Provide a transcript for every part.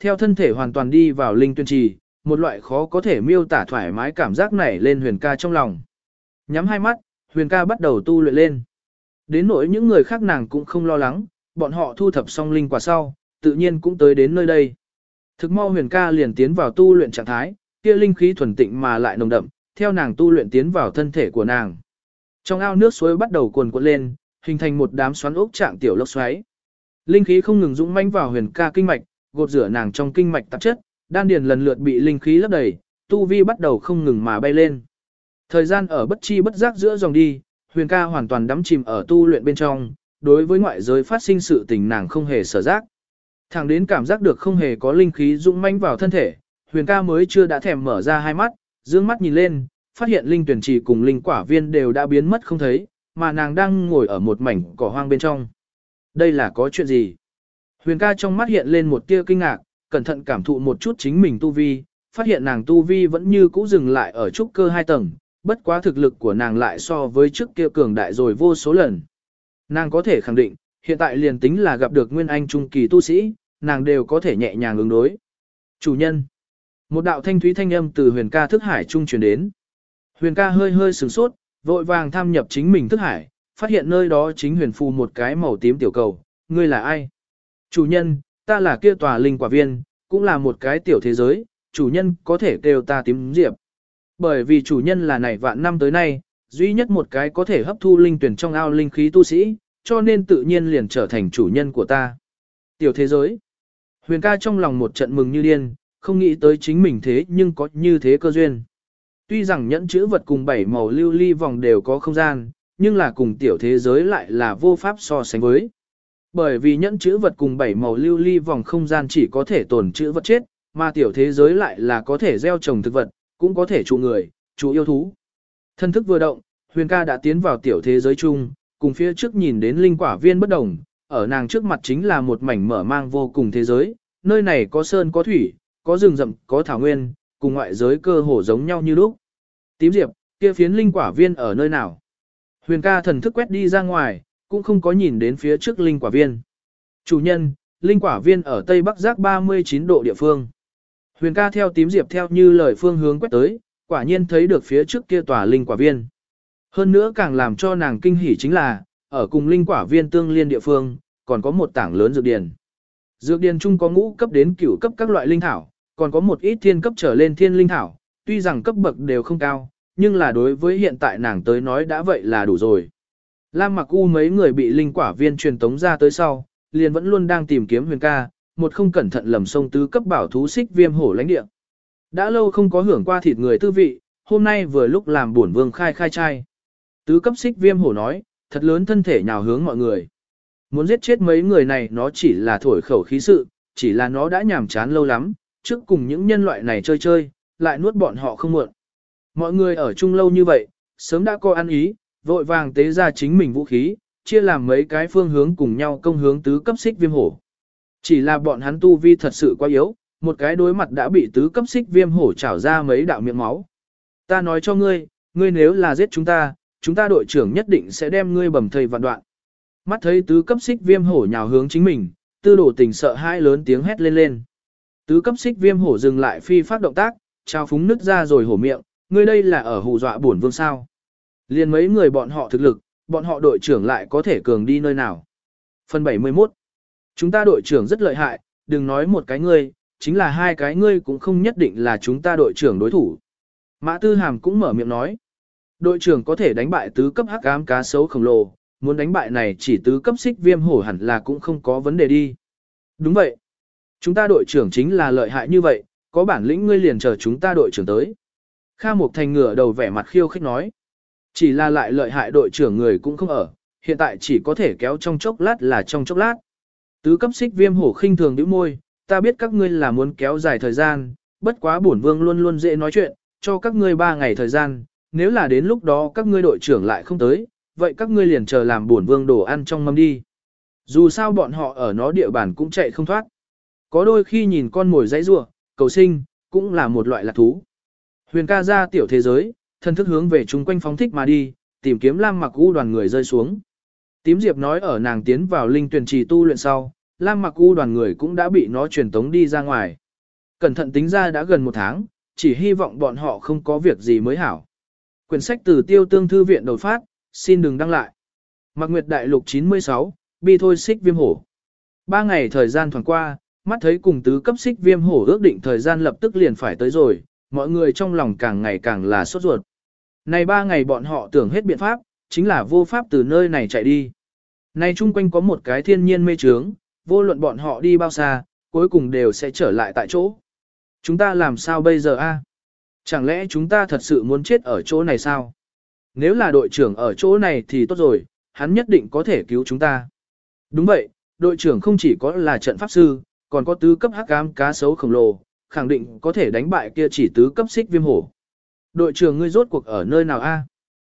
theo thân thể hoàn toàn đi vào linh tuyên trì, một loại khó có thể miêu tả thoải mái cảm giác nảy lên huyền ca trong lòng. Nhắm hai mắt, huyền ca bắt đầu tu luyện lên. Đến nỗi những người khác nàng cũng không lo lắng, bọn họ thu thập xong linh quả sau, tự nhiên cũng tới đến nơi đây. Thực mau huyền ca liền tiến vào tu luyện trạng thái, kia linh khí thuần tịnh mà lại nồng đậm, theo nàng tu luyện tiến vào thân thể của nàng. Trong ao nước suối bắt đầu cuồn cuộn lên, hình thành một đám xoắn ốc trạng tiểu lốc xoáy. Linh khí không ngừng dũng mãnh vào huyền ca kinh mạch, gột rửa nàng trong kinh mạch tạp chất, đan điền lần lượt bị linh khí lấp đầy, tu vi bắt đầu không ngừng mà bay lên. Thời gian ở bất chi bất giác giữa dòng đi, huyền ca hoàn toàn đắm chìm ở tu luyện bên trong, đối với ngoại giới phát sinh sự tình nàng không hề sở giác. Thẳng đến cảm giác được không hề có linh khí dũng mãnh vào thân thể, huyền ca mới chưa đã thèm mở ra hai mắt, dương mắt nhìn lên, phát hiện linh tuyển trì cùng linh quả viên đều đã biến mất không thấy, mà nàng đang ngồi ở một mảnh cỏ hoang bên trong. Đây là có chuyện gì? Huyền ca trong mắt hiện lên một tia kinh ngạc, cẩn thận cảm thụ một chút chính mình tu vi, phát hiện nàng tu vi vẫn như cũ dừng lại ở trúc cơ hai tầng, bất quá thực lực của nàng lại so với trước kia cường đại rồi vô số lần. Nàng có thể khẳng định, hiện tại liền tính là gặp được nguyên anh trung kỳ tu sĩ, nàng đều có thể nhẹ nhàng ứng đối. Chủ nhân. Một đạo thanh thúy thanh âm từ huyền ca thức hải trung truyền đến. Huyền ca hơi hơi sửng sốt, vội vàng tham nhập chính mình thức hải, phát hiện nơi đó chính huyền phù một cái màu tím tiểu cầu. Ngươi là ai? Chủ nhân, ta là kia tòa linh quả viên, cũng là một cái tiểu thế giới, chủ nhân có thể kêu ta tím diệp. Bởi vì chủ nhân là này vạn năm tới nay, duy nhất một cái có thể hấp thu linh tuyển trong ao linh khí tu sĩ, cho nên tự nhiên liền trở thành chủ nhân của ta. Tiểu thế giới. Huyền ca trong lòng một trận mừng như điên, không nghĩ tới chính mình thế nhưng có như thế cơ duyên. Tuy rằng nhẫn chữ vật cùng bảy màu lưu ly vòng đều có không gian, nhưng là cùng tiểu thế giới lại là vô pháp so sánh với. Bởi vì nhẫn chữ vật cùng bảy màu lưu ly vòng không gian chỉ có thể tồn chữ vật chết, mà tiểu thế giới lại là có thể gieo trồng thực vật, cũng có thể trụ người, trụ yêu thú. Thân thức vừa động, huyền ca đã tiến vào tiểu thế giới chung, cùng phía trước nhìn đến linh quả viên bất đồng, ở nàng trước mặt chính là một mảnh mở mang vô cùng thế giới, nơi này có sơn có thủy, có rừng rậm, có thảo nguyên, cùng ngoại giới cơ hồ giống nhau như lúc. Tím diệp, kia phiến linh quả viên ở nơi nào? Huyền ca thần thức quét đi ra ngoài, cũng không có nhìn đến phía trước linh quả viên. Chủ nhân, linh quả viên ở tây bắc giác 39 độ địa phương. Huyền ca theo tím diệp theo như lời phương hướng quét tới, quả nhiên thấy được phía trước kia tòa linh quả viên. Hơn nữa càng làm cho nàng kinh hỉ chính là, ở cùng linh quả viên tương liên địa phương, còn có một tảng lớn dược điển. Dược điển chung có ngũ cấp đến cửu cấp các loại linh thảo, còn có một ít thiên cấp trở lên thiên linh thảo, tuy rằng cấp bậc đều không cao, nhưng là đối với hiện tại nàng tới nói đã vậy là đủ rồi. Lam mặc u mấy người bị linh quả viên truyền tống ra tới sau, liền vẫn luôn đang tìm kiếm huyền ca, một không cẩn thận lầm sông tứ cấp bảo thú xích viêm hổ lãnh địa. Đã lâu không có hưởng qua thịt người tư vị, hôm nay vừa lúc làm buồn vương khai khai trai. Tứ cấp xích viêm hổ nói, thật lớn thân thể nhào hướng mọi người. Muốn giết chết mấy người này nó chỉ là thổi khẩu khí sự, chỉ là nó đã nhàm chán lâu lắm, trước cùng những nhân loại này chơi chơi, lại nuốt bọn họ không muộn. Mọi người ở chung lâu như vậy, sớm đã có ăn ý, vội vàng tế ra chính mình vũ khí, chia làm mấy cái phương hướng cùng nhau công hướng tứ cấp xích viêm hổ. Chỉ là bọn hắn tu vi thật sự quá yếu, một cái đối mặt đã bị tứ cấp xích viêm hổ trảo ra mấy đạo miệng máu. Ta nói cho ngươi, ngươi nếu là giết chúng ta, chúng ta đội trưởng nhất định sẽ đem ngươi bầm thây vạn đoạn. Mắt thấy tứ cấp xích viêm hổ nhào hướng chính mình, tư đổ tình sợ hai lớn tiếng hét lên lên. Tứ cấp xích viêm hổ dừng lại phi phát động tác, trao phúng nứt ra rồi hổ miệng, ngươi đây là ở hù dọa bổn vương sao. Liên mấy người bọn họ thực lực, bọn họ đội trưởng lại có thể cường đi nơi nào. Phần 71 Chúng ta đội trưởng rất lợi hại, đừng nói một cái ngươi, chính là hai cái ngươi cũng không nhất định là chúng ta đội trưởng đối thủ. Mã Tư Hàm cũng mở miệng nói. Đội trưởng có thể đánh bại tứ cấp hắc ám cá sấu khổng lồ, muốn đánh bại này chỉ tứ cấp xích viêm hổ hẳn là cũng không có vấn đề đi. Đúng vậy. Chúng ta đội trưởng chính là lợi hại như vậy, có bản lĩnh ngươi liền chờ chúng ta đội trưởng tới. Kha Mục Thành ngửa đầu vẻ mặt khiêu khích nói. Chỉ là lại lợi hại đội trưởng người cũng không ở, hiện tại chỉ có thể kéo trong chốc lát là trong chốc lát. Tứ cấp xích viêm hổ khinh thường nhíu môi, ta biết các ngươi là muốn kéo dài thời gian, bất quá bổn vương luôn luôn dễ nói chuyện, cho các ngươi ba ngày thời gian, nếu là đến lúc đó các ngươi đội trưởng lại không tới, vậy các ngươi liền chờ làm bổn vương đồ ăn trong mâm đi. Dù sao bọn họ ở nó địa bàn cũng chạy không thoát. Có đôi khi nhìn con mồi dãy rủa cầu sinh, cũng là một loại lạc thú. Huyền ca ra tiểu thế giới, thân thức hướng về chung quanh phóng thích mà đi, tìm kiếm Lam Mặc U đoàn người rơi xuống. Tím Diệp nói ở nàng tiến vào linh tuyển trì tu luyện sau, Lam Mặc U đoàn người cũng đã bị nó truyền tống đi ra ngoài. Cẩn thận tính ra đã gần một tháng, chỉ hy vọng bọn họ không có việc gì mới hảo. Quyển sách từ tiêu tương thư viện đột phát, xin đừng đăng lại. Mạc Nguyệt Đại Lục 96, bi thôi xích viêm hổ. Ba ngày thời gian thoảng qua, mắt thấy cùng tứ cấp xích viêm hổ ước định thời gian lập tức liền phải tới rồi, mọi người trong lòng càng ngày càng là sốt ruột. Này ba ngày bọn họ tưởng hết biện pháp, chính là vô pháp từ nơi này chạy đi. Này chung quanh có một cái thiên nhiên mê trướng, vô luận bọn họ đi bao xa, cuối cùng đều sẽ trở lại tại chỗ. Chúng ta làm sao bây giờ a? À? Chẳng lẽ chúng ta thật sự muốn chết ở chỗ này sao? Nếu là đội trưởng ở chỗ này thì tốt rồi, hắn nhất định có thể cứu chúng ta. Đúng vậy, đội trưởng không chỉ có là trận pháp sư, còn có tứ cấp hắc ám cá sấu khổng lồ, khẳng định có thể đánh bại kia chỉ tứ cấp xích viêm hổ. Đội trưởng ngươi rốt cuộc ở nơi nào a?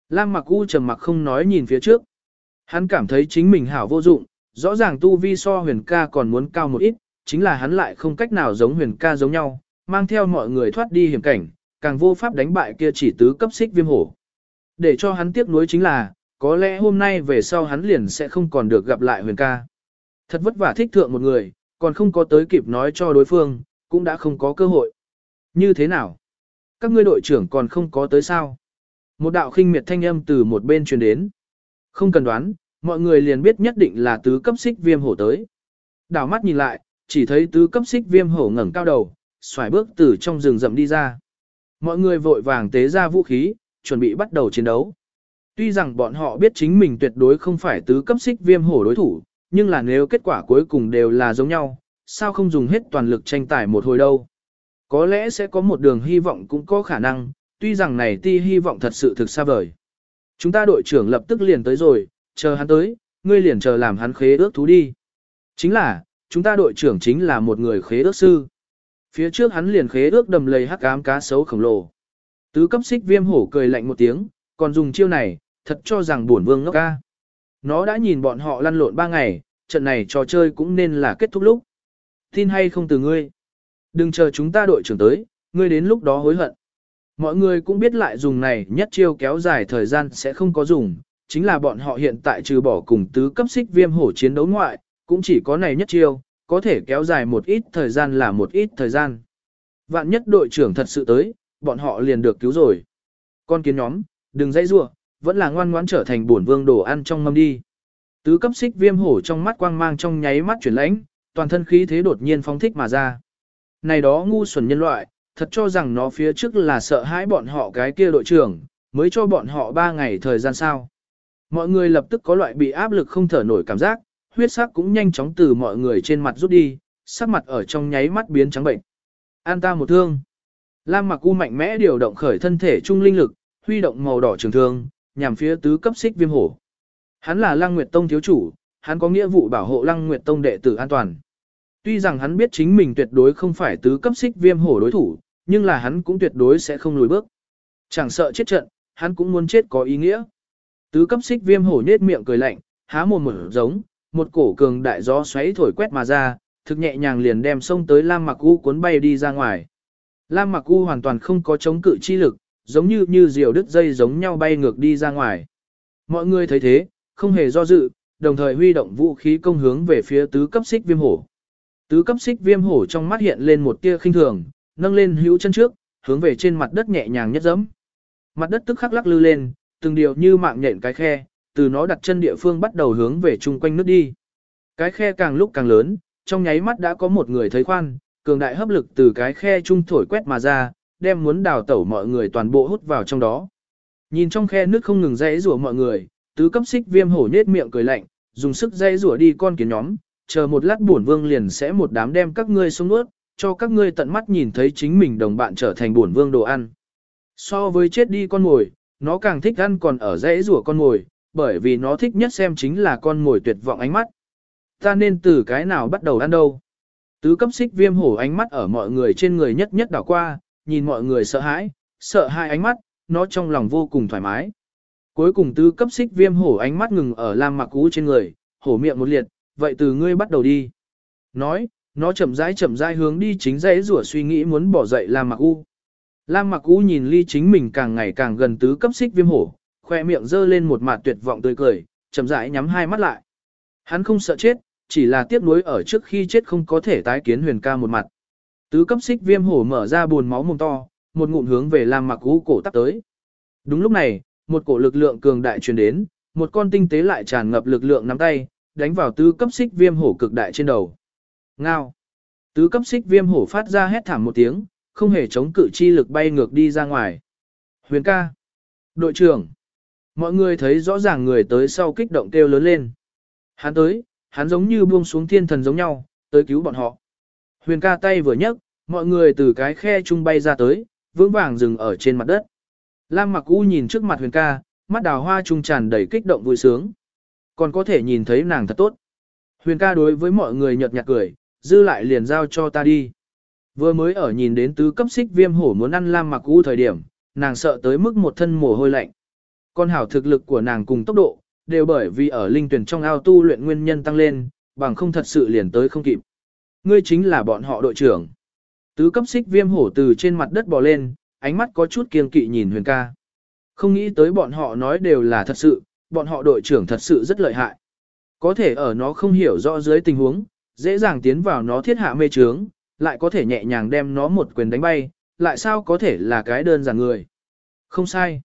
Lam Mặc U trầm mặc không nói nhìn phía trước. Hắn cảm thấy chính mình hảo vô dụng, rõ ràng tu vi so huyền ca còn muốn cao một ít, chính là hắn lại không cách nào giống huyền ca giống nhau, mang theo mọi người thoát đi hiểm cảnh, càng vô pháp đánh bại kia chỉ tứ cấp xích viêm hổ. Để cho hắn tiếc nuối chính là, có lẽ hôm nay về sau hắn liền sẽ không còn được gặp lại huyền ca. Thật vất vả thích thượng một người, còn không có tới kịp nói cho đối phương, cũng đã không có cơ hội. Như thế nào? Các ngươi đội trưởng còn không có tới sao? Một đạo khinh miệt thanh âm từ một bên truyền đến. Không cần đoán, mọi người liền biết nhất định là tứ cấp xích viêm hổ tới. Đảo mắt nhìn lại, chỉ thấy tứ cấp xích viêm hổ ngẩng cao đầu, xoài bước từ trong rừng rậm đi ra. Mọi người vội vàng tế ra vũ khí, chuẩn bị bắt đầu chiến đấu. Tuy rằng bọn họ biết chính mình tuyệt đối không phải tứ cấp xích viêm hổ đối thủ, nhưng là nếu kết quả cuối cùng đều là giống nhau, sao không dùng hết toàn lực tranh tài một hồi đâu. Có lẽ sẽ có một đường hy vọng cũng có khả năng, tuy rằng này ti hy vọng thật sự thực xa vời. Chúng ta đội trưởng lập tức liền tới rồi, chờ hắn tới, ngươi liền chờ làm hắn khế ước thú đi. Chính là, chúng ta đội trưởng chính là một người khế ước sư. Phía trước hắn liền khế ước đầm lầy hắc ám cá sấu khổng lồ. Tứ cấp xích viêm hổ cười lạnh một tiếng, còn dùng chiêu này, thật cho rằng buồn vương ngốc ca. Nó đã nhìn bọn họ lăn lộn ba ngày, trận này trò chơi cũng nên là kết thúc lúc. Tin hay không từ ngươi. Đừng chờ chúng ta đội trưởng tới, ngươi đến lúc đó hối hận. Mọi người cũng biết lại dùng này nhất chiêu kéo dài thời gian sẽ không có dùng, chính là bọn họ hiện tại trừ bỏ cùng tứ cấp xích viêm hổ chiến đấu ngoại, cũng chỉ có này nhất chiêu, có thể kéo dài một ít thời gian là một ít thời gian. Vạn nhất đội trưởng thật sự tới, bọn họ liền được cứu rồi. Con kiến nhóm, đừng dãy rua, vẫn là ngoan ngoãn trở thành bổn vương đồ ăn trong mâm đi. Tứ cấp xích viêm hổ trong mắt quang mang trong nháy mắt chuyển lãnh, toàn thân khí thế đột nhiên phóng thích mà ra. Này đó ngu xuẩn nhân loại, thật cho rằng nó phía trước là sợ hãi bọn họ cái kia đội trưởng, mới cho bọn họ 3 ngày thời gian sao. Mọi người lập tức có loại bị áp lực không thở nổi cảm giác, huyết sắc cũng nhanh chóng từ mọi người trên mặt rút đi, sắc mặt ở trong nháy mắt biến trắng bệnh. An ta một thương. Lam Mặc U mạnh mẽ điều động khởi thân thể trung linh lực, huy động màu đỏ trường thương, nhằm phía tứ cấp xích viêm hổ. Hắn là Lăng Nguyệt Tông thiếu chủ, hắn có nghĩa vụ bảo hộ Lăng Nguyệt Tông đệ tử an toàn. Tuy rằng hắn biết chính mình tuyệt đối không phải tứ cấp xích viêm hổ đối thủ, nhưng là hắn cũng tuyệt đối sẽ không lùi bước. Chẳng sợ chết trận, hắn cũng muốn chết có ý nghĩa. Tứ cấp xích viêm hổ nhết miệng cười lạnh, há mồm mở giống, một cổ cường đại gió xoáy thổi quét mà ra, thực nhẹ nhàng liền đem sông tới Lam Mặc U cuốn bay đi ra ngoài. Lam Mặc U hoàn toàn không có chống cự chi lực, giống như như diều đứt dây giống nhau bay ngược đi ra ngoài. Mọi người thấy thế, không hề do dự, đồng thời huy động vũ khí công hướng về phía tứ cấp xích viêm hổ. Tứ cấp xích viêm hổ trong mắt hiện lên một tia khinh thường, nâng lên hữu chân trước, hướng về trên mặt đất nhẹ nhàng nhất dẫm. Mặt đất tức khắc lắc lư lên, từng điều như mạng nhện cái khe, từ nó đặt chân địa phương bắt đầu hướng về chung quanh nước đi. Cái khe càng lúc càng lớn, trong nháy mắt đã có một người thấy khoan, cường đại hấp lực từ cái khe trung thổi quét mà ra, đem muốn đào tẩu mọi người toàn bộ hút vào trong đó. Nhìn trong khe nước không ngừng rẽ rủa mọi người, tứ cấp xích viêm hổ nhết miệng cười lạnh, dùng sức dãy rủa đi con kiến nhóm, chờ một lát bổn vương liền sẽ một đám đem các ngươi xuống nuốt, cho các ngươi tận mắt nhìn thấy chính mình đồng bạn trở thành bổn vương đồ ăn. So với chết đi con mồi, nó càng thích ăn còn ở dãy rủa con mồi, bởi vì nó thích nhất xem chính là con mồi tuyệt vọng ánh mắt. Ta nên từ cái nào bắt đầu ăn đâu? Tứ cấp xích viêm hổ ánh mắt ở mọi người trên người nhất nhất đảo qua, nhìn mọi người sợ hãi, sợ hai ánh mắt, nó trong lòng vô cùng thoải mái. Cuối cùng tứ cấp xích viêm hổ ánh mắt ngừng ở Lam Mặc Cú trên người, hổ miệng một liệt, vậy từ ngươi bắt đầu đi. Nói, nó chậm rãi chậm rãi hướng đi chính dãy rủa suy nghĩ muốn bỏ dậy Lam Mặc U. Lam Mặc U nhìn ly chính mình càng ngày càng gần tứ cấp xích viêm hổ, khoe miệng giơ lên một mặt tuyệt vọng tươi cười, chậm rãi nhắm hai mắt lại. Hắn không sợ chết, chỉ là tiếc nuối ở trước khi chết không có thể tái kiến huyền ca một mặt. Tứ cấp xích viêm hổ mở ra buồn máu mồm to, một ngụm hướng về Lam Mặc U cổ tắp tới. Đúng lúc này, một cổ lực lượng cường đại truyền đến, một con tinh tế lại tràn ngập lực lượng nắm tay, đánh vào tứ cấp xích viêm hổ cực đại trên đầu. Ngao. Tứ cấp xích viêm hổ phát ra hét thảm một tiếng, không hề chống cự chi lực bay ngược đi ra ngoài. Huyền ca. Đội trưởng. Mọi người thấy rõ ràng người tới sau kích động kêu lớn lên. Hắn tới, hắn giống như buông xuống thiên thần giống nhau, tới cứu bọn họ. Huyền ca tay vừa nhấc, mọi người từ cái khe chung bay ra tới, vững vàng dừng ở trên mặt đất. Lam mặc u nhìn trước mặt huyền ca, mắt đào hoa trung tràn đầy kích động vui sướng. Còn có thể nhìn thấy nàng thật tốt. Huyền ca đối với mọi người nhợt nhạt cười, dư lại liền giao cho ta đi. Vừa mới ở nhìn đến tứ cấp xích viêm hổ muốn ăn Lam mặc u thời điểm, nàng sợ tới mức một thân mồ hôi lạnh. Con hảo thực lực của nàng cùng tốc độ, đều bởi vì ở linh tuyển trong ao tu luyện nguyên nhân tăng lên, bằng không thật sự liền tới không kịp. Ngươi chính là bọn họ đội trưởng. Tứ cấp xích viêm hổ từ trên mặt đất bò lên, ánh mắt có chút kiên kỵ nhìn huyền ca. Không nghĩ tới bọn họ nói đều là thật sự, bọn họ đội trưởng thật sự rất lợi hại. Có thể ở nó không hiểu rõ dưới tình huống, dễ dàng tiến vào nó thiết hạ mê trướng, lại có thể nhẹ nhàng đem nó một quyền đánh bay, lại sao có thể là cái đơn giản người. Không sai.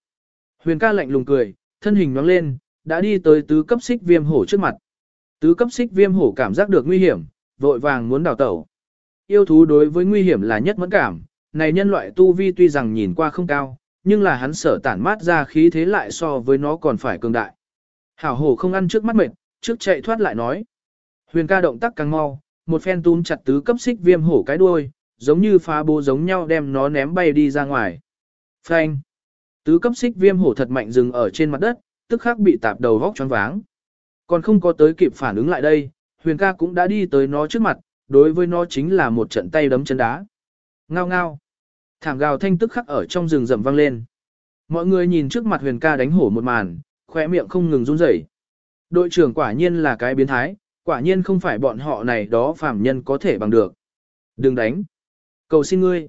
Huyền ca lạnh lùng cười, thân hình nhoáng lên, đã đi tới tứ cấp xích viêm hổ trước mặt. Tứ cấp xích viêm hổ cảm giác được nguy hiểm, vội vàng muốn đào tẩu. Yêu thú đối với nguy hiểm là nhất mẫn cảm, này nhân loại tu vi tuy rằng nhìn qua không cao, nhưng là hắn sở tản mát ra khí thế lại so với nó còn phải cường đại. Hảo hổ không ăn trước mắt mệt, trước chạy thoát lại nói. Huyền ca động tác càng mau, một phen túm chặt tứ cấp xích viêm hổ cái đuôi, giống như phá bố giống nhau đem nó ném bay đi ra ngoài. Phanh! Tứ cấp xích viêm hổ thật mạnh dừng ở trên mặt đất, tức khắc bị tạp đầu vóc choáng váng. Còn không có tới kịp phản ứng lại đây, huyền ca cũng đã đi tới nó trước mặt, đối với nó chính là một trận tay đấm chân đá. Ngao ngao! Thảm gào thanh tức khắc ở trong rừng rậm vang lên. Mọi người nhìn trước mặt huyền ca đánh hổ một màn, khỏe miệng không ngừng run rẩy. Đội trưởng quả nhiên là cái biến thái, quả nhiên không phải bọn họ này đó phàm nhân có thể bằng được. Đừng đánh. Cầu xin ngươi.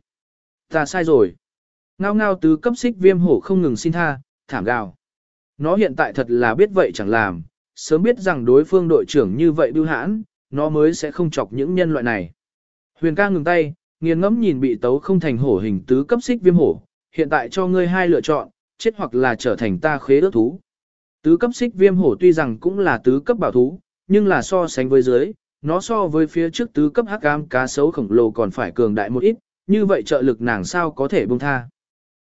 Ta sai rồi. Ngao ngao tứ cấp xích viêm hổ không ngừng xin tha, thảm gào. Nó hiện tại thật là biết vậy chẳng làm, sớm biết rằng đối phương đội trưởng như vậy bưu hãn, nó mới sẽ không chọc những nhân loại này. Huyền ca ngừng tay, nghiền ngẫm nhìn bị tấu không thành hổ hình tứ cấp xích viêm hổ, hiện tại cho ngươi hai lựa chọn, chết hoặc là trở thành ta khế ước thú. Tứ cấp xích viêm hổ tuy rằng cũng là tứ cấp bảo thú, nhưng là so sánh với dưới, nó so với phía trước tứ cấp hắc ám cá sấu khổng lồ còn phải cường đại một ít, như vậy trợ lực nàng sao có thể buông tha.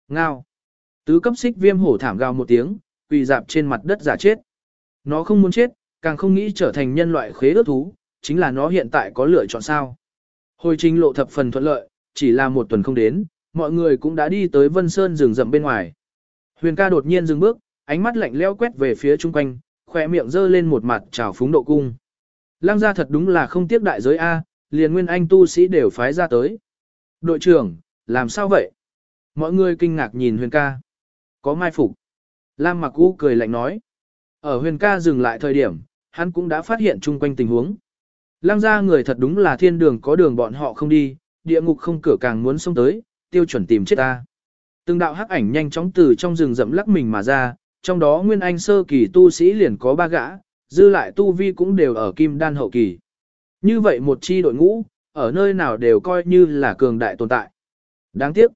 Ngao. Tứ cấp xích viêm hổ thảm gào một tiếng, quỳ dạp trên mặt đất giả chết. Nó không muốn chết, càng không nghĩ trở thành nhân loại khế ước thú, chính là nó hiện tại có lựa chọn sao. Hồi trình lộ thập phần thuận lợi, chỉ là một tuần không đến, mọi người cũng đã đi tới Vân Sơn rừng rậm bên ngoài. Huyền ca đột nhiên dừng bước, ánh mắt lạnh leo quét về phía chung quanh, khỏe miệng giơ lên một mặt trào phúng độ cung. Lăng gia thật đúng là không tiếc đại giới A, liền nguyên anh tu sĩ đều phái ra tới. Đội trưởng, làm sao vậy? Mọi người kinh ngạc nhìn huyền ca. Có mai phục. Lam mặc u cười lạnh nói. Ở huyền ca dừng lại thời điểm, hắn cũng đã phát hiện chung quanh tình huống. Lăng gia người thật đúng là thiên đường có đường bọn họ không đi, địa ngục không cửa càng muốn xông tới, tiêu chuẩn tìm chết ta. Từng đạo hắc ảnh nhanh chóng từ trong rừng rậm lắc mình mà ra, trong đó nguyên anh sơ kỳ tu sĩ liền có ba gã, dư lại tu vi cũng đều ở kim đan hậu kỳ. Như vậy một chi đội ngũ, ở nơi nào đều coi như là cường đại tồn tại. Đáng tiếc.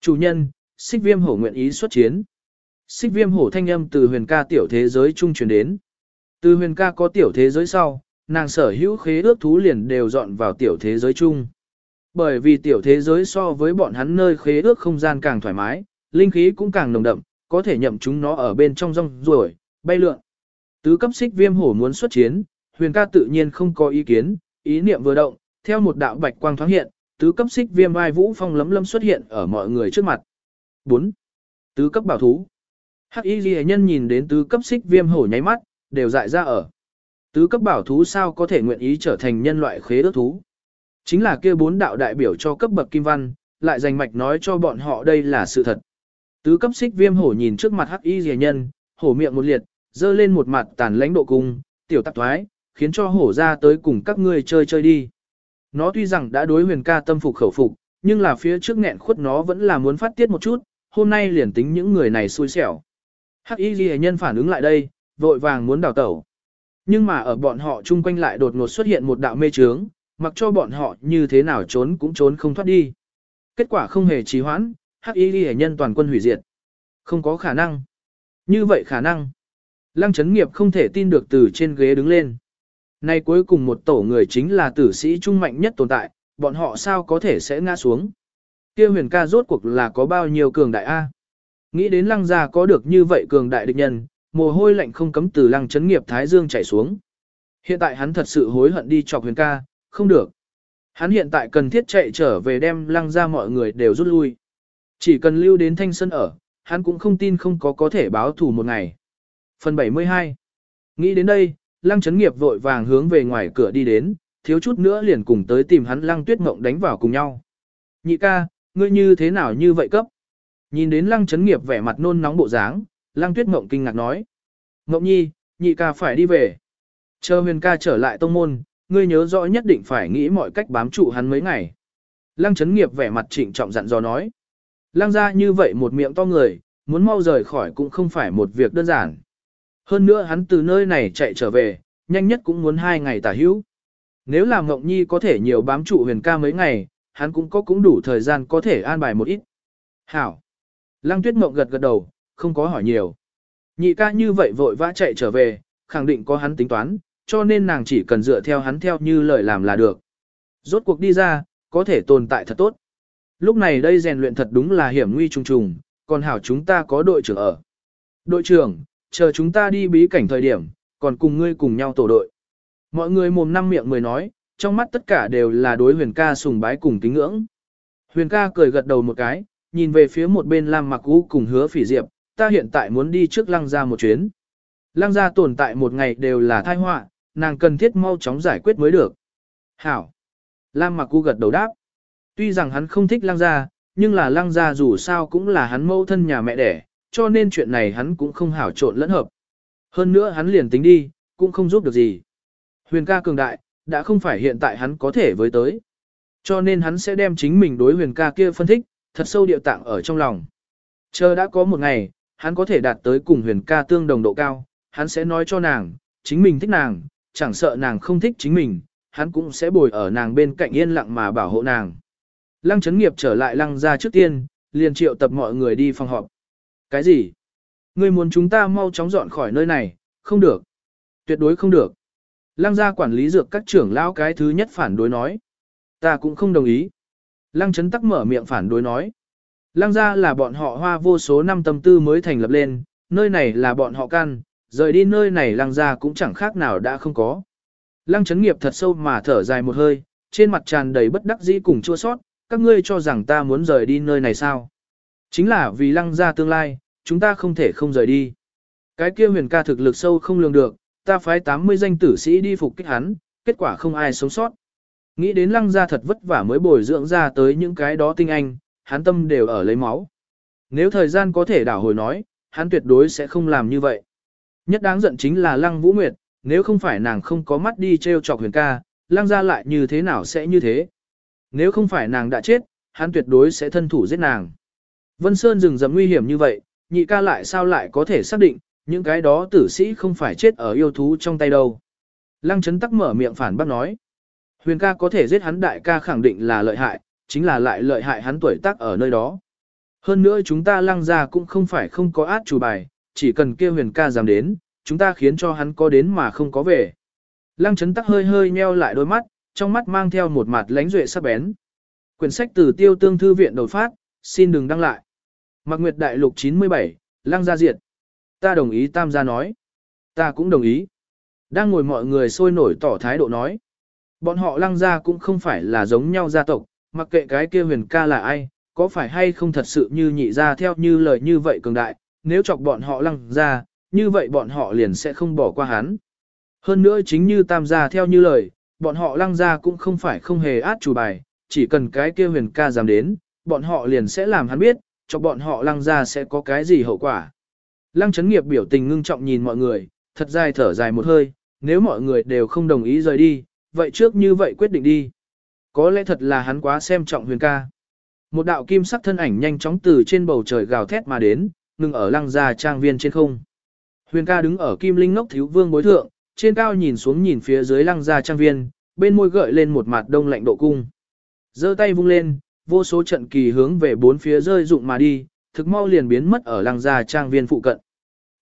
Chủ nhân, xích viêm hổ nguyện ý xuất chiến. Xích viêm hổ thanh âm từ huyền ca tiểu thế giới trung truyền đến. Từ huyền ca có tiểu thế giới sau, nàng sở hữu khế ước thú liền đều dọn vào tiểu thế giới chung. Bởi vì tiểu thế giới so với bọn hắn nơi khế ước không gian càng thoải mái, linh khí cũng càng nồng đậm, có thể nhậm chúng nó ở bên trong rong ruổi, bay lượn. Tứ cấp xích viêm hổ muốn xuất chiến, huyền ca tự nhiên không có ý kiến, ý niệm vừa động, theo một đạo bạch quang thoáng hiện, tứ cấp xích viêm vai vũ phong lấm lâm xuất hiện ở mọi người trước mặt. 4. Tứ cấp bảo thú. Hắc y ghi nhân nhìn đến tứ cấp xích viêm hổ nháy mắt, đều dại ra ở. Tứ cấp bảo thú sao có thể nguyện ý trở thành nhân loại khế ước thú. Chính là kia bốn đạo đại biểu cho cấp bậc kim văn, lại dành mạch nói cho bọn họ đây là sự thật. Tứ cấp xích viêm hổ nhìn trước mặt hắc y rìa nhân, hổ miệng một liệt, dơ lên một mặt tàn lãnh độ cung, tiểu tạp thoái, khiến cho hổ ra tới cùng các ngươi chơi chơi đi. Nó tuy rằng đã đối huyền ca tâm phục khẩu phục, nhưng là phía trước nghẹn khuất nó vẫn là muốn phát tiết một chút, hôm nay liền tính những người này xui xẻo. Hắc y ghi nhân phản ứng lại đây, vội vàng muốn đào tẩu. Nhưng mà ở bọn họ chung quanh lại đột ngột xuất hiện một đạo mê trướng, mặc cho bọn họ như thế nào trốn cũng trốn không thoát đi. Kết quả không hề trì hoãn, hắc y ghi nhân toàn quân hủy diệt. Không có khả năng. Như vậy khả năng. Lăng chấn nghiệp không thể tin được từ trên ghế đứng lên. Nay cuối cùng một tổ người chính là tử sĩ trung mạnh nhất tồn tại, bọn họ sao có thể sẽ ngã xuống. kia huyền ca rốt cuộc là có bao nhiêu cường đại A. Nghĩ đến lăng gia có được như vậy cường đại địch nhân, mồ hôi lạnh không cấm từ lăng chấn nghiệp thái dương chảy xuống. Hiện tại hắn thật sự hối hận đi chọc huyền ca, không được. Hắn hiện tại cần thiết chạy trở về đem lăng ra mọi người đều rút lui. Chỉ cần lưu đến thanh sân ở, hắn cũng không tin không có có thể báo thù một ngày. Phần 72 Nghĩ đến đây, lăng chấn nghiệp vội vàng hướng về ngoài cửa đi đến, thiếu chút nữa liền cùng tới tìm hắn lăng tuyết mộng đánh vào cùng nhau. Nhị ca, ngươi như thế nào như vậy cấp? Nhìn đến lăng chấn nghiệp vẻ mặt nôn nóng bộ dáng, lăng tuyết mộng kinh ngạc nói. Mộng nhi, nhị ca phải đi về. Chờ huyền ca trở lại tông môn, ngươi nhớ rõ nhất định phải nghĩ mọi cách bám trụ hắn mấy ngày. Lăng chấn nghiệp vẻ mặt trịnh trọng dặn dò nói. Lăng ra như vậy một miệng to người, muốn mau rời khỏi cũng không phải một việc đơn giản. Hơn nữa hắn từ nơi này chạy trở về, nhanh nhất cũng muốn hai ngày tả hữu. Nếu là Ngọc Nhi có thể nhiều bám trụ huyền ca mấy ngày, hắn cũng có cũng đủ thời gian có thể an bài một ít. Hảo. Lăng tuyết mộng gật gật đầu, không có hỏi nhiều. Nhị ca như vậy vội vã chạy trở về, khẳng định có hắn tính toán, cho nên nàng chỉ cần dựa theo hắn theo như lời làm là được. Rốt cuộc đi ra, có thể tồn tại thật tốt. Lúc này đây rèn luyện thật đúng là hiểm nguy trùng trùng, còn hảo chúng ta có đội trưởng ở. Đội trưởng, chờ chúng ta đi bí cảnh thời điểm, còn cùng ngươi cùng nhau tổ đội. Mọi người mồm năm miệng mười nói, trong mắt tất cả đều là đối huyền ca sùng bái cùng kính ngưỡng. Huyền ca cười gật đầu một cái, nhìn về phía một bên Lam Mặc Vũ cùng hứa phỉ diệp, ta hiện tại muốn đi trước lăng ra một chuyến. Lăng gia tồn tại một ngày đều là tai họa, nàng cần thiết mau chóng giải quyết mới được. Hảo. Lam Mặc cu gật đầu đáp. Tuy rằng hắn không thích lăng gia, nhưng là lăng gia dù sao cũng là hắn mẫu thân nhà mẹ đẻ, cho nên chuyện này hắn cũng không hảo trộn lẫn hợp. Hơn nữa hắn liền tính đi, cũng không giúp được gì. Huyền ca cường đại, đã không phải hiện tại hắn có thể với tới. Cho nên hắn sẽ đem chính mình đối huyền ca kia phân tích, thật sâu điệu tạng ở trong lòng. Chờ đã có một ngày, hắn có thể đạt tới cùng huyền ca tương đồng độ cao, hắn sẽ nói cho nàng, chính mình thích nàng, chẳng sợ nàng không thích chính mình, hắn cũng sẽ bồi ở nàng bên cạnh yên lặng mà bảo hộ nàng. Lăng chấn nghiệp trở lại lăng ra trước tiên, liền triệu tập mọi người đi phòng họp. Cái gì? Ngươi muốn chúng ta mau chóng dọn khỏi nơi này, không được. Tuyệt đối không được. Lăng gia quản lý dược các trưởng lão cái thứ nhất phản đối nói. Ta cũng không đồng ý. Lăng chấn tắc mở miệng phản đối nói. Lăng gia là bọn họ hoa vô số năm tâm tư mới thành lập lên, nơi này là bọn họ căn, rời đi nơi này lăng gia cũng chẳng khác nào đã không có. Lăng chấn nghiệp thật sâu mà thở dài một hơi, trên mặt tràn đầy bất đắc dĩ cùng chua sót, các ngươi cho rằng ta muốn rời đi nơi này sao? Chính là vì lăng gia tương lai, chúng ta không thể không rời đi. Cái kia huyền ca thực lực sâu không lường được, ta phái 80 danh tử sĩ đi phục kích hắn, kết quả không ai sống sót. Nghĩ đến lăng gia thật vất vả mới bồi dưỡng ra tới những cái đó tinh anh, hắn tâm đều ở lấy máu. Nếu thời gian có thể đảo hồi nói, hắn tuyệt đối sẽ không làm như vậy. Nhất đáng giận chính là lăng vũ nguyệt, nếu không phải nàng không có mắt đi treo chọc huyền ca, lăng gia lại như thế nào sẽ như thế. Nếu không phải nàng đã chết, hắn tuyệt đối sẽ thân thủ giết nàng. Vân Sơn rừng rậm nguy hiểm như vậy, nhị ca lại sao lại có thể xác định, những cái đó tử sĩ không phải chết ở yêu thú trong tay đâu. Lăng chấn tắc mở miệng phản bác nói. Huyền ca có thể giết hắn đại ca khẳng định là lợi hại, chính là lại lợi hại hắn tuổi tác ở nơi đó. Hơn nữa chúng ta lăng ra cũng không phải không có át chủ bài, chỉ cần kêu huyền ca dám đến, chúng ta khiến cho hắn có đến mà không có về. Lăng chấn tắc hơi hơi nheo lại đôi mắt, trong mắt mang theo một mặt lánh duệ sắc bén. Quyển sách từ tiêu tương thư viện đột phát, xin đừng đăng lại. Mạc Nguyệt Đại Lục 97, Lăng Gia Diệt. Ta đồng ý Tam gia nói. Ta cũng đồng ý. Đang ngồi mọi người sôi nổi tỏ thái độ nói. Bọn họ Lăng Gia cũng không phải là giống nhau gia tộc, mặc kệ cái kia huyền ca là ai, có phải hay không thật sự như nhị gia theo như lời như vậy cường đại, nếu chọc bọn họ Lăng ra như vậy bọn họ liền sẽ không bỏ qua hắn. Hơn nữa chính như Tam gia theo như lời, bọn họ Lăng ra cũng không phải không hề át chủ bài, chỉ cần cái kia huyền ca dám đến, bọn họ liền sẽ làm hắn biết, cho bọn họ lăng ra sẽ có cái gì hậu quả. Lăng chấn nghiệp biểu tình ngưng trọng nhìn mọi người, thật dài thở dài một hơi, nếu mọi người đều không đồng ý rời đi, vậy trước như vậy quyết định đi. Có lẽ thật là hắn quá xem trọng huyền ca. Một đạo kim sắc thân ảnh nhanh chóng từ trên bầu trời gào thét mà đến, ngừng ở lăng gia trang viên trên không. Huyền ca đứng ở kim linh ngốc thiếu vương bối thượng, trên cao nhìn xuống nhìn phía dưới lăng gia trang viên, bên môi gợi lên một mặt đông lạnh độ cung. giơ tay vung lên, vô số trận kỳ hướng về bốn phía rơi rụng mà đi, thực mau liền biến mất ở lăng gia trang viên phụ cận.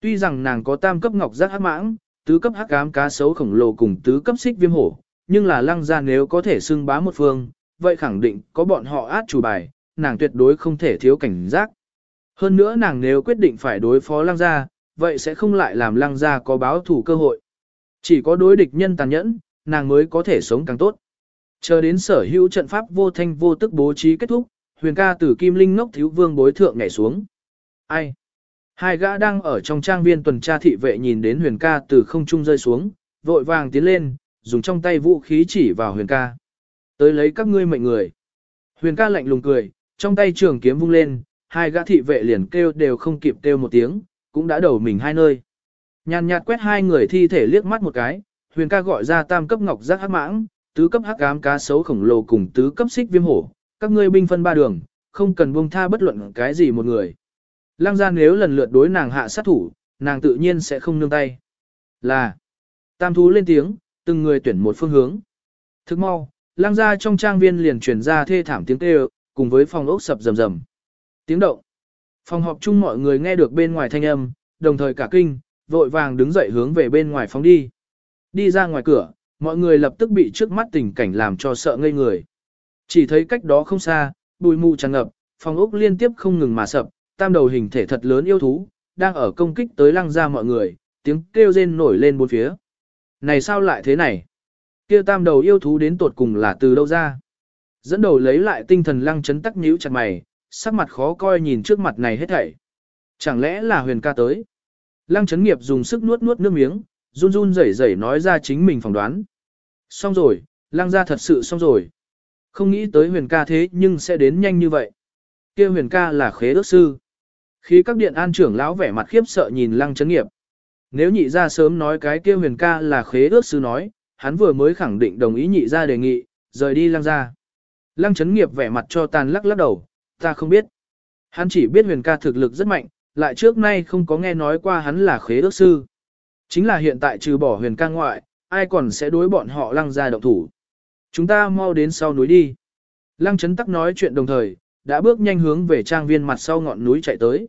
Tuy rằng nàng có tam cấp ngọc giác hắc mãng, tứ cấp hắc ám cá sấu khổng lồ cùng tứ cấp xích viêm hổ, nhưng là lăng gia nếu có thể xưng bá một phương, vậy khẳng định có bọn họ át chủ bài, nàng tuyệt đối không thể thiếu cảnh giác. Hơn nữa nàng nếu quyết định phải đối phó lăng gia, vậy sẽ không lại làm lăng gia có báo thủ cơ hội. Chỉ có đối địch nhân tàn nhẫn, nàng mới có thể sống càng tốt. Chờ đến sở hữu trận pháp vô thanh vô tức bố trí kết thúc, huyền ca từ kim linh ngốc thiếu vương bối thượng nhảy xuống. Ai? Hai gã đang ở trong trang viên tuần tra thị vệ nhìn đến huyền ca từ không trung rơi xuống, vội vàng tiến lên, dùng trong tay vũ khí chỉ vào huyền ca. Tới lấy các ngươi mệnh người. Huyền ca lạnh lùng cười, trong tay trường kiếm vung lên, hai gã thị vệ liền kêu đều không kịp kêu một tiếng, cũng đã đầu mình hai nơi. Nhàn nhạt quét hai người thi thể liếc mắt một cái, huyền ca gọi ra tam cấp ngọc giác hắc mãng, tứ cấp hắc ám cá sấu khổng lồ cùng tứ cấp xích viêm hổ, các ngươi binh phân ba đường, không cần buông tha bất luận cái gì một người. Lăng gia nếu lần lượt đối nàng hạ sát thủ, nàng tự nhiên sẽ không nương tay. Là, tam thú lên tiếng, từng người tuyển một phương hướng. Thức mau, lăng gia trong trang viên liền truyền ra thê thảm tiếng kêu, cùng với phòng ốc sập rầm rầm. Tiếng động. Phòng họp chung mọi người nghe được bên ngoài thanh âm, đồng thời cả kinh, vội vàng đứng dậy hướng về bên ngoài phóng đi. Đi ra ngoài cửa, mọi người lập tức bị trước mắt tình cảnh làm cho sợ ngây người. Chỉ thấy cách đó không xa, bụi mù tràn ngập, phòng ốc liên tiếp không ngừng mà sập, tam đầu hình thể thật lớn yêu thú, đang ở công kích tới lăng ra mọi người, tiếng kêu rên nổi lên bốn phía. Này sao lại thế này? Kia tam đầu yêu thú đến tột cùng là từ đâu ra? Dẫn đầu lấy lại tinh thần lăng chấn tắc nhíu chặt mày, sắc mặt khó coi nhìn trước mặt này hết thảy. Chẳng lẽ là huyền ca tới? Lăng chấn nghiệp dùng sức nuốt nuốt nước miếng, run run rẩy rẩy nói ra chính mình phỏng đoán. Xong rồi, lăng ra thật sự xong rồi. Không nghĩ tới huyền ca thế nhưng sẽ đến nhanh như vậy. kia huyền ca là khế ước sư. Khi các điện an trưởng lão vẻ mặt khiếp sợ nhìn lăng chấn nghiệp. Nếu nhị ra sớm nói cái kia huyền ca là khế ước sư nói, hắn vừa mới khẳng định đồng ý nhị ra đề nghị, rời đi lăng ra. Lăng chấn nghiệp vẻ mặt cho tàn lắc lắc đầu, ta không biết. Hắn chỉ biết huyền ca thực lực rất mạnh, lại trước nay không có nghe nói qua hắn là khế ước sư. Chính là hiện tại trừ bỏ huyền ca ngoại, ai còn sẽ đối bọn họ lăng ra động thủ. Chúng ta mau đến sau núi đi. Lăng chấn tắc nói chuyện đồng thời, đã bước nhanh hướng về trang viên mặt sau ngọn núi chạy tới.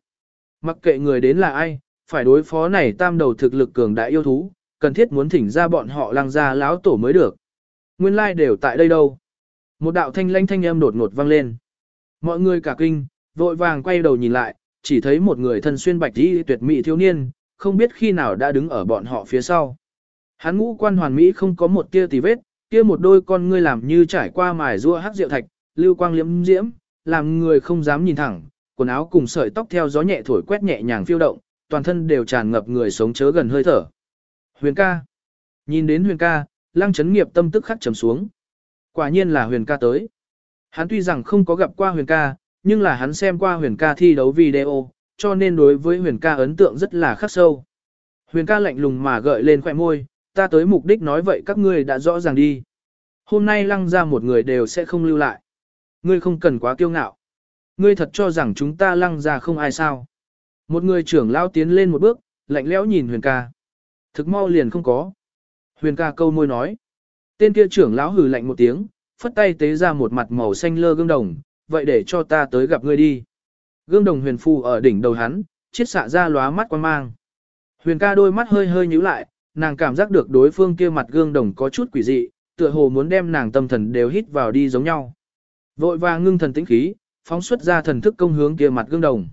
Mặc kệ người đến là ai, phải đối phó này tam đầu thực lực cường đại yêu thú, cần thiết muốn thỉnh ra bọn họ lăng ra láo tổ mới được. Nguyên lai like đều tại đây đâu. Một đạo thanh lãnh thanh âm đột ngột vang lên. Mọi người cả kinh, vội vàng quay đầu nhìn lại, chỉ thấy một người thân xuyên bạch y tuyệt mỹ thiếu niên, không biết khi nào đã đứng ở bọn họ phía sau. Hắn ngũ quan hoàn mỹ không có một tia tì vết, kia một đôi con ngươi làm như trải qua mài rua hắc rượu thạch, lưu quang liễm diễm, làm người không dám nhìn thẳng, quần áo cùng sợi tóc theo gió nhẹ thổi quét nhẹ nhàng phiêu động, toàn thân đều tràn ngập người sống chớ gần hơi thở. Huyền ca. Nhìn đến huyền ca, lăng chấn nghiệp tâm tức khắc trầm xuống. Quả nhiên là huyền ca tới. Hắn tuy rằng không có gặp qua huyền ca, nhưng là hắn xem qua huyền ca thi đấu video, cho nên đối với huyền ca ấn tượng rất là khắc sâu. Huyền ca lạnh lùng mà gợi lên khỏe môi, ta tới mục đích nói vậy các ngươi đã rõ ràng đi. Hôm nay lăng ra một người đều sẽ không lưu lại. Ngươi không cần quá kiêu ngạo. Ngươi thật cho rằng chúng ta lăng ra không ai sao. Một người trưởng lao tiến lên một bước, lạnh lẽo nhìn huyền ca. Thực mau liền không có. Huyền ca câu môi nói. Tên kia trưởng lão hừ lạnh một tiếng, phất tay tế ra một mặt màu xanh lơ gương đồng, vậy để cho ta tới gặp ngươi đi. Gương đồng huyền phù ở đỉnh đầu hắn, chiết xạ ra lóa mắt quan mang. Huyền ca đôi mắt hơi hơi nhíu lại, nàng cảm giác được đối phương kia mặt gương đồng có chút quỷ dị, tựa hồ muốn đem nàng tâm thần đều hít vào đi giống nhau. Vội vàng ngưng thần tĩnh khí, phóng xuất ra thần thức công hướng kia mặt gương đồng.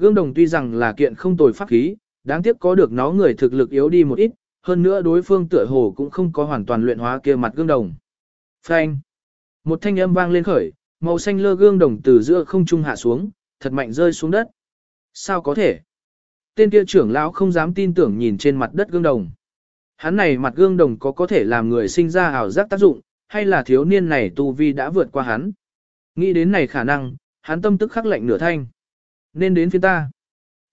Gương đồng tuy rằng là kiện không tồi pháp khí, đáng tiếc có được nó người thực lực yếu đi một ít, hơn nữa đối phương tựa hồ cũng không có hoàn toàn luyện hóa kia mặt gương đồng. Phanh! Một thanh âm vang lên khởi, màu xanh lơ gương đồng từ giữa không trung hạ xuống, thật mạnh rơi xuống đất. Sao có thể? Tên kia trưởng lão không dám tin tưởng nhìn trên mặt đất gương đồng. Hắn này mặt gương đồng có có thể làm người sinh ra ảo giác tác dụng, hay là thiếu niên này tu vi đã vượt qua hắn. Nghĩ đến này khả năng, hắn tâm tức khắc lạnh nửa thanh. Nên đến phía ta.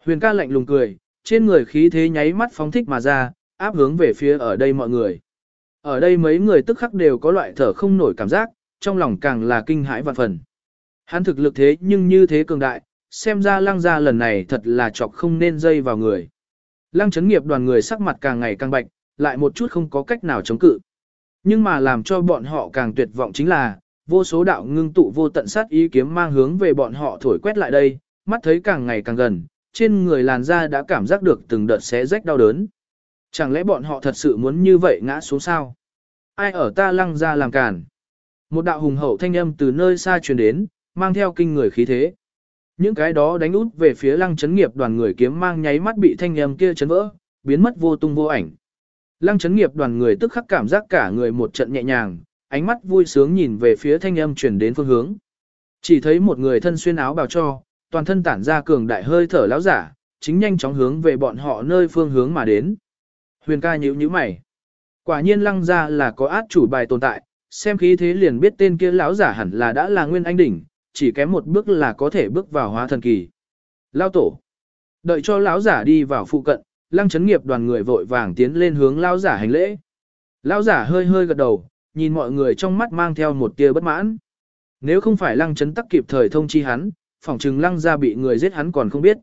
Huyền ca lạnh lùng cười, trên người khí thế nháy mắt phóng thích mà ra, áp hướng về phía ở đây mọi người. Ở đây mấy người tức khắc đều có loại thở không nổi cảm giác, trong lòng càng là kinh hãi vạn phần. Hắn thực lực thế nhưng như thế cường đại, xem ra lăng gia lần này thật là chọc không nên dây vào người. Lăng chấn nghiệp đoàn người sắc mặt càng ngày càng bạch, lại một chút không có cách nào chống cự. Nhưng mà làm cho bọn họ càng tuyệt vọng chính là, vô số đạo ngưng tụ vô tận sát ý kiếm mang hướng về bọn họ thổi quét lại đây, mắt thấy càng ngày càng gần, trên người làn da đã cảm giác được từng đợt xé rách đau đớn. Chẳng lẽ bọn họ thật sự muốn như vậy ngã xuống sao? Ai ở ta lăng ra làm cản? Một đạo hùng hậu thanh âm từ nơi xa truyền đến, mang theo kinh người khí thế. Những cái đó đánh út về phía lăng chấn nghiệp đoàn người kiếm mang nháy mắt bị thanh âm kia chấn vỡ, biến mất vô tung vô ảnh. Lăng chấn nghiệp đoàn người tức khắc cảm giác cả người một trận nhẹ nhàng, ánh mắt vui sướng nhìn về phía thanh âm truyền đến phương hướng. Chỉ thấy một người thân xuyên áo bào cho, toàn thân tản ra cường đại hơi thở lão giả, chính nhanh chóng hướng về bọn họ nơi phương hướng mà đến. Huyền ca nhíu nhíu mày. Quả nhiên lăng ra là có át chủ bài tồn tại, xem khí thế liền biết tên kia lão giả hẳn là đã là nguyên anh đỉnh, chỉ kém một bước là có thể bước vào hóa thần kỳ. Lao tổ. Đợi cho lão giả đi vào phụ cận, lăng chấn nghiệp đoàn người vội vàng tiến lên hướng lão giả hành lễ. Lão giả hơi hơi gật đầu, nhìn mọi người trong mắt mang theo một tia bất mãn. Nếu không phải lăng chấn tắc kịp thời thông chi hắn, phỏng chừng lăng ra bị người giết hắn còn không biết.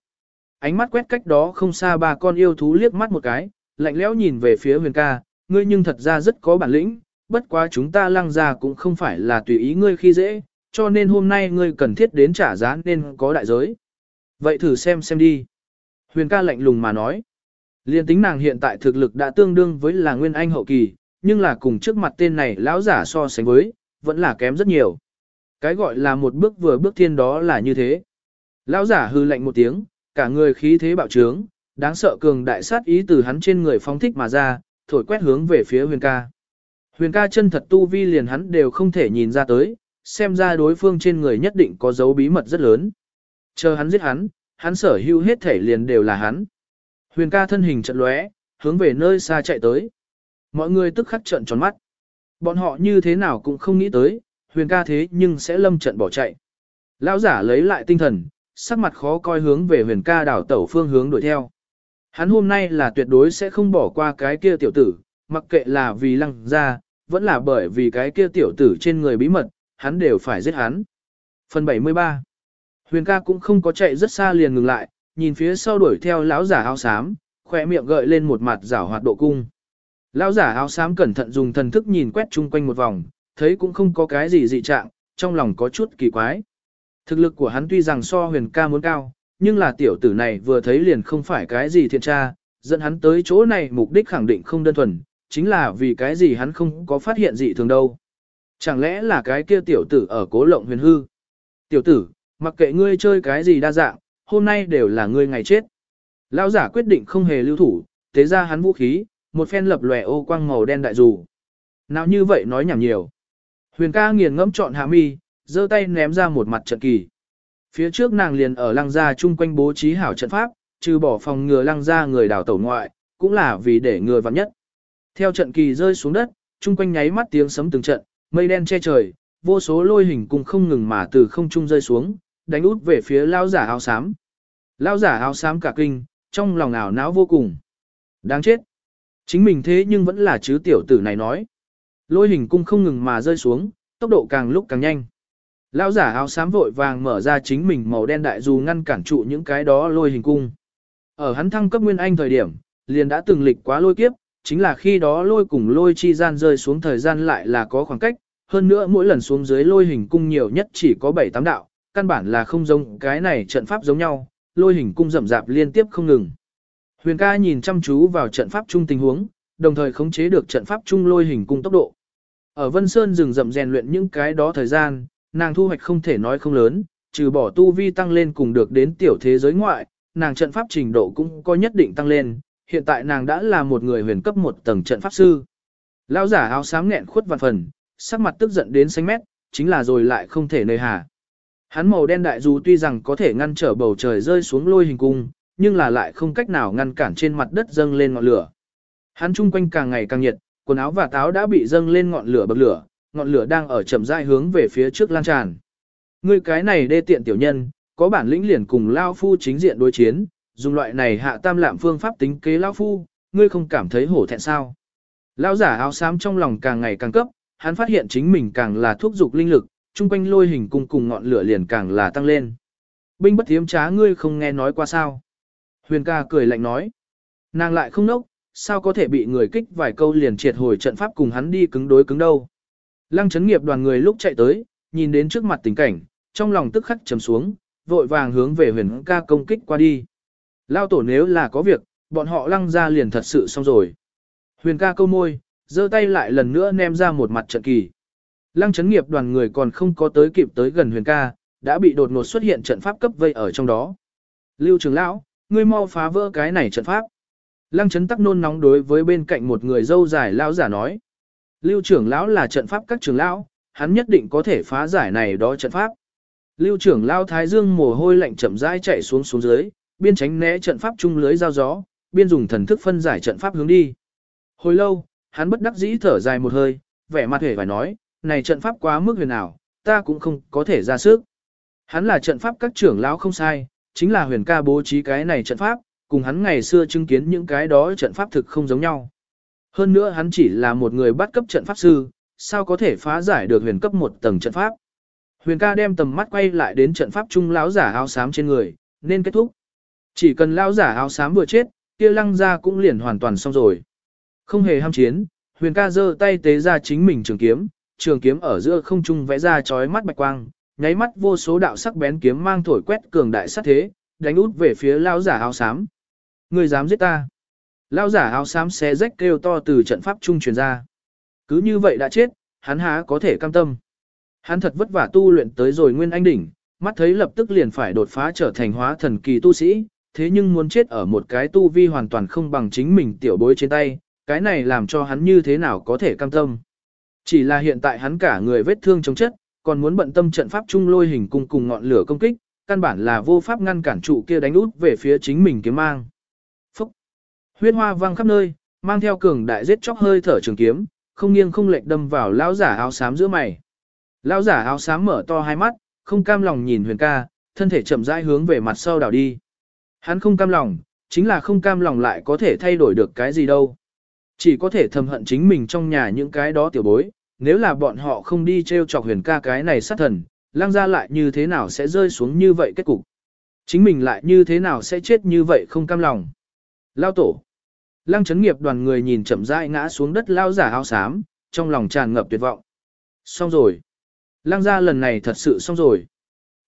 Ánh mắt quét cách đó không xa ba con yêu thú liếc mắt một cái, lạnh lẽo nhìn về phía huyền ca, ngươi nhưng thật ra rất có bản lĩnh, bất quá chúng ta lăng ra cũng không phải là tùy ý ngươi khi dễ, cho nên hôm nay ngươi cần thiết đến trả giá nên có đại giới. Vậy thử xem xem đi. Huyền ca lạnh lùng mà nói. Liên tính nàng hiện tại thực lực đã tương đương với là nguyên anh hậu kỳ, nhưng là cùng trước mặt tên này lão giả so sánh với, vẫn là kém rất nhiều. Cái gọi là một bước vừa bước thiên đó là như thế. Lão giả hư lạnh một tiếng, cả người khí thế bạo trướng, đáng sợ cường đại sát ý từ hắn trên người phóng thích mà ra, thổi quét hướng về phía huyền ca. Huyền ca chân thật tu vi liền hắn đều không thể nhìn ra tới, xem ra đối phương trên người nhất định có dấu bí mật rất lớn. Chờ hắn giết hắn, hắn sở hữu hết thể liền đều là hắn. Huyền ca thân hình trận lóe, hướng về nơi xa chạy tới. Mọi người tức khắc trợn tròn mắt. Bọn họ như thế nào cũng không nghĩ tới, huyền ca thế nhưng sẽ lâm trận bỏ chạy. Lão giả lấy lại tinh thần, sắc mặt khó coi hướng về huyền ca đảo tẩu phương hướng đuổi theo. Hắn hôm nay là tuyệt đối sẽ không bỏ qua cái kia tiểu tử, mặc kệ là vì lăng ra, vẫn là bởi vì cái kia tiểu tử trên người bí mật, hắn đều phải giết hắn. Phần 73 Huyền ca cũng không có chạy rất xa liền ngừng lại, nhìn phía sau đuổi theo lão giả áo xám, khỏe miệng gợi lên một mặt rảo hoạt độ cung. Lão giả áo xám cẩn thận dùng thần thức nhìn quét chung quanh một vòng, thấy cũng không có cái gì dị trạng, trong lòng có chút kỳ quái. Thực lực của hắn tuy rằng so huyền ca muốn cao, nhưng là tiểu tử này vừa thấy liền không phải cái gì thiện tra, dẫn hắn tới chỗ này mục đích khẳng định không đơn thuần, chính là vì cái gì hắn không có phát hiện gì thường đâu. Chẳng lẽ là cái kia tiểu tử ở cố lộng huyền hư? Tiểu tử, mặc kệ ngươi chơi cái gì đa dạng, hôm nay đều là ngươi ngày chết. Lão giả quyết định không hề lưu thủ, thế ra hắn vũ khí, một phen lập lòe ô quang màu đen đại dù. Nào như vậy nói nhảm nhiều. Huyền ca nghiền ngẫm chọn hạ mi, giơ tay ném ra một mặt trận kỳ. Phía trước nàng liền ở lăng gia chung quanh bố trí hảo trận pháp, trừ bỏ phòng ngừa lăng gia người đào tẩu ngoại, cũng là vì để người vắng nhất. Theo trận kỳ rơi xuống đất, chung quanh nháy mắt tiếng sấm từng trận, mây đen che trời, vô số lôi hình cùng không ngừng mà từ không trung rơi xuống, đánh út về phía lao giả áo xám. Lao giả áo xám cả kinh, trong lòng ảo não vô cùng. Đáng chết. Chính mình thế nhưng vẫn là chứ tiểu tử này nói. Lôi hình cung không ngừng mà rơi xuống, tốc độ càng lúc càng nhanh. Lão giả áo xám vội vàng mở ra chính mình màu đen đại dù ngăn cản trụ những cái đó lôi hình cung. Ở hắn thăng cấp nguyên anh thời điểm, liền đã từng lịch quá lôi kiếp, chính là khi đó lôi cùng lôi chi gian rơi xuống thời gian lại là có khoảng cách, hơn nữa mỗi lần xuống dưới lôi hình cung nhiều nhất chỉ có 7-8 đạo, căn bản là không giống cái này trận pháp giống nhau, lôi hình cung rậm rạp liên tiếp không ngừng. Huyền ca nhìn chăm chú vào trận pháp chung tình huống, đồng thời khống chế được trận pháp chung lôi hình cung tốc độ. Ở Vân Sơn rừng rậm rèn luyện những cái đó thời gian, nàng thu hoạch không thể nói không lớn, trừ bỏ tu vi tăng lên cùng được đến tiểu thế giới ngoại, nàng trận pháp trình độ cũng có nhất định tăng lên, hiện tại nàng đã là một người huyền cấp một tầng trận pháp sư. Lão giả áo xám nghẹn khuất vạn phần, sắc mặt tức giận đến xanh mét, chính là rồi lại không thể nơi hà. Hắn màu đen đại dù tuy rằng có thể ngăn trở bầu trời rơi xuống lôi hình cung, nhưng là lại không cách nào ngăn cản trên mặt đất dâng lên ngọn lửa. Hắn chung quanh càng ngày càng nhiệt, quần áo và táo đã bị dâng lên ngọn lửa bậc lửa, ngọn lửa đang ở chậm rãi hướng về phía trước lan tràn. Ngươi cái này đê tiện tiểu nhân, có bản lĩnh liền cùng Lao Phu chính diện đối chiến, dùng loại này hạ tam lạm phương pháp tính kế Lao Phu, ngươi không cảm thấy hổ thẹn sao. Lão giả áo xám trong lòng càng ngày càng cấp, hắn phát hiện chính mình càng là thúc dục linh lực, chung quanh lôi hình cung cùng ngọn lửa liền càng là tăng lên. Binh bất thiếm trá ngươi không nghe nói qua sao. Huyền ca cười lạnh nói. Nàng lại không nốc, sao có thể bị người kích vài câu liền triệt hồi trận pháp cùng hắn đi cứng đối cứng đâu. Lăng chấn nghiệp đoàn người lúc chạy tới, nhìn đến trước mặt tình cảnh, trong lòng tức khắc trầm xuống, vội vàng hướng về huyền ca công kích qua đi. Lao tổ nếu là có việc, bọn họ lăng ra liền thật sự xong rồi. Huyền ca câu môi, giơ tay lại lần nữa ném ra một mặt trận kỳ. Lăng chấn nghiệp đoàn người còn không có tới kịp tới gần huyền ca, đã bị đột ngột xuất hiện trận pháp cấp vây ở trong đó. Lưu trường lão, ngươi mau phá vỡ cái này trận pháp. Lăng chấn tắc nôn nóng đối với bên cạnh một người dâu dài lão giả nói. Lưu trưởng lão là trận pháp các trưởng lão, hắn nhất định có thể phá giải này đó trận pháp. Lưu trưởng lão thái dương mồ hôi lạnh chậm rãi chạy xuống xuống dưới, biên tránh né trận pháp trung lưới giao gió, biên dùng thần thức phân giải trận pháp hướng đi. Hồi lâu, hắn bất đắc dĩ thở dài một hơi, vẻ mặt hề phải nói, này trận pháp quá mức huyền ảo, ta cũng không có thể ra sức. Hắn là trận pháp các trưởng lão không sai, chính là huyền ca bố trí cái này trận pháp, cùng hắn ngày xưa chứng kiến những cái đó trận pháp thực không giống nhau. Hơn nữa hắn chỉ là một người bắt cấp trận pháp sư, sao có thể phá giải được huyền cấp một tầng trận pháp. Huyền ca đem tầm mắt quay lại đến trận pháp trung lão giả áo xám trên người, nên kết thúc. Chỉ cần lão giả áo xám vừa chết, kia lăng ra cũng liền hoàn toàn xong rồi. Không hề ham chiến, huyền ca giơ tay tế ra chính mình trường kiếm, trường kiếm ở giữa không trung vẽ ra chói mắt bạch quang, nháy mắt vô số đạo sắc bén kiếm mang thổi quét cường đại sát thế, đánh út về phía lão giả áo xám. Ngươi dám giết ta? Lao giả áo xám xé rách kêu to từ trận pháp trung truyền ra. Cứ như vậy đã chết, hắn há có thể cam tâm. Hắn thật vất vả tu luyện tới rồi nguyên anh đỉnh, mắt thấy lập tức liền phải đột phá trở thành hóa thần kỳ tu sĩ, thế nhưng muốn chết ở một cái tu vi hoàn toàn không bằng chính mình tiểu bối trên tay, cái này làm cho hắn như thế nào có thể cam tâm. Chỉ là hiện tại hắn cả người vết thương chống chất, còn muốn bận tâm trận pháp trung lôi hình cung cùng ngọn lửa công kích, căn bản là vô pháp ngăn cản trụ kia đánh út về phía chính mình kiếm mang. Huyết hoa vang khắp nơi, mang theo cường đại giết chóc hơi thở trường kiếm, không nghiêng không lệch đâm vào lão giả áo xám giữa mày. Lão giả áo xám mở to hai mắt, không cam lòng nhìn huyền ca, thân thể chậm rãi hướng về mặt sau đảo đi. Hắn không cam lòng, chính là không cam lòng lại có thể thay đổi được cái gì đâu. Chỉ có thể thầm hận chính mình trong nhà những cái đó tiểu bối, nếu là bọn họ không đi treo chọc huyền ca cái này sát thần, lang ra lại như thế nào sẽ rơi xuống như vậy kết cục. Chính mình lại như thế nào sẽ chết như vậy không cam lòng. Lao tổ. Lăng chấn nghiệp đoàn người nhìn chậm rãi ngã xuống đất lao giả áo xám, trong lòng tràn ngập tuyệt vọng. Xong rồi. Lăng ra lần này thật sự xong rồi.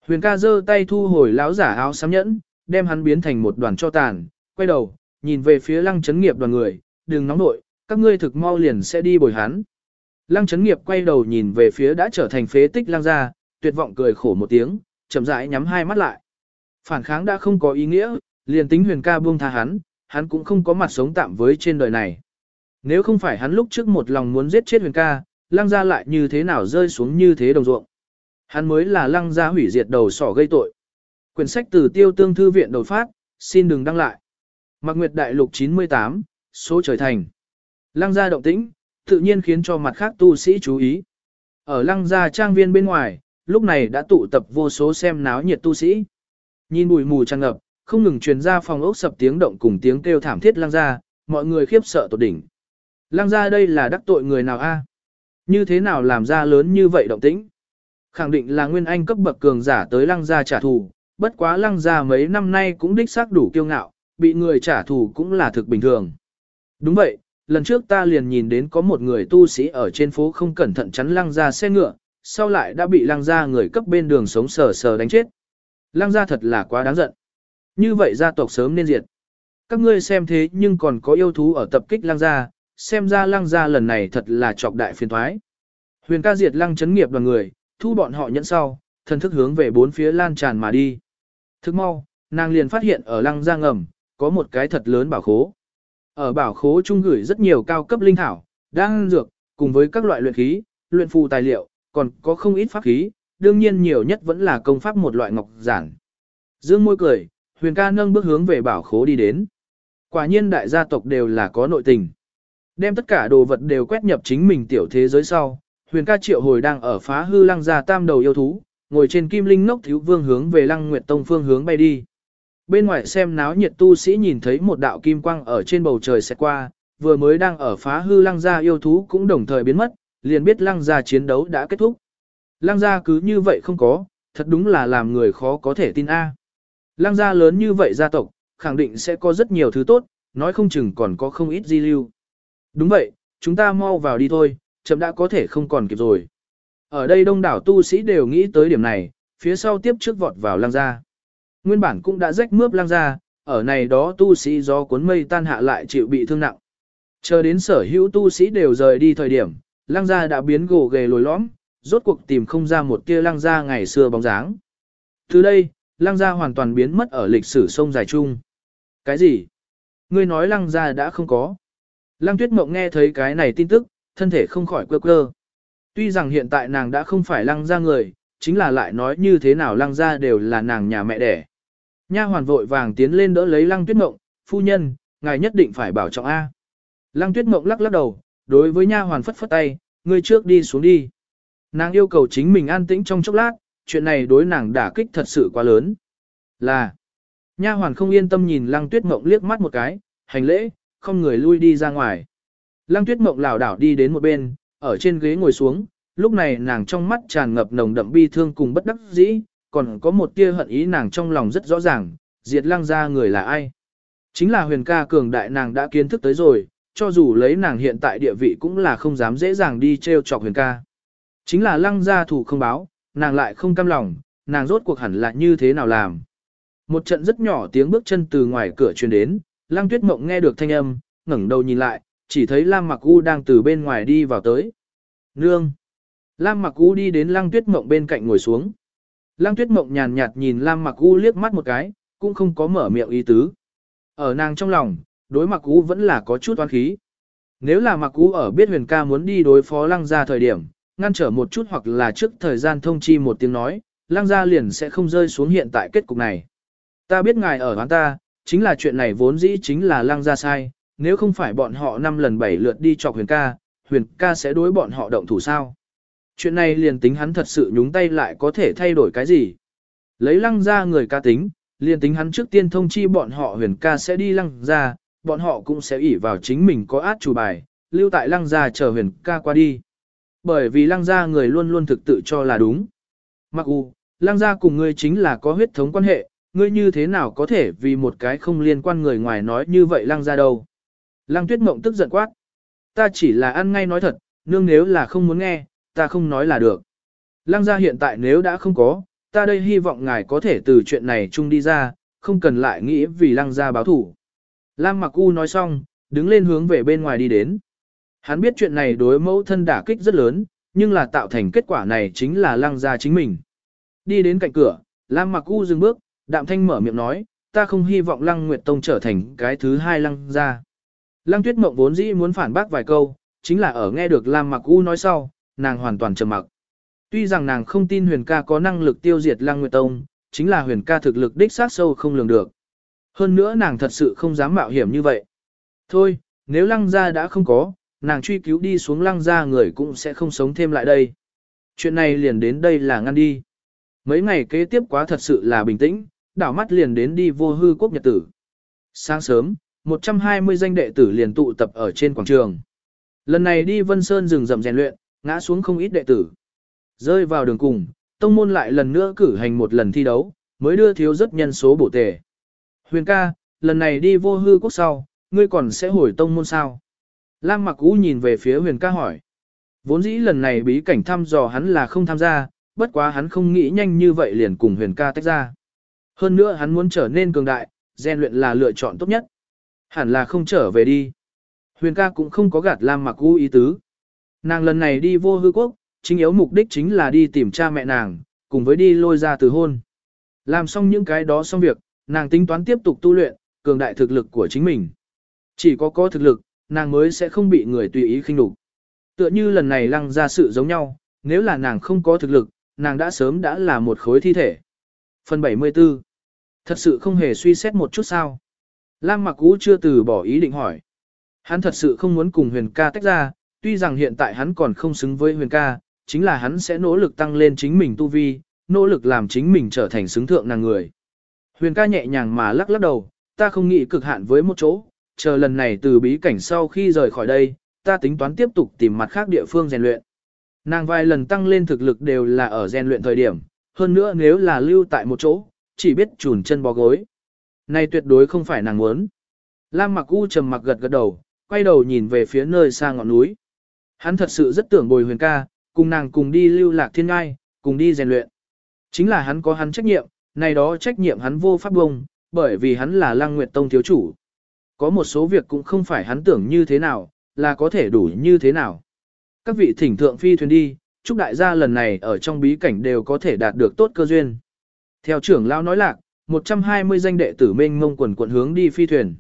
Huyền ca giơ tay thu hồi lão giả áo xám nhẫn, đem hắn biến thành một đoàn cho tàn, quay đầu, nhìn về phía lăng chấn nghiệp đoàn người, đừng nóng nội, các ngươi thực mau liền sẽ đi bồi hắn. Lăng chấn nghiệp quay đầu nhìn về phía đã trở thành phế tích lăng ra, tuyệt vọng cười khổ một tiếng, chậm rãi nhắm hai mắt lại. Phản kháng đã không có ý nghĩa, liền tính huyền ca buông tha hắn, hắn cũng không có mặt sống tạm với trên đời này. Nếu không phải hắn lúc trước một lòng muốn giết chết huyền ca, lăng ra lại như thế nào rơi xuống như thế đồng ruộng. Hắn mới là lăng ra hủy diệt đầu sỏ gây tội. Quyển sách từ tiêu tương thư viện đột phát, xin đừng đăng lại. Mạc Nguyệt Đại Lục 98, số trời thành. Lăng gia động tĩnh, tự nhiên khiến cho mặt khác tu sĩ chú ý. Ở lăng gia trang viên bên ngoài, lúc này đã tụ tập vô số xem náo nhiệt tu sĩ. Nhìn bụi mù tràn ngập, không ngừng truyền ra phòng ốc sập tiếng động cùng tiếng kêu thảm thiết lăng gia, mọi người khiếp sợ tột đỉnh. Lăng gia đây là đắc tội người nào a? Như thế nào làm ra lớn như vậy động tĩnh? Khẳng định là nguyên anh cấp bậc cường giả tới lăng gia trả thù, bất quá lăng gia mấy năm nay cũng đích xác đủ kiêu ngạo, bị người trả thù cũng là thực bình thường. Đúng vậy, lần trước ta liền nhìn đến có một người tu sĩ ở trên phố không cẩn thận chắn lăng gia xe ngựa, sau lại đã bị lăng gia người cấp bên đường sống sờ sờ đánh chết. Lăng gia thật là quá đáng giận. Như vậy gia tộc sớm nên diệt. Các ngươi xem thế nhưng còn có yêu thú ở tập kích Lang gia, xem ra Lang gia lần này thật là trọc đại phiền thoái. Huyền ca diệt lăng chấn nghiệp đoàn người, thu bọn họ nhẫn sau, thần thức hướng về bốn phía lan tràn mà đi. Thức mau, nàng liền phát hiện ở lăng gia ngầm, có một cái thật lớn bảo khố. Ở bảo khố trung gửi rất nhiều cao cấp linh thảo, đan dược, cùng với các loại luyện khí, luyện phù tài liệu, còn có không ít pháp khí, đương nhiên nhiều nhất vẫn là công pháp một loại ngọc giản. Dương môi cười, huyền ca nâng bước hướng về bảo khố đi đến. Quả nhiên đại gia tộc đều là có nội tình. Đem tất cả đồ vật đều quét nhập chính mình tiểu thế giới sau, huyền ca triệu hồi đang ở phá hư lăng gia tam đầu yêu thú, ngồi trên kim linh ngốc thiếu vương hướng về lăng nguyệt tông phương hướng bay đi. Bên ngoài xem náo nhiệt tu sĩ nhìn thấy một đạo kim quang ở trên bầu trời sẽ qua, vừa mới đang ở phá hư lăng gia yêu thú cũng đồng thời biến mất, liền biết lăng gia chiến đấu đã kết thúc. Lăng gia cứ như vậy không có, thật đúng là làm người khó có thể tin a. Lăng gia lớn như vậy gia tộc, khẳng định sẽ có rất nhiều thứ tốt, nói không chừng còn có không ít di lưu. Đúng vậy, chúng ta mau vào đi thôi, chậm đã có thể không còn kịp rồi. Ở đây đông đảo tu sĩ đều nghĩ tới điểm này, phía sau tiếp trước vọt vào lăng gia. Nguyên bản cũng đã rách mướp lăng gia, ở này đó tu sĩ do cuốn mây tan hạ lại chịu bị thương nặng. Chờ đến sở hữu tu sĩ đều rời đi thời điểm, lăng gia đã biến gồ ghề lồi lõm, rốt cuộc tìm không ra một tia lăng gia ngày xưa bóng dáng. Từ đây, lăng gia hoàn toàn biến mất ở lịch sử sông dài chung. Cái gì? Ngươi nói lăng gia đã không có. Lăng tuyết mộng nghe thấy cái này tin tức, thân thể không khỏi quơ quơ. Tuy rằng hiện tại nàng đã không phải lăng gia người, chính là lại nói như thế nào lăng gia đều là nàng nhà mẹ đẻ. Nha hoàn vội vàng tiến lên đỡ lấy lăng tuyết mộng, phu nhân, ngài nhất định phải bảo trọng A. Lăng tuyết mộng lắc lắc đầu, đối với nha hoàn phất phất tay, ngươi trước đi xuống đi. Nàng yêu cầu chính mình an tĩnh trong chốc lát, chuyện này đối nàng đả kích thật sự quá lớn. Là, nha hoàn không yên tâm nhìn lăng tuyết mộng liếc mắt một cái, hành lễ, không người lui đi ra ngoài. Lăng tuyết mộng lảo đảo đi đến một bên, ở trên ghế ngồi xuống, lúc này nàng trong mắt tràn ngập nồng đậm bi thương cùng bất đắc dĩ, còn có một tia hận ý nàng trong lòng rất rõ ràng, diệt lăng ra người là ai. Chính là huyền ca cường đại nàng đã kiến thức tới rồi, cho dù lấy nàng hiện tại địa vị cũng là không dám dễ dàng đi treo chọc huyền ca. Chính là lăng gia thủ không báo, nàng lại không cam lòng, nàng rốt cuộc hẳn là như thế nào làm. Một trận rất nhỏ tiếng bước chân từ ngoài cửa truyền đến, lăng tuyết mộng nghe được thanh âm, ngẩng đầu nhìn lại, chỉ thấy Lam Mặc U đang từ bên ngoài đi vào tới. Nương! Lam Mặc U đi đến lăng tuyết mộng bên cạnh ngồi xuống. Lăng tuyết mộng nhàn nhạt nhìn Lam Mặc U liếc mắt một cái, cũng không có mở miệng ý tứ. Ở nàng trong lòng, đối Mặc U vẫn là có chút oán khí. Nếu là Mặc U ở biết huyền ca muốn đi đối phó lăng ra thời điểm, ngăn trở một chút hoặc là trước thời gian thông chi một tiếng nói, lăng gia liền sẽ không rơi xuống hiện tại kết cục này. Ta biết ngài ở hắn ta, chính là chuyện này vốn dĩ chính là lăng gia sai, nếu không phải bọn họ năm lần bảy lượt đi chọc huyền ca, huyền ca sẽ đối bọn họ động thủ sao. Chuyện này liền tính hắn thật sự nhúng tay lại có thể thay đổi cái gì. Lấy lăng gia người ca tính, liền tính hắn trước tiên thông chi bọn họ huyền ca sẽ đi lăng gia, bọn họ cũng sẽ ỉ vào chính mình có át chủ bài, lưu tại lăng gia chờ huyền ca qua đi bởi vì lăng gia người luôn luôn thực tự cho là đúng. Mặc u, lăng gia cùng ngươi chính là có huyết thống quan hệ, ngươi như thế nào có thể vì một cái không liên quan người ngoài nói như vậy lăng gia đâu. Lăng tuyết mộng tức giận quát. Ta chỉ là ăn ngay nói thật, nương nếu là không muốn nghe, ta không nói là được. Lăng gia hiện tại nếu đã không có, ta đây hy vọng ngài có thể từ chuyện này chung đi ra, không cần lại nghĩ vì lăng gia báo thủ. Lam Mặc U nói xong, đứng lên hướng về bên ngoài đi đến. Hắn biết chuyện này đối mẫu thân đả kích rất lớn, nhưng là tạo thành kết quả này chính là lăng gia chính mình. Đi đến cạnh cửa, Lam Mặc U dừng bước, đạm thanh mở miệng nói, ta không hy vọng lăng Nguyệt Tông trở thành cái thứ hai lăng gia. Lăng Tuyết Mộng vốn dĩ muốn phản bác vài câu, chính là ở nghe được Lam Mặc U nói sau, nàng hoàn toàn trầm mặc. Tuy rằng nàng không tin huyền ca có năng lực tiêu diệt lăng Nguyệt Tông, chính là huyền ca thực lực đích sát sâu không lường được. Hơn nữa nàng thật sự không dám mạo hiểm như vậy. Thôi, nếu lăng gia đã không có, nàng truy cứu đi xuống lăng ra người cũng sẽ không sống thêm lại đây. Chuyện này liền đến đây là ngăn đi. Mấy ngày kế tiếp quá thật sự là bình tĩnh, đảo mắt liền đến đi vô hư quốc nhật tử. Sáng sớm, 120 danh đệ tử liền tụ tập ở trên quảng trường. Lần này đi Vân Sơn rừng rậm rèn luyện, ngã xuống không ít đệ tử. Rơi vào đường cùng, tông môn lại lần nữa cử hành một lần thi đấu, mới đưa thiếu rất nhân số bổ tề. Huyền ca, lần này đi vô hư quốc sau, ngươi còn sẽ hồi tông môn sao? Lam Mặc ú nhìn về phía huyền ca hỏi. Vốn dĩ lần này bí cảnh thăm dò hắn là không tham gia, bất quá hắn không nghĩ nhanh như vậy liền cùng huyền ca tách ra. Hơn nữa hắn muốn trở nên cường đại, rèn luyện là lựa chọn tốt nhất. Hẳn là không trở về đi. Huyền ca cũng không có gạt Lam Mặc ú ý tứ. Nàng lần này đi vô hư quốc, chính yếu mục đích chính là đi tìm cha mẹ nàng, cùng với đi lôi ra từ hôn. Làm xong những cái đó xong việc, nàng tính toán tiếp tục tu luyện, cường đại thực lực của chính mình. Chỉ có có thực lực, nàng mới sẽ không bị người tùy ý khinh đục. Tựa như lần này lăng ra sự giống nhau, nếu là nàng không có thực lực, nàng đã sớm đã là một khối thi thể. Phần 74 Thật sự không hề suy xét một chút sao. Lam Mặc Ú chưa từ bỏ ý định hỏi. Hắn thật sự không muốn cùng huyền ca tách ra, tuy rằng hiện tại hắn còn không xứng với huyền ca, chính là hắn sẽ nỗ lực tăng lên chính mình tu vi, nỗ lực làm chính mình trở thành xứng thượng nàng người. Huyền ca nhẹ nhàng mà lắc lắc đầu, ta không nghĩ cực hạn với một chỗ, chờ lần này từ bí cảnh sau khi rời khỏi đây, ta tính toán tiếp tục tìm mặt khác địa phương rèn luyện. Nàng vài lần tăng lên thực lực đều là ở rèn luyện thời điểm, hơn nữa nếu là lưu tại một chỗ, chỉ biết chùn chân bó gối. Này tuyệt đối không phải nàng muốn. Lam Mặc U trầm mặc gật gật đầu, quay đầu nhìn về phía nơi xa ngọn núi. Hắn thật sự rất tưởng bồi huyền ca, cùng nàng cùng đi lưu lạc thiên ngai, cùng đi rèn luyện. Chính là hắn có hắn trách nhiệm, này đó trách nhiệm hắn vô pháp bông, bởi vì hắn là Lăng Nguyệt Tông thiếu chủ. Có một số việc cũng không phải hắn tưởng như thế nào, là có thể đủ như thế nào. Các vị thỉnh thượng phi thuyền đi, chúc đại gia lần này ở trong bí cảnh đều có thể đạt được tốt cơ duyên. Theo trưởng lão nói lạc, 120 danh đệ tử mênh mông quần quận hướng đi phi thuyền.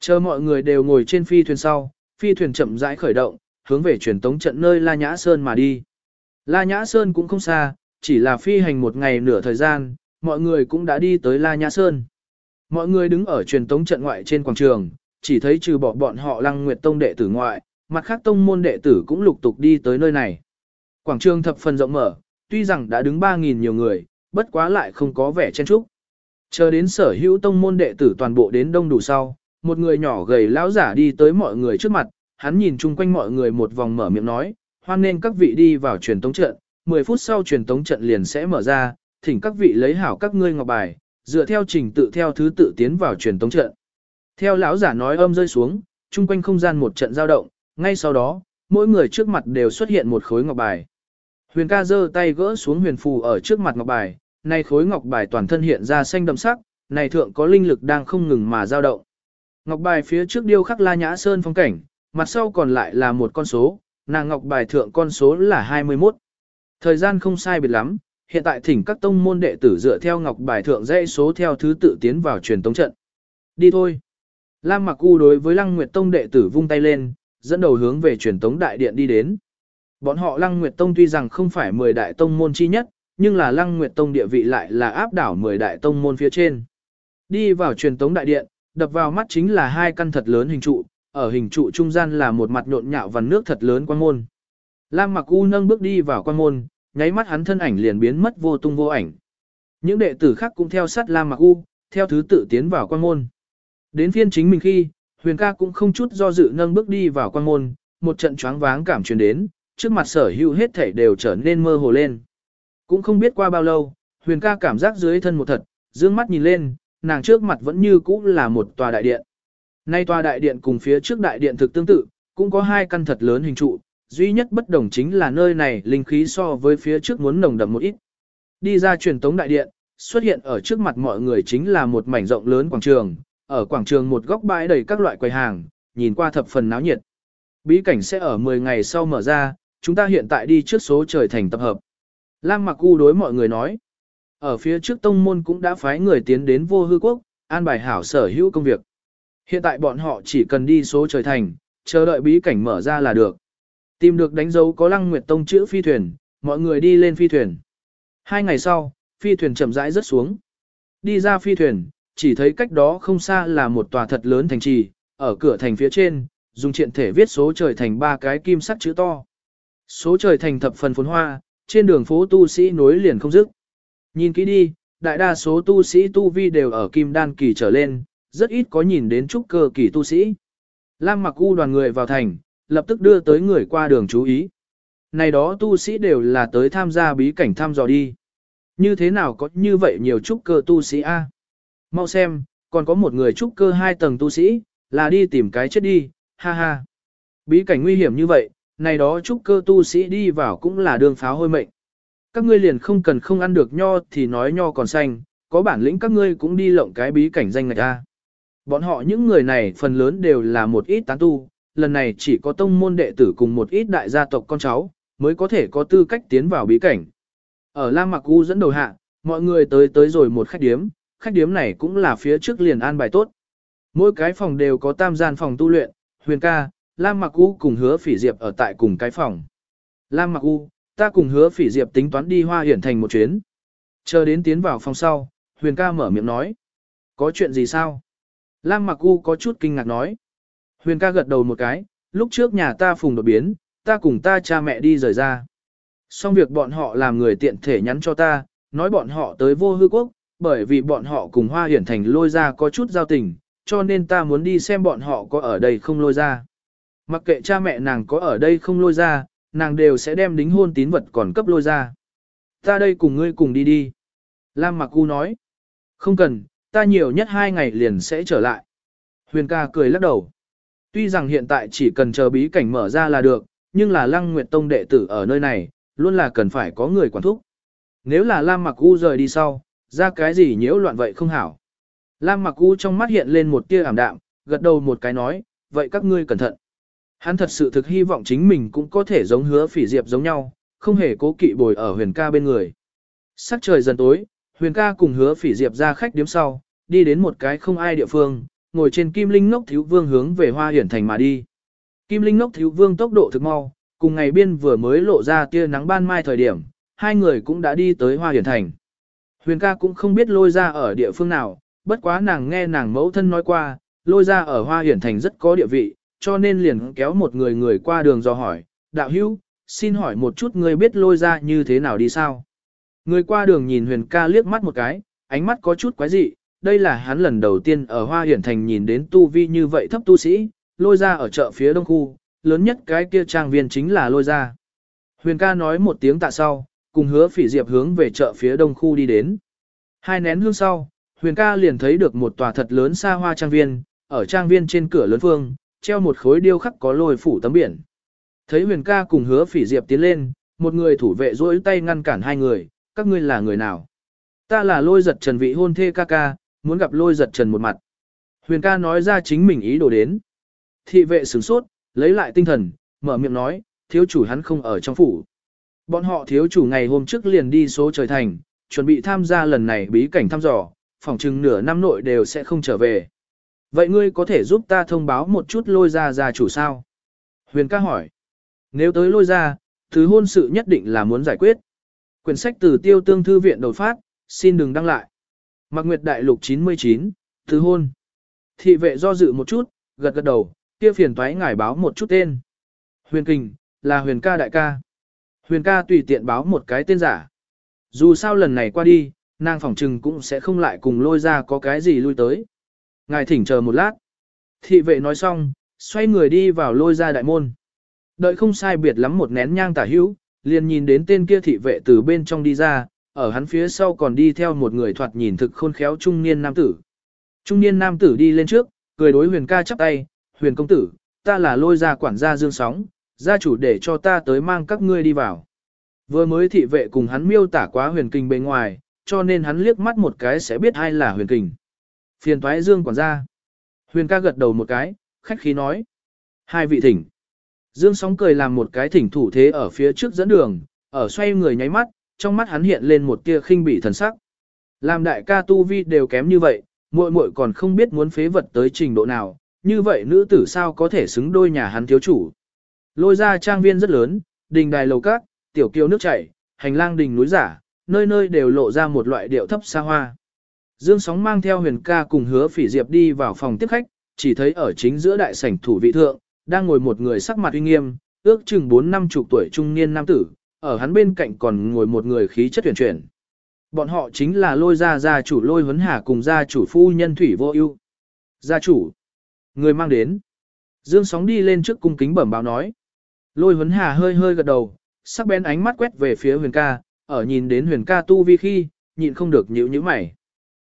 Chờ mọi người đều ngồi trên phi thuyền sau, phi thuyền chậm rãi khởi động, hướng về truyền tống trận nơi La Nhã Sơn mà đi. La Nhã Sơn cũng không xa, chỉ là phi hành một ngày nửa thời gian, mọi người cũng đã đi tới La Nhã Sơn. Mọi người đứng ở truyền tống trận ngoại trên quảng trường, chỉ thấy trừ bỏ bọn họ Lăng Nguyệt Tông đệ tử ngoại, mặt khác tông môn đệ tử cũng lục tục đi tới nơi này. Quảng trường thập phần rộng mở, tuy rằng đã đứng 3.000 nhiều người, bất quá lại không có vẻ chen trúc. Chờ đến sở hữu tông môn đệ tử toàn bộ đến đông đủ sau, một người nhỏ gầy lão giả đi tới mọi người trước mặt, hắn nhìn chung quanh mọi người một vòng mở miệng nói, hoan nên các vị đi vào truyền tống trận, 10 phút sau truyền tống trận liền sẽ mở ra, thỉnh các vị lấy hảo các ngươi ngọc bài, dựa theo trình tự theo thứ tự tiến vào truyền tống trận. Theo lão giả nói âm rơi xuống, chung quanh không gian một trận dao động, ngay sau đó, mỗi người trước mặt đều xuất hiện một khối ngọc bài. Huyền ca giơ tay gỡ xuống huyền phù ở trước mặt ngọc bài, này khối ngọc bài toàn thân hiện ra xanh đậm sắc, này thượng có linh lực đang không ngừng mà dao động. Ngọc bài phía trước điêu khắc La Nhã Sơn phong cảnh, mặt sau còn lại là một con số, nàng ngọc bài thượng con số là 21. Thời gian không sai biệt lắm, hiện tại thỉnh các tông môn đệ tử dựa theo ngọc bài thượng dãy số theo thứ tự tiến vào truyền tống trận. Đi thôi. Lam Mặc U đối với Lăng Nguyệt Tông đệ tử vung tay lên, dẫn đầu hướng về truyền tống đại điện đi đến. Bọn họ Lăng Nguyệt Tông tuy rằng không phải 10 đại tông môn chi nhất, nhưng là Lăng Nguyệt Tông địa vị lại là áp đảo 10 đại tông môn phía trên. Đi vào truyền tống đại điện, đập vào mắt chính là hai căn thật lớn hình trụ, ở hình trụ trung gian là một mặt nhộn nhạo vằn nước thật lớn quan môn. Lam Mặc U nâng bước đi vào quan môn, nháy mắt hắn thân ảnh liền biến mất vô tung vô ảnh. Những đệ tử khác cũng theo sát Lam Mặc U, theo thứ tự tiến vào quan môn. Đến phiên chính mình khi, Huyền ca cũng không chút do dự nâng bước đi vào quan môn, một trận choáng váng cảm truyền đến, trước mặt sở hữu hết thảy đều trở nên mơ hồ lên. Cũng không biết qua bao lâu, Huyền ca cảm giác dưới thân một thật, dương mắt nhìn lên, nàng trước mặt vẫn như cũ là một tòa đại điện. Nay tòa đại điện cùng phía trước đại điện thực tương tự, cũng có hai căn thật lớn hình trụ, duy nhất bất đồng chính là nơi này linh khí so với phía trước muốn nồng đậm một ít. Đi ra truyền tống đại điện, xuất hiện ở trước mặt mọi người chính là một mảnh rộng lớn quảng trường, ở quảng trường một góc bãi đầy các loại quầy hàng, nhìn qua thập phần náo nhiệt. Bí cảnh sẽ ở 10 ngày sau mở ra, chúng ta hiện tại đi trước số trời thành tập hợp. Lam Mặc U đối mọi người nói. Ở phía trước tông môn cũng đã phái người tiến đến vô hư quốc, an bài hảo sở hữu công việc. Hiện tại bọn họ chỉ cần đi số trời thành, chờ đợi bí cảnh mở ra là được. Tìm được đánh dấu có lăng nguyệt tông chữ phi thuyền, mọi người đi lên phi thuyền. Hai ngày sau, phi thuyền chậm rãi rớt xuống. Đi ra phi thuyền, chỉ thấy cách đó không xa là một tòa thật lớn thành trì, ở cửa thành phía trên, dùng triện thể viết số trời thành ba cái kim sắc chữ to. Số trời thành thập phần phồn hoa, trên đường phố tu sĩ nối liền không dứt. Nhìn kỹ đi, đại đa số tu sĩ tu vi đều ở kim đan kỳ trở lên, rất ít có nhìn đến trúc cơ kỳ tu sĩ. Lam mặc u đoàn người vào thành, lập tức đưa tới người qua đường chú ý. Này đó tu sĩ đều là tới tham gia bí cảnh thăm dò đi. Như thế nào có như vậy nhiều trúc cơ tu sĩ A? Mau xem, còn có một người trúc cơ hai tầng tu sĩ, là đi tìm cái chết đi, ha ha. Bí cảnh nguy hiểm như vậy, này đó trúc cơ tu sĩ đi vào cũng là đường pháo hôi mệnh. Các ngươi liền không cần không ăn được nho thì nói nho còn xanh, có bản lĩnh các ngươi cũng đi lộng cái bí cảnh danh ngạch a, Bọn họ những người này phần lớn đều là một ít tán tu, lần này chỉ có tông môn đệ tử cùng một ít đại gia tộc con cháu, mới có thể có tư cách tiến vào bí cảnh. Ở Lam Mạc U dẫn đầu hạ, mọi người tới tới rồi một khách điếm, khách điếm này cũng là phía trước liền an bài tốt. Mỗi cái phòng đều có tam gian phòng tu luyện, huyền ca, Lam Mặc U cùng hứa phỉ diệp ở tại cùng cái phòng. Lam Mặc U, ta cùng hứa phỉ diệp tính toán đi hoa hiển thành một chuyến. Chờ đến tiến vào phòng sau, huyền ca mở miệng nói. Có chuyện gì sao? Lam Mặc U có chút kinh ngạc nói. Huyền ca gật đầu một cái, lúc trước nhà ta phùng đột biến, ta cùng ta cha mẹ đi rời ra. Xong việc bọn họ làm người tiện thể nhắn cho ta, nói bọn họ tới vô hư quốc, bởi vì bọn họ cùng Hoa Hiển Thành lôi ra có chút giao tình, cho nên ta muốn đi xem bọn họ có ở đây không lôi ra. Mặc kệ cha mẹ nàng có ở đây không lôi ra, nàng đều sẽ đem đính hôn tín vật còn cấp lôi ra. Ta đây cùng ngươi cùng đi đi. Lam Mặc U nói. Không cần, ta nhiều nhất hai ngày liền sẽ trở lại. Huyền ca cười lắc đầu. Tuy rằng hiện tại chỉ cần chờ bí cảnh mở ra là được, nhưng là Lăng Nguyệt Tông đệ tử ở nơi này, luôn là cần phải có người quản thúc. Nếu là Lam Mặc U rời đi sau, ra cái gì nhiễu loạn vậy không hảo. Lam Mặc U trong mắt hiện lên một tia ảm đạm, gật đầu một cái nói, vậy các ngươi cẩn thận. Hắn thật sự thực hy vọng chính mình cũng có thể giống hứa phỉ diệp giống nhau, không hề cố kỵ bồi ở huyền ca bên người. Sắc trời dần tối, huyền ca cùng hứa phỉ diệp ra khách điếm sau, đi đến một cái không ai địa phương, ngồi trên kim linh ngốc thiếu vương hướng về hoa hiển thành mà đi. Kim linh ngốc thiếu vương tốc độ thực mau, cùng ngày biên vừa mới lộ ra tia nắng ban mai thời điểm, hai người cũng đã đi tới hoa hiển thành. Huyền ca cũng không biết lôi ra ở địa phương nào, bất quá nàng nghe nàng mẫu thân nói qua, lôi ra ở hoa hiển thành rất có địa vị, cho nên liền kéo một người người qua đường do hỏi, đạo hữu, xin hỏi một chút ngươi biết lôi ra như thế nào đi sao? Người qua đường nhìn huyền ca liếc mắt một cái, ánh mắt có chút quái dị, đây là hắn lần đầu tiên ở Hoa Hiển Thành nhìn đến tu vi như vậy thấp tu sĩ, lôi ra ở chợ phía đông khu, lớn nhất cái kia trang viên chính là lôi ra. Huyền ca nói một tiếng tạ sau, cùng hứa phỉ diệp hướng về chợ phía đông khu đi đến. Hai nén hương sau, huyền ca liền thấy được một tòa thật lớn xa hoa trang viên, ở trang viên trên cửa lớn phương, treo một khối điêu khắc có lôi phủ tấm biển. Thấy huyền ca cùng hứa phỉ diệp tiến lên, một người thủ vệ duỗi tay ngăn cản hai người, các ngươi là người nào? Ta là lôi giật trần vị hôn thê ca ca, muốn gặp lôi giật trần một mặt. Huyền ca nói ra chính mình ý đồ đến. Thị vệ sửng sốt, lấy lại tinh thần, mở miệng nói, thiếu chủ hắn không ở trong phủ. Bọn họ thiếu chủ ngày hôm trước liền đi số trời thành, chuẩn bị tham gia lần này bí cảnh thăm dò, phòng chừng nửa năm nội đều sẽ không trở về. Vậy ngươi có thể giúp ta thông báo một chút lôi ra gia chủ sao? Huyền ca hỏi. Nếu tới lôi ra, thứ hôn sự nhất định là muốn giải quyết. Quyển sách từ tiêu tương thư viện đột phát, xin đừng đăng lại. Mạc Nguyệt Đại Lục 99, Thứ hôn. Thị vệ do dự một chút, gật gật đầu, kia phiền toái ngài báo một chút tên. Huyền Kình, là huyền ca đại ca. Huyền ca tùy tiện báo một cái tên giả. Dù sao lần này qua đi, nàng phỏng trừng cũng sẽ không lại cùng lôi ra có cái gì lui tới. Ngài thỉnh chờ một lát. Thị vệ nói xong, xoay người đi vào lôi ra đại môn. Đợi không sai biệt lắm một nén nhang tả hữu, liền nhìn đến tên kia thị vệ từ bên trong đi ra, ở hắn phía sau còn đi theo một người thoạt nhìn thực khôn khéo trung niên nam tử. Trung niên nam tử đi lên trước, cười đối huyền ca chắp tay, huyền công tử, ta là lôi gia quản gia dương sóng, gia chủ để cho ta tới mang các ngươi đi vào. Vừa mới thị vệ cùng hắn miêu tả quá huyền kinh bên ngoài, cho nên hắn liếc mắt một cái sẽ biết ai là huyền kinh. Phiền thoái dương quản gia. Huyền ca gật đầu một cái, khách khí nói. Hai vị thỉnh. Dương sóng cười làm một cái thỉnh thủ thế ở phía trước dẫn đường, ở xoay người nháy mắt, trong mắt hắn hiện lên một tia khinh bỉ thần sắc. Làm đại ca tu vi đều kém như vậy, muội muội còn không biết muốn phế vật tới trình độ nào, như vậy nữ tử sao có thể xứng đôi nhà hắn thiếu chủ. Lôi ra trang viên rất lớn, đình đài lầu cát, tiểu kiều nước chảy, hành lang đình núi giả, nơi nơi đều lộ ra một loại điệu thấp xa hoa. Dương sóng mang theo huyền ca cùng hứa phỉ diệp đi vào phòng tiếp khách, chỉ thấy ở chính giữa đại sảnh thủ vị thượng, đang ngồi một người sắc mặt uy nghiêm, ước chừng 4 năm chục tuổi trung niên nam tử, ở hắn bên cạnh còn ngồi một người khí chất tuyển chuyển. Bọn họ chính là lôi gia gia chủ lôi huấn hà cùng gia chủ phu nhân thủy vô ưu. Gia chủ, người mang đến. Dương sóng đi lên trước cung kính bẩm báo nói. Lôi huấn hà hơi hơi gật đầu, sắc bén ánh mắt quét về phía huyền ca, ở nhìn đến huyền ca tu vi khi, nhịn không được nhíu nhíu mày.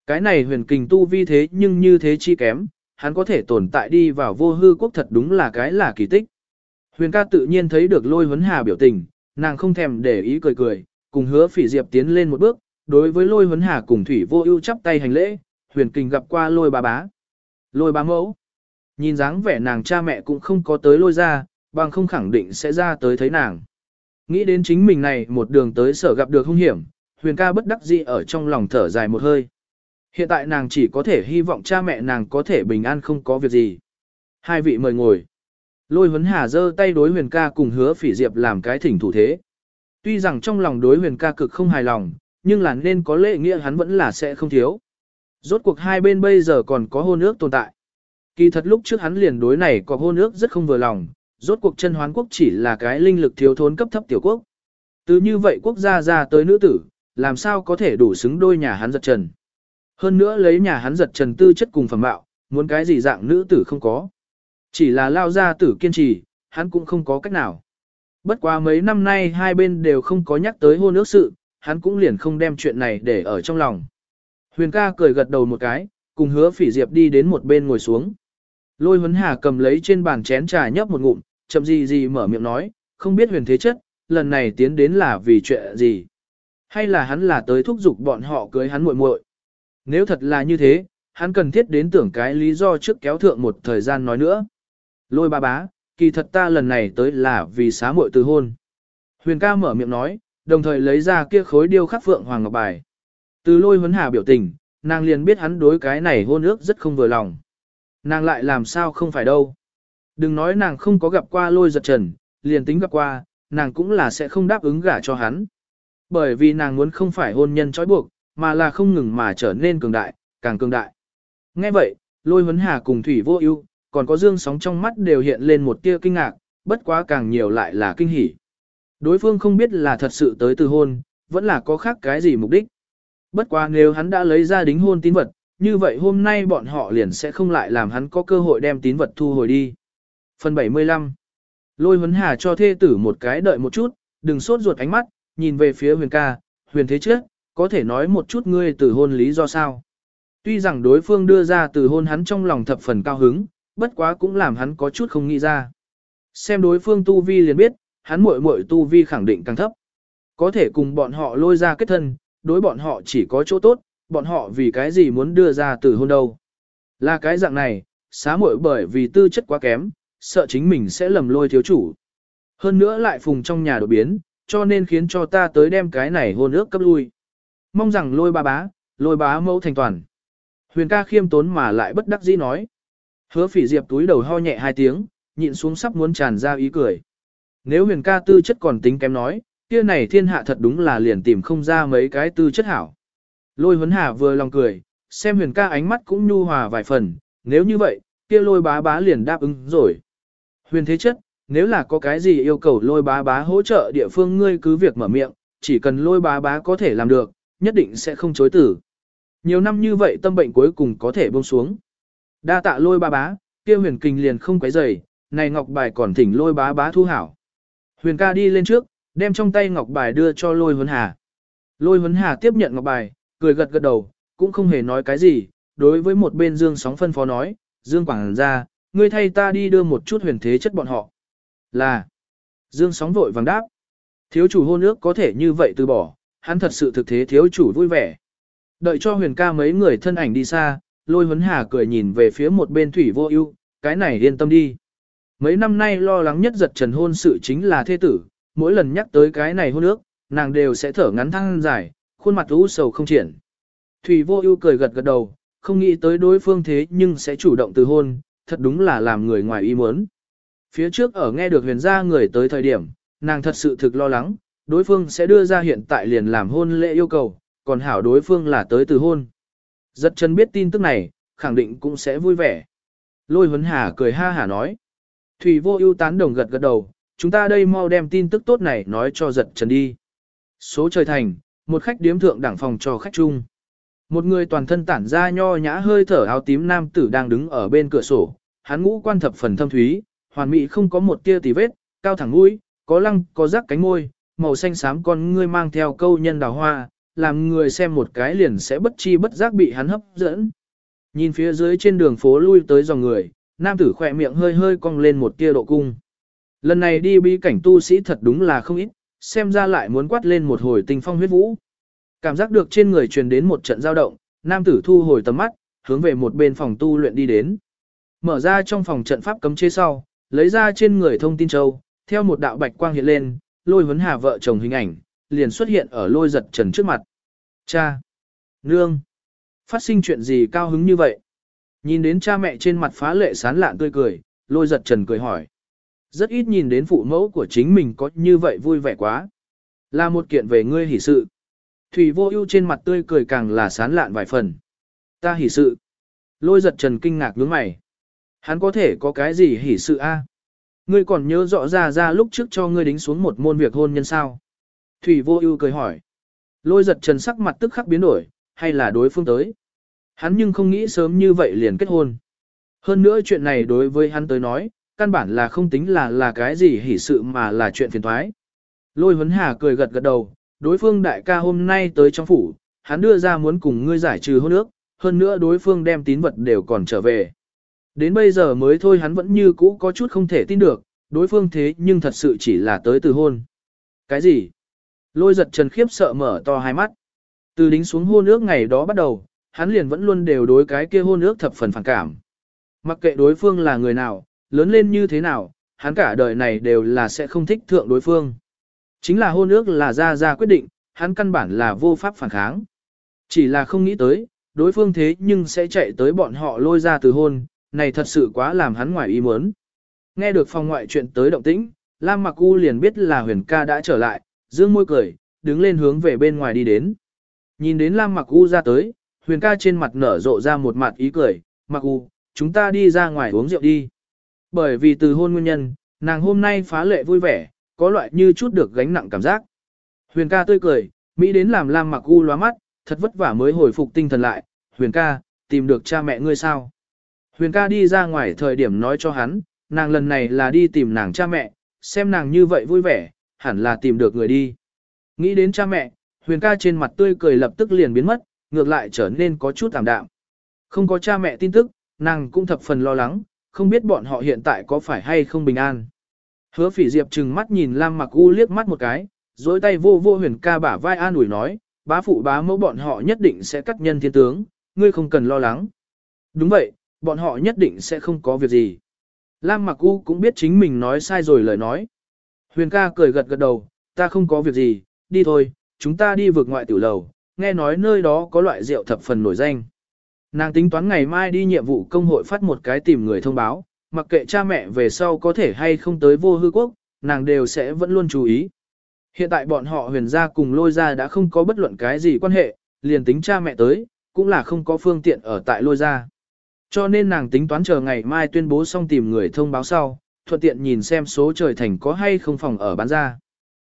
Cái này huyền kình tu vi thế nhưng như thế chi kém, hắn có thể tồn tại đi vào vô hư quốc thật đúng là cái là kỳ tích. Huyền ca tự nhiên thấy được lôi huấn hà biểu tình, nàng không thèm để ý cười cười, cùng hứa phỉ diệp tiến lên một bước, đối với lôi huấn hà cùng thủy vô ưu chắp tay hành lễ, huyền kình gặp qua lôi bà bá. Lôi bá mẫu. Nhìn dáng vẻ nàng cha mẹ cũng không có tới lôi ra, bằng không khẳng định sẽ ra tới thấy nàng. Nghĩ đến chính mình này một đường tới sở gặp được hung hiểm, huyền ca bất đắc dĩ ở trong lòng thở dài một hơi. Hiện tại nàng chỉ có thể hy vọng cha mẹ nàng có thể bình an không có việc gì. Hai vị mời ngồi. Lôi huấn hà giơ tay đối huyền ca cùng hứa phỉ diệp làm cái thỉnh thủ thế. Tuy rằng trong lòng đối huyền ca cực không hài lòng, nhưng là nên có lễ nghĩa hắn vẫn là sẽ không thiếu. Rốt cuộc hai bên bây giờ còn có hôn ước tồn tại. Kỳ thật lúc trước hắn liền đối này có hôn ước rất không vừa lòng, rốt cuộc chân hoán quốc chỉ là cái linh lực thiếu thốn cấp thấp tiểu quốc. Từ như vậy quốc gia ra tới nữ tử, làm sao có thể đủ xứng đôi nhà hắn giật trần. Hơn nữa lấy nhà hắn giật trần tư chất cùng phẩm bạo, muốn cái gì dạng nữ tử không có. Chỉ là lao ra tử kiên trì, hắn cũng không có cách nào. Bất quá mấy năm nay hai bên đều không có nhắc tới hôn ước sự, hắn cũng liền không đem chuyện này để ở trong lòng. Huyền ca cười gật đầu một cái, cùng hứa phỉ diệp đi đến một bên ngồi xuống. Lôi huấn hà cầm lấy trên bàn chén trà nhấp một ngụm, chậm gì gì mở miệng nói, không biết huyền thế chất, lần này tiến đến là vì chuyện gì. Hay là hắn là tới thúc giục bọn họ cưới hắn muội muội? Nếu thật là như thế, hắn cần thiết đến tưởng cái lý do trước kéo thượng một thời gian nói nữa. Lôi ba bá, kỳ thật ta lần này tới là vì xá muội từ hôn. Huyền ca mở miệng nói, đồng thời lấy ra kia khối điêu khắc phượng hoàng ngọc bài. Từ lôi huấn hà biểu tình, nàng liền biết hắn đối cái này hôn ước rất không vừa lòng. Nàng lại làm sao không phải đâu. Đừng nói nàng không có gặp qua lôi giật trần, liền tính gặp qua, nàng cũng là sẽ không đáp ứng gả cho hắn. Bởi vì nàng muốn không phải hôn nhân trói buộc, mà là không ngừng mà trở nên cường đại, càng cường đại. Nghe vậy, lôi huấn hà cùng thủy vô ưu, còn có dương sóng trong mắt đều hiện lên một tia kinh ngạc, bất quá càng nhiều lại là kinh hỉ. Đối phương không biết là thật sự tới từ hôn, vẫn là có khác cái gì mục đích. Bất quá nếu hắn đã lấy ra đính hôn tín vật, như vậy hôm nay bọn họ liền sẽ không lại làm hắn có cơ hội đem tín vật thu hồi đi. Phần 75 Lôi huấn hà cho thê tử một cái đợi một chút, đừng sốt ruột ánh mắt, nhìn về phía huyền ca, huyền thế trước, có thể nói một chút ngươi từ hôn lý do sao. Tuy rằng đối phương đưa ra từ hôn hắn trong lòng thập phần cao hứng, bất quá cũng làm hắn có chút không nghĩ ra. Xem đối phương tu vi liền biết, hắn muội muội tu vi khẳng định càng thấp. Có thể cùng bọn họ lôi ra kết thân, đối bọn họ chỉ có chỗ tốt, bọn họ vì cái gì muốn đưa ra từ hôn đâu. Là cái dạng này, xá muội bởi vì tư chất quá kém, sợ chính mình sẽ lầm lôi thiếu chủ. Hơn nữa lại phùng trong nhà đột biến, cho nên khiến cho ta tới đem cái này hôn ước cấp lui. Mong rằng lôi ba bá, lôi bá mẫu thành toàn. Huyền ca khiêm tốn mà lại bất đắc dĩ nói. Hứa phỉ diệp túi đầu ho nhẹ hai tiếng, nhịn xuống sắp muốn tràn ra ý cười. Nếu huyền ca tư chất còn tính kém nói, kia này thiên hạ thật đúng là liền tìm không ra mấy cái tư chất hảo. Lôi huấn hà vừa lòng cười, xem huyền ca ánh mắt cũng nhu hòa vài phần, nếu như vậy, kia lôi bá bá liền đáp ứng rồi. Huyền thế chất, nếu là có cái gì yêu cầu lôi bá bá hỗ trợ địa phương ngươi cứ việc mở miệng, chỉ cần lôi bá bá có thể làm được, nhất định sẽ không chối tử. Nhiều năm như vậy tâm bệnh cuối cùng có thể buông xuống. Đa tạ lôi ba bá, kia huyền kinh liền không quấy rầy, này ngọc bài còn thỉnh lôi bá bá thu hảo. Huyền ca đi lên trước, đem trong tay ngọc bài đưa cho lôi huấn hà. Lôi huấn hà tiếp nhận ngọc bài, cười gật gật đầu, cũng không hề nói cái gì, đối với một bên dương sóng phân phó nói, dương quảng ra, ngươi thay ta đi đưa một chút huyền thế chất bọn họ. Là, dương sóng vội vàng đáp, thiếu chủ hôn ước có thể như vậy từ bỏ, hắn thật sự thực thế thiếu chủ vui vẻ. Đợi cho huyền ca mấy người thân ảnh đi xa, lôi huấn hà cười nhìn về phía một bên thủy vô ưu, cái này yên tâm đi. Mấy năm nay lo lắng nhất giật trần hôn sự chính là thế tử, mỗi lần nhắc tới cái này hôn ước, nàng đều sẽ thở ngắn thăng dài, khuôn mặt u sầu không triển. Thủy vô ưu cười gật gật đầu, không nghĩ tới đối phương thế nhưng sẽ chủ động từ hôn, thật đúng là làm người ngoài ý muốn. Phía trước ở nghe được huyền gia người tới thời điểm, nàng thật sự thực lo lắng, đối phương sẽ đưa ra hiện tại liền làm hôn lễ yêu cầu, còn hảo đối phương là tới từ hôn. Giật chân biết tin tức này, khẳng định cũng sẽ vui vẻ. Lôi huấn hà cười ha hà nói. Thủy vô ưu tán đồng gật gật đầu, chúng ta đây mau đem tin tức tốt này nói cho giật trần đi. Số trời thành, một khách điếm thượng đẳng phòng cho khách chung. Một người toàn thân tản ra nho nhã hơi thở áo tím nam tử đang đứng ở bên cửa sổ, hắn ngũ quan thập phần thâm thúy, hoàn mỹ không có một tia tì vết, cao thẳng mũi, có lăng, có rắc cánh môi, màu xanh xám con ngươi mang theo câu nhân đào hoa, làm người xem một cái liền sẽ bất chi bất giác bị hắn hấp dẫn. Nhìn phía dưới trên đường phố lui tới dòng người, nam tử khỏe miệng hơi hơi cong lên một tia độ cung. Lần này đi bí cảnh tu sĩ thật đúng là không ít, xem ra lại muốn quát lên một hồi tình phong huyết vũ. Cảm giác được trên người truyền đến một trận dao động, nam tử thu hồi tầm mắt, hướng về một bên phòng tu luyện đi đến. Mở ra trong phòng trận pháp cấm chế sau, lấy ra trên người thông tin châu, theo một đạo bạch quang hiện lên, lôi huấn hà vợ chồng hình ảnh, liền xuất hiện ở lôi giật trần trước mặt. Cha! Nương! Phát sinh chuyện gì cao hứng như vậy? Nhìn đến cha mẹ trên mặt phá lệ sán lạn tươi cười, lôi giật trần cười hỏi. Rất ít nhìn đến phụ mẫu của chính mình có như vậy vui vẻ quá. Là một kiện về ngươi hỷ sự. Thủy vô ưu trên mặt tươi cười càng là sán lạn vài phần. Ta hỷ sự. Lôi giật trần kinh ngạc nhướng mày. Hắn có thể có cái gì hỷ sự a? Ngươi còn nhớ rõ ra ra lúc trước cho ngươi đính xuống một môn việc hôn nhân sao? Thủy vô ưu cười hỏi. Lôi giật trần sắc mặt tức khắc biến đổi, hay là đối phương tới? Hắn nhưng không nghĩ sớm như vậy liền kết hôn. Hơn nữa chuyện này đối với hắn tới nói, căn bản là không tính là là cái gì hỉ sự mà là chuyện phiền thoái. Lôi huấn hà cười gật gật đầu, đối phương đại ca hôm nay tới trong phủ, hắn đưa ra muốn cùng ngươi giải trừ hôn ước, hơn nữa đối phương đem tín vật đều còn trở về. Đến bây giờ mới thôi hắn vẫn như cũ có chút không thể tin được, đối phương thế nhưng thật sự chỉ là tới từ hôn. Cái gì? Lôi giật trần khiếp sợ mở to hai mắt. Từ đính xuống hôn ước ngày đó bắt đầu, hắn liền vẫn luôn đều đối cái kia hôn ước thập phần phản cảm. Mặc kệ đối phương là người nào, lớn lên như thế nào, hắn cả đời này đều là sẽ không thích thượng đối phương. Chính là hôn ước là ra ra quyết định, hắn căn bản là vô pháp phản kháng. Chỉ là không nghĩ tới, đối phương thế nhưng sẽ chạy tới bọn họ lôi ra từ hôn, này thật sự quá làm hắn ngoài ý muốn. Nghe được phòng ngoại chuyện tới động tĩnh, Lam Mặc U liền biết là huyền ca đã trở lại, dương môi cười, đứng lên hướng về bên ngoài đi đến. Nhìn đến Lam Mặc U ra tới, huyền ca trên mặt nở rộ ra một mặt ý cười, Mặc U, chúng ta đi ra ngoài uống rượu đi. Bởi vì từ hôn nguyên nhân, nàng hôm nay phá lệ vui vẻ, có loại như chút được gánh nặng cảm giác. Huyền ca tươi cười, Mỹ đến làm Lam Mặc U lóa mắt, thật vất vả mới hồi phục tinh thần lại, Huyền ca, tìm được cha mẹ ngươi sao? Huyền ca đi ra ngoài thời điểm nói cho hắn, nàng lần này là đi tìm nàng cha mẹ, xem nàng như vậy vui vẻ, hẳn là tìm được người đi. Nghĩ đến cha mẹ, huyền ca trên mặt tươi cười lập tức liền biến mất, ngược lại trở nên có chút tạm đạm. Không có cha mẹ tin tức, nàng cũng thập phần lo lắng, không biết bọn họ hiện tại có phải hay không bình an. Hứa phỉ diệp trừng mắt nhìn Lam mặc u liếc mắt một cái, dối tay vô vô huyền ca bả vai an ủi nói, bá phụ bá mẫu bọn họ nhất định sẽ cắt nhân thiên tướng, ngươi không cần lo lắng. Đúng vậy, bọn họ nhất định sẽ không có việc gì. Lam mặc u cũng biết chính mình nói sai rồi lời nói. Huyền ca cười gật gật đầu, ta không có việc gì, đi thôi, chúng ta đi vượt ngoại tiểu lầu, nghe nói nơi đó có loại rượu thập phần nổi danh. Nàng tính toán ngày mai đi nhiệm vụ công hội phát một cái tìm người thông báo, mặc kệ cha mẹ về sau có thể hay không tới vô hư quốc, nàng đều sẽ vẫn luôn chú ý. Hiện tại bọn họ huyền gia cùng lôi gia đã không có bất luận cái gì quan hệ, liền tính cha mẹ tới, cũng là không có phương tiện ở tại lôi gia. Cho nên nàng tính toán chờ ngày mai tuyên bố xong tìm người thông báo sau, thuận tiện nhìn xem số trời thành có hay không phòng ở bán ra.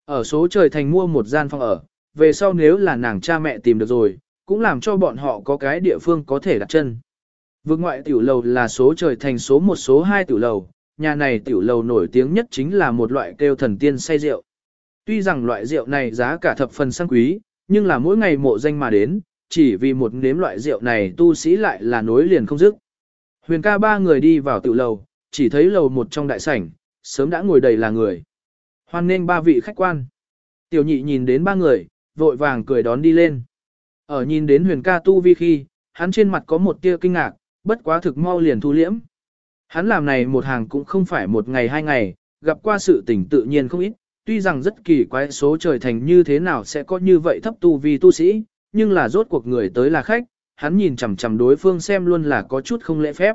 Ở số trời thành mua một gian phòng ở, về sau nếu là nàng cha mẹ tìm được rồi, cũng làm cho bọn họ có cái địa phương có thể đặt chân. Vực ngoại tiểu lầu là số trời thành số một số hai tiểu lầu, nhà này tiểu lầu nổi tiếng nhất chính là một loại kêu thần tiên say rượu. Tuy rằng loại rượu này giá cả thập phần sang quý, nhưng là mỗi ngày mộ danh mà đến, chỉ vì một nếm loại rượu này tu sĩ lại là nối liền không dứt. Huyền ca ba người đi vào tiểu lầu, chỉ thấy lầu một trong đại sảnh, sớm đã ngồi đầy là người. Hoan nên ba vị khách quan. Tiểu nhị nhìn đến ba người, vội vàng cười đón đi lên. Ở nhìn đến huyền ca tu vi khi, hắn trên mặt có một tia kinh ngạc, bất quá thực mau liền thu liễm. Hắn làm này một hàng cũng không phải một ngày hai ngày, gặp qua sự tình tự nhiên không ít, tuy rằng rất kỳ quái số trời thành như thế nào sẽ có như vậy thấp tu vi tu sĩ, nhưng là rốt cuộc người tới là khách, hắn nhìn chằm chằm đối phương xem luôn là có chút không lễ phép.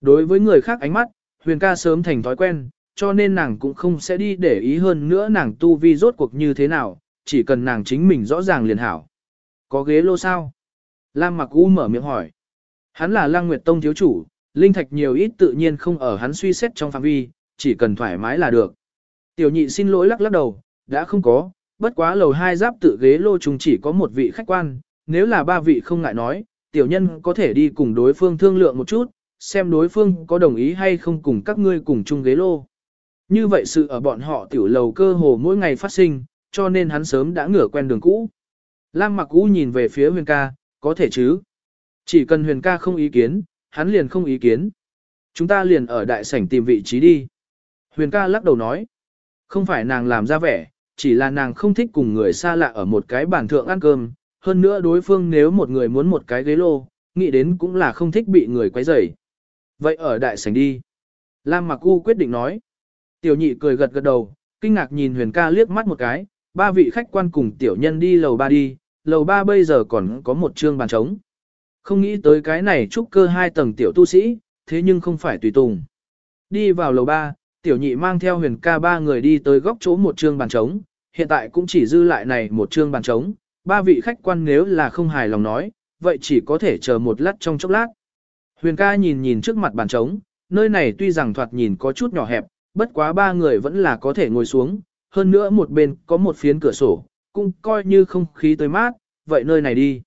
Đối với người khác ánh mắt, huyền ca sớm thành thói quen, cho nên nàng cũng không sẽ đi để ý hơn nữa nàng tu vi rốt cuộc như thế nào, chỉ cần nàng chính mình rõ ràng liền hảo. Có ghế lô sao? Lam mặc u mở miệng hỏi. Hắn là Lang Nguyệt Tông thiếu chủ, linh thạch nhiều ít tự nhiên không ở hắn suy xét trong phạm vi, chỉ cần thoải mái là được. Tiểu nhị xin lỗi lắc lắc đầu, đã không có, bất quá lầu hai giáp tự ghế lô chúng chỉ có một vị khách quan, nếu là ba vị không ngại nói, tiểu nhân có thể đi cùng đối phương thương lượng một chút, xem đối phương có đồng ý hay không cùng các ngươi cùng chung ghế lô. Như vậy sự ở bọn họ tiểu lầu cơ hồ mỗi ngày phát sinh, cho nên hắn sớm đã ngửa quen đường cũ. Lam mặc cũ nhìn về phía huyền ca, có thể chứ. Chỉ cần huyền ca không ý kiến, hắn liền không ý kiến. Chúng ta liền ở đại sảnh tìm vị trí đi. Huyền ca lắc đầu nói. Không phải nàng làm ra vẻ, chỉ là nàng không thích cùng người xa lạ ở một cái bàn thượng ăn cơm. Hơn nữa đối phương nếu một người muốn một cái ghế lô, nghĩ đến cũng là không thích bị người quấy rầy. Vậy ở đại sảnh đi. Lam Mặc U quyết định nói. Tiểu nhị cười gật gật đầu, kinh ngạc nhìn huyền ca liếc mắt một cái, ba vị khách quan cùng tiểu nhân đi lầu ba đi, lầu ba bây giờ còn có một trương bàn trống. Không nghĩ tới cái này trúc cơ hai tầng tiểu tu sĩ, thế nhưng không phải tùy tùng. Đi vào lầu ba, tiểu nhị mang theo huyền ca ba người đi tới góc chỗ một trương bàn trống, hiện tại cũng chỉ dư lại này một trương bàn trống, ba vị khách quan nếu là không hài lòng nói, vậy chỉ có thể chờ một lát trong chốc lát. Huyền ca nhìn nhìn trước mặt bàn trống, nơi này tuy rằng thoạt nhìn có chút nhỏ hẹp, bất quá ba người vẫn là có thể ngồi xuống, hơn nữa một bên có một phiến cửa sổ, cũng coi như không khí tới mát, vậy nơi này đi.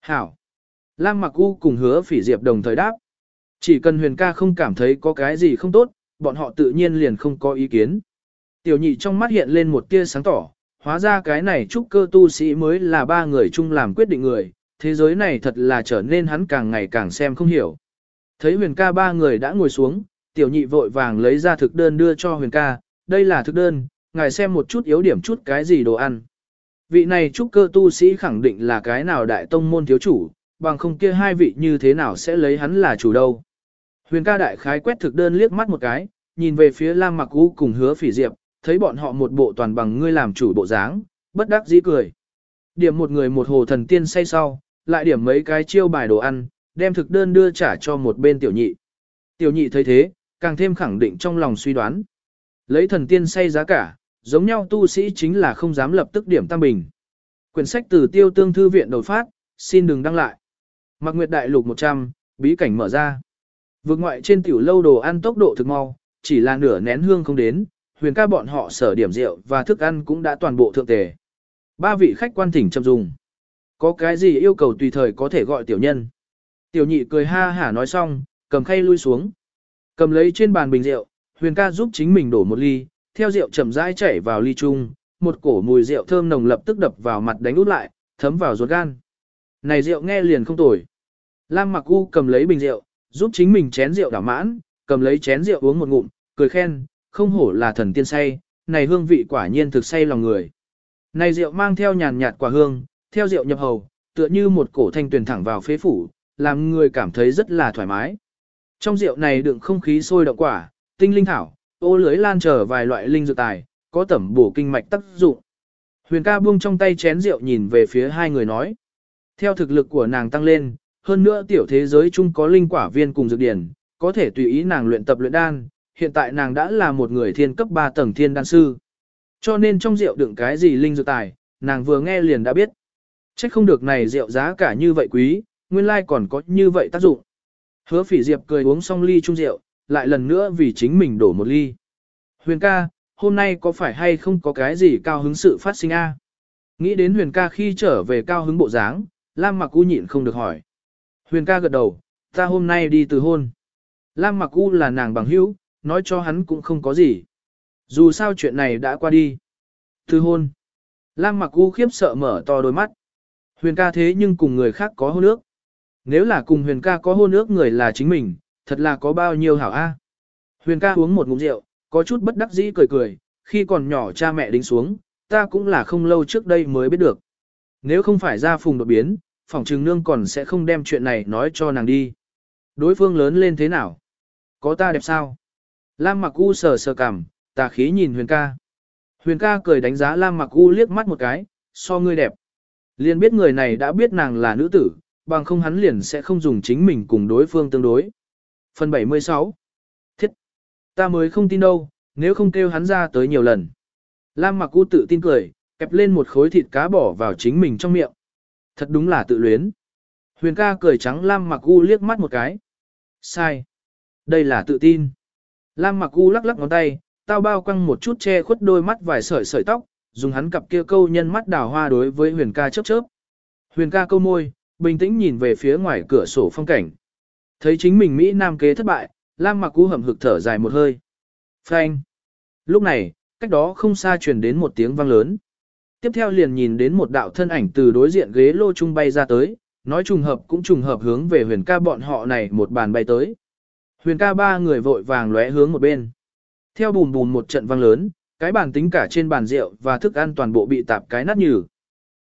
Hảo. Lam Mặc U cùng hứa phỉ diệp đồng thời đáp. Chỉ cần huyền ca không cảm thấy có cái gì không tốt, bọn họ tự nhiên liền không có ý kiến. Tiểu nhị trong mắt hiện lên một tia sáng tỏ, hóa ra cái này trúc cơ tu sĩ mới là ba người chung làm quyết định người, thế giới này thật là trở nên hắn càng ngày càng xem không hiểu. Thấy huyền ca ba người đã ngồi xuống, tiểu nhị vội vàng lấy ra thực đơn đưa cho huyền ca, đây là thực đơn, ngài xem một chút yếu điểm chút cái gì đồ ăn. Vị này trúc cơ tu sĩ khẳng định là cái nào đại tông môn thiếu chủ, bằng không kia hai vị như thế nào sẽ lấy hắn là chủ đâu. Huyền ca đại khái quét thực đơn liếc mắt một cái, nhìn về phía Lam Mặc U cùng hứa phỉ diệp, thấy bọn họ một bộ toàn bằng ngươi làm chủ bộ dáng, bất đắc dĩ cười. Điểm một người một hồ thần tiên say sau, lại điểm mấy cái chiêu bài đồ ăn, đem thực đơn đưa trả cho một bên tiểu nhị. Tiểu nhị thấy thế, càng thêm khẳng định trong lòng suy đoán. Lấy thần tiên say giá cả, giống nhau tu sĩ chính là không dám lập tức điểm tam bình. Quyển sách từ tiêu tương thư viện đột phát, xin đừng đăng lại. Mạc Nguyệt Đại Lục 100, bí cảnh mở ra. Vượt ngoại trên tiểu lâu đồ ăn tốc độ thực mau, chỉ là nửa nén hương không đến, huyền ca bọn họ sở điểm rượu và thức ăn cũng đã toàn bộ thượng tề. Ba vị khách quan thỉnh chậm dùng. Có cái gì yêu cầu tùy thời có thể gọi tiểu nhân. Tiểu nhị cười ha hả nói xong, cầm khay lui xuống. Cầm lấy trên bàn bình rượu, huyền ca giúp chính mình đổ một ly, theo rượu chậm rãi chảy vào ly chung, một cổ mùi rượu thơm nồng lập tức đập vào mặt đánh út lại, thấm vào ruột gan. Này rượu nghe liền không tồi. Lam Mặc U cầm lấy bình rượu, giúp chính mình chén rượu đảo mãn, cầm lấy chén rượu uống một ngụm, cười khen, không hổ là thần tiên say, này hương vị quả nhiên thực say lòng người. Này rượu mang theo nhàn nhạt quả hương, theo rượu nhập hầu, tựa như một cổ thanh tuyển thẳng vào phế phủ, làm người cảm thấy rất là thoải mái. Trong rượu này đựng không khí sôi động quả, tinh linh thảo, ô lưới lan trở vài loại linh dược tài, có tẩm bổ kinh mạch tác dụng. Huyền ca buông trong tay chén rượu nhìn về phía hai người nói. Theo thực lực của nàng tăng lên, hơn nữa tiểu thế giới chung có linh quả viên cùng dược điển, có thể tùy ý nàng luyện tập luyện đan, hiện tại nàng đã là một người thiên cấp 3 tầng thiên đan sư. Cho nên trong rượu đựng cái gì linh dược tài, nàng vừa nghe liền đã biết. Chắc không được này rượu giá cả như vậy quý, nguyên lai còn có như vậy tác dụng. Hứa phỉ diệp cười uống xong ly chung rượu, lại lần nữa vì chính mình đổ một ly. Huyền ca, hôm nay có phải hay không có cái gì cao hứng sự phát sinh a? Nghĩ đến huyền ca khi trở về cao hứng bộ dáng, Lam mặc u nhịn không được hỏi. Huyền ca gật đầu, ta hôm nay đi từ hôn. Lam mặc u là nàng bằng hữu, nói cho hắn cũng không có gì. Dù sao chuyện này đã qua đi. Từ hôn. Lam mặc u khiếp sợ mở to đôi mắt. Huyền ca thế nhưng cùng người khác có hôn ước. Nếu là cùng huyền ca có hôn ước người là chính mình, thật là có bao nhiêu hảo a. Huyền ca uống một ngụm rượu, có chút bất đắc dĩ cười cười, khi còn nhỏ cha mẹ đính xuống, ta cũng là không lâu trước đây mới biết được. Nếu không phải ra phùng đột biến, phòng trừng nương còn sẽ không đem chuyện này nói cho nàng đi. Đối phương lớn lên thế nào? Có ta đẹp sao? Lam mặc u sờ sờ cằm, tà khí nhìn huyền ca. Huyền ca cười đánh giá Lam mặc u liếc mắt một cái, so ngươi đẹp. Liền biết người này đã biết nàng là nữ tử, bằng không hắn liền sẽ không dùng chính mình cùng đối phương tương đối. Phần 76 Thiết Ta mới không tin đâu, nếu không kêu hắn ra tới nhiều lần. Lam mặc u tự tin cười, kẹp lên một khối thịt cá bỏ vào chính mình trong miệng. Thật đúng là tự luyến. Huyền ca cười trắng Lam mặc u liếc mắt một cái. Sai. Đây là tự tin. Lam mặc u lắc lắc ngón tay, tao bao quăng một chút che khuất đôi mắt vài sợi sợi tóc, dùng hắn cặp kia câu nhân mắt đào hoa đối với huyền ca chớp chớp. Huyền ca câu môi, bình tĩnh nhìn về phía ngoài cửa sổ phong cảnh. Thấy chính mình Mỹ Nam kế thất bại, Lam mặc cú hầm hực thở dài một hơi. Phanh. Lúc này, cách đó không xa truyền đến một tiếng vang lớn. Tiếp theo liền nhìn đến một đạo thân ảnh từ đối diện ghế lô trung bay ra tới, nói trùng hợp cũng trùng hợp hướng về huyền ca bọn họ này một bàn bay tới. Huyền ca ba người vội vàng lóe hướng một bên. Theo bùn bùn một trận vang lớn, cái bàn tính cả trên bàn rượu và thức ăn toàn bộ bị tạp cái nát nhừ.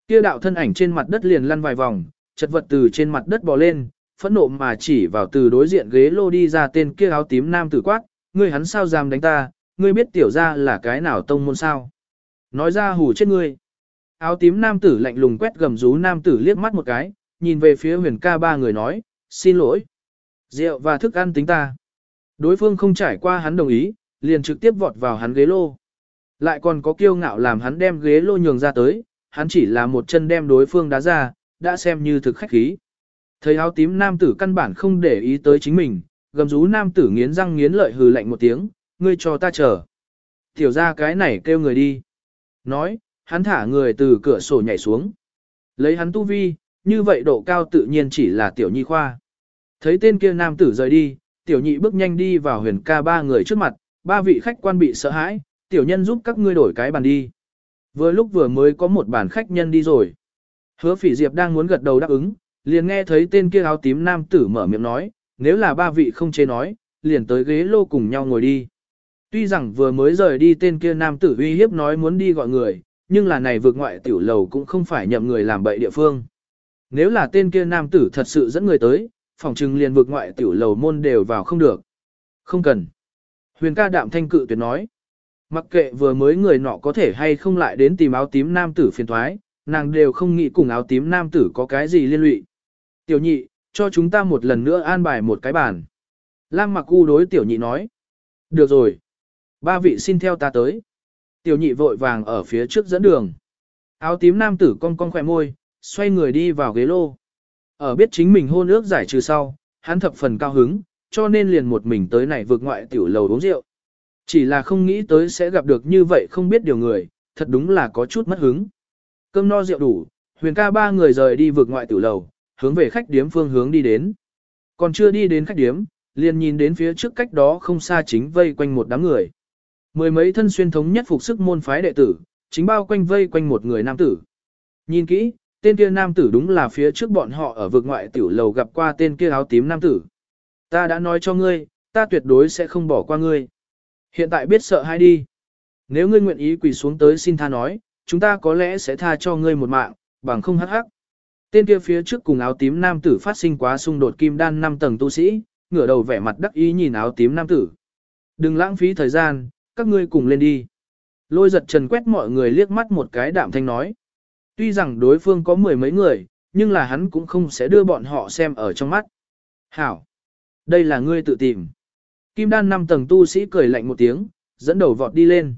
Kia đạo thân ảnh trên mặt đất liền lăn vài vòng, chật vật từ trên mặt đất bò lên, phẫn nộ mà chỉ vào từ đối diện ghế lô đi ra tên kia áo tím nam tử quát, ngươi hắn sao dám đánh ta, ngươi biết tiểu ra là cái nào tông môn sao. Nói ra hù chết ngươi. Áo tím nam tử lạnh lùng quét gầm rú nam tử liếc mắt một cái, nhìn về phía huyền ca ba người nói, xin lỗi. Rượu và thức ăn tính ta. Đối phương không trải qua hắn đồng ý, liền trực tiếp vọt vào hắn ghế lô. Lại còn có kiêu ngạo làm hắn đem ghế lô nhường ra tới, hắn chỉ là một chân đem đối phương đá ra, đã xem như thực khách khí. Thấy áo tím nam tử căn bản không để ý tới chính mình, gầm rú nam tử nghiến răng nghiến lợi hừ lạnh một tiếng, ngươi cho ta chờ. Tiểu ra cái này kêu người đi. Nói, hắn thả người từ cửa sổ nhảy xuống. Lấy hắn tu vi, như vậy độ cao tự nhiên chỉ là tiểu nhi khoa. Thấy tên kia nam tử rời đi, tiểu nhị bước nhanh đi vào huyền ca ba người trước mặt, ba vị khách quan bị sợ hãi, tiểu nhân giúp các ngươi đổi cái bàn đi. Vừa lúc vừa mới có một bàn khách nhân đi rồi. Hứa phỉ diệp đang muốn gật đầu đáp ứng, liền nghe thấy tên kia áo tím nam tử mở miệng nói, nếu là ba vị không chế nói, liền tới ghế lô cùng nhau ngồi đi. Tuy rằng vừa mới rời đi tên kia nam tử uy hiếp nói muốn đi gọi người, nhưng là này vượt ngoại tiểu lầu cũng không phải nhậm người làm bậy địa phương. Nếu là tên kia nam tử thật sự dẫn người tới, phòng trừng liền vượt ngoại tiểu lầu môn đều vào không được. Không cần. Huyền ca đạm thanh cự tuyệt nói. Mặc kệ vừa mới người nọ có thể hay không lại đến tìm áo tím nam tử phiền thoái, nàng đều không nghĩ cùng áo tím nam tử có cái gì liên lụy. Tiểu nhị, cho chúng ta một lần nữa an bài một cái bàn. Lam mặc u đối tiểu nhị nói. Được rồi. Ba vị xin theo ta tới. Tiểu nhị vội vàng ở phía trước dẫn đường. Áo tím nam tử cong cong khỏe môi, xoay người đi vào ghế lô. Ở biết chính mình hôn ước giải trừ sau, hắn thập phần cao hứng, cho nên liền một mình tới này vượt ngoại tiểu lầu uống rượu. Chỉ là không nghĩ tới sẽ gặp được như vậy không biết điều người, thật đúng là có chút mất hứng. Cơm no rượu đủ, huyền ca ba người rời đi vượt ngoại tiểu lầu, hướng về khách điếm phương hướng đi đến. Còn chưa đi đến khách điếm, liền nhìn đến phía trước cách đó không xa chính vây quanh một đám người. Mười mấy thân xuyên thống nhất phục sức môn phái đệ tử, chính bao quanh vây quanh một người nam tử. Nhìn kỹ, tên kia nam tử đúng là phía trước bọn họ ở vực ngoại tiểu lầu gặp qua tên kia áo tím nam tử. Ta đã nói cho ngươi, ta tuyệt đối sẽ không bỏ qua ngươi. Hiện tại biết sợ hay đi. Nếu ngươi nguyện ý quỳ xuống tới xin tha nói, chúng ta có lẽ sẽ tha cho ngươi một mạng, bằng không hắc hắc. Tên kia phía trước cùng áo tím nam tử phát sinh quá xung đột kim đan 5 tầng tu sĩ, ngửa đầu vẻ mặt đắc ý nhìn áo tím nam tử. Đừng lãng phí thời gian, các ngươi cùng lên đi. Lôi giật trần quét mọi người liếc mắt một cái đạm thanh nói. Tuy rằng đối phương có mười mấy người, nhưng là hắn cũng không sẽ đưa bọn họ xem ở trong mắt. Hảo! Đây là ngươi tự tìm. Kim đan năm tầng tu sĩ cười lạnh một tiếng, dẫn đầu vọt đi lên.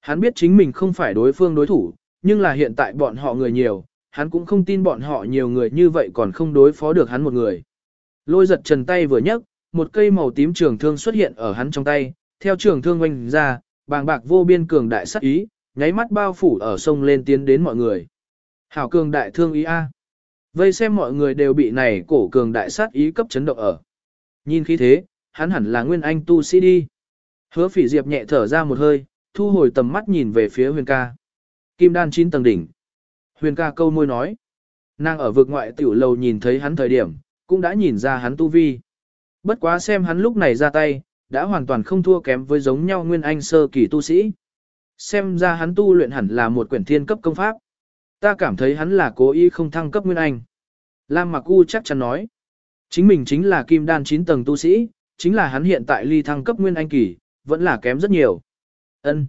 Hắn biết chính mình không phải đối phương đối thủ, nhưng là hiện tại bọn họ người nhiều, hắn cũng không tin bọn họ nhiều người như vậy còn không đối phó được hắn một người. Lôi giật trần tay vừa nhấc, một cây màu tím trường thương xuất hiện ở hắn trong tay, theo trường thương oanh ra, bàng bạc vô biên cường đại sát ý, nháy mắt bao phủ ở sông lên tiến đến mọi người. Hảo cường đại thương ý A. Vây xem mọi người đều bị này cổ cường đại sát ý cấp chấn động ở. Nhìn khí thế, hắn hẳn là nguyên anh tu sĩ đi. Hứa phỉ diệp nhẹ thở ra một hơi, thu hồi tầm mắt nhìn về phía huyền ca. Kim đan chín tầng đỉnh. Huyền ca câu môi nói. Nàng ở vực ngoại tiểu lầu nhìn thấy hắn thời điểm, cũng đã nhìn ra hắn tu vi. Bất quá xem hắn lúc này ra tay, đã hoàn toàn không thua kém với giống nhau nguyên anh sơ kỳ tu sĩ. Xem ra hắn tu luyện hẳn là một quyển thiên cấp công pháp. Ta cảm thấy hắn là cố ý không thăng cấp nguyên anh. Lam Mặc U chắc chắn nói. Chính mình chính là kim đan 9 tầng tu sĩ, chính là hắn hiện tại ly thăng cấp nguyên anh kỳ, vẫn là kém rất nhiều. Ân.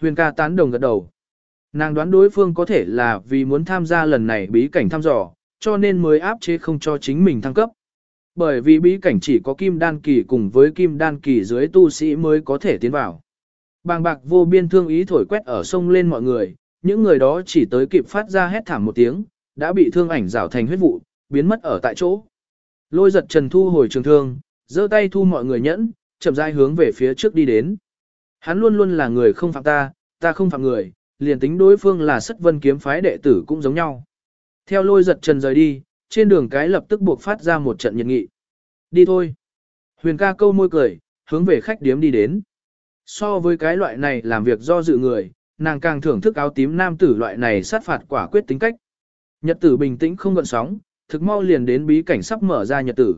Huyền ca tán đồng gật đầu. Nàng đoán đối phương có thể là vì muốn tham gia lần này bí cảnh thăm dò, cho nên mới áp chế không cho chính mình thăng cấp. Bởi vì bí cảnh chỉ có kim đan kỳ cùng với kim đan kỳ dưới tu sĩ mới có thể tiến vào. Bàng bạc vô biên thương ý thổi quét ở sông lên mọi người, những người đó chỉ tới kịp phát ra hét thảm một tiếng, đã bị thương ảnh rào thành huyết vụ, biến mất ở tại chỗ. Lôi giật trần thu hồi trường thương, giơ tay thu mọi người nhẫn, chậm rãi hướng về phía trước đi đến. Hắn luôn luôn là người không phạm ta, ta không phạm người, liền tính đối phương là sất vân kiếm phái đệ tử cũng giống nhau. Theo lôi giật trần rời đi, trên đường cái lập tức buộc phát ra một trận nhiệt nghị. Đi thôi. Huyền ca câu môi cười, hướng về khách điếm đi đến. So với cái loại này làm việc do dự người, nàng càng thưởng thức áo tím nam tử loại này sát phạt quả quyết tính cách. Nhật tử bình tĩnh không gợn sóng, thực mau liền đến bí cảnh sắp mở ra nhật tử.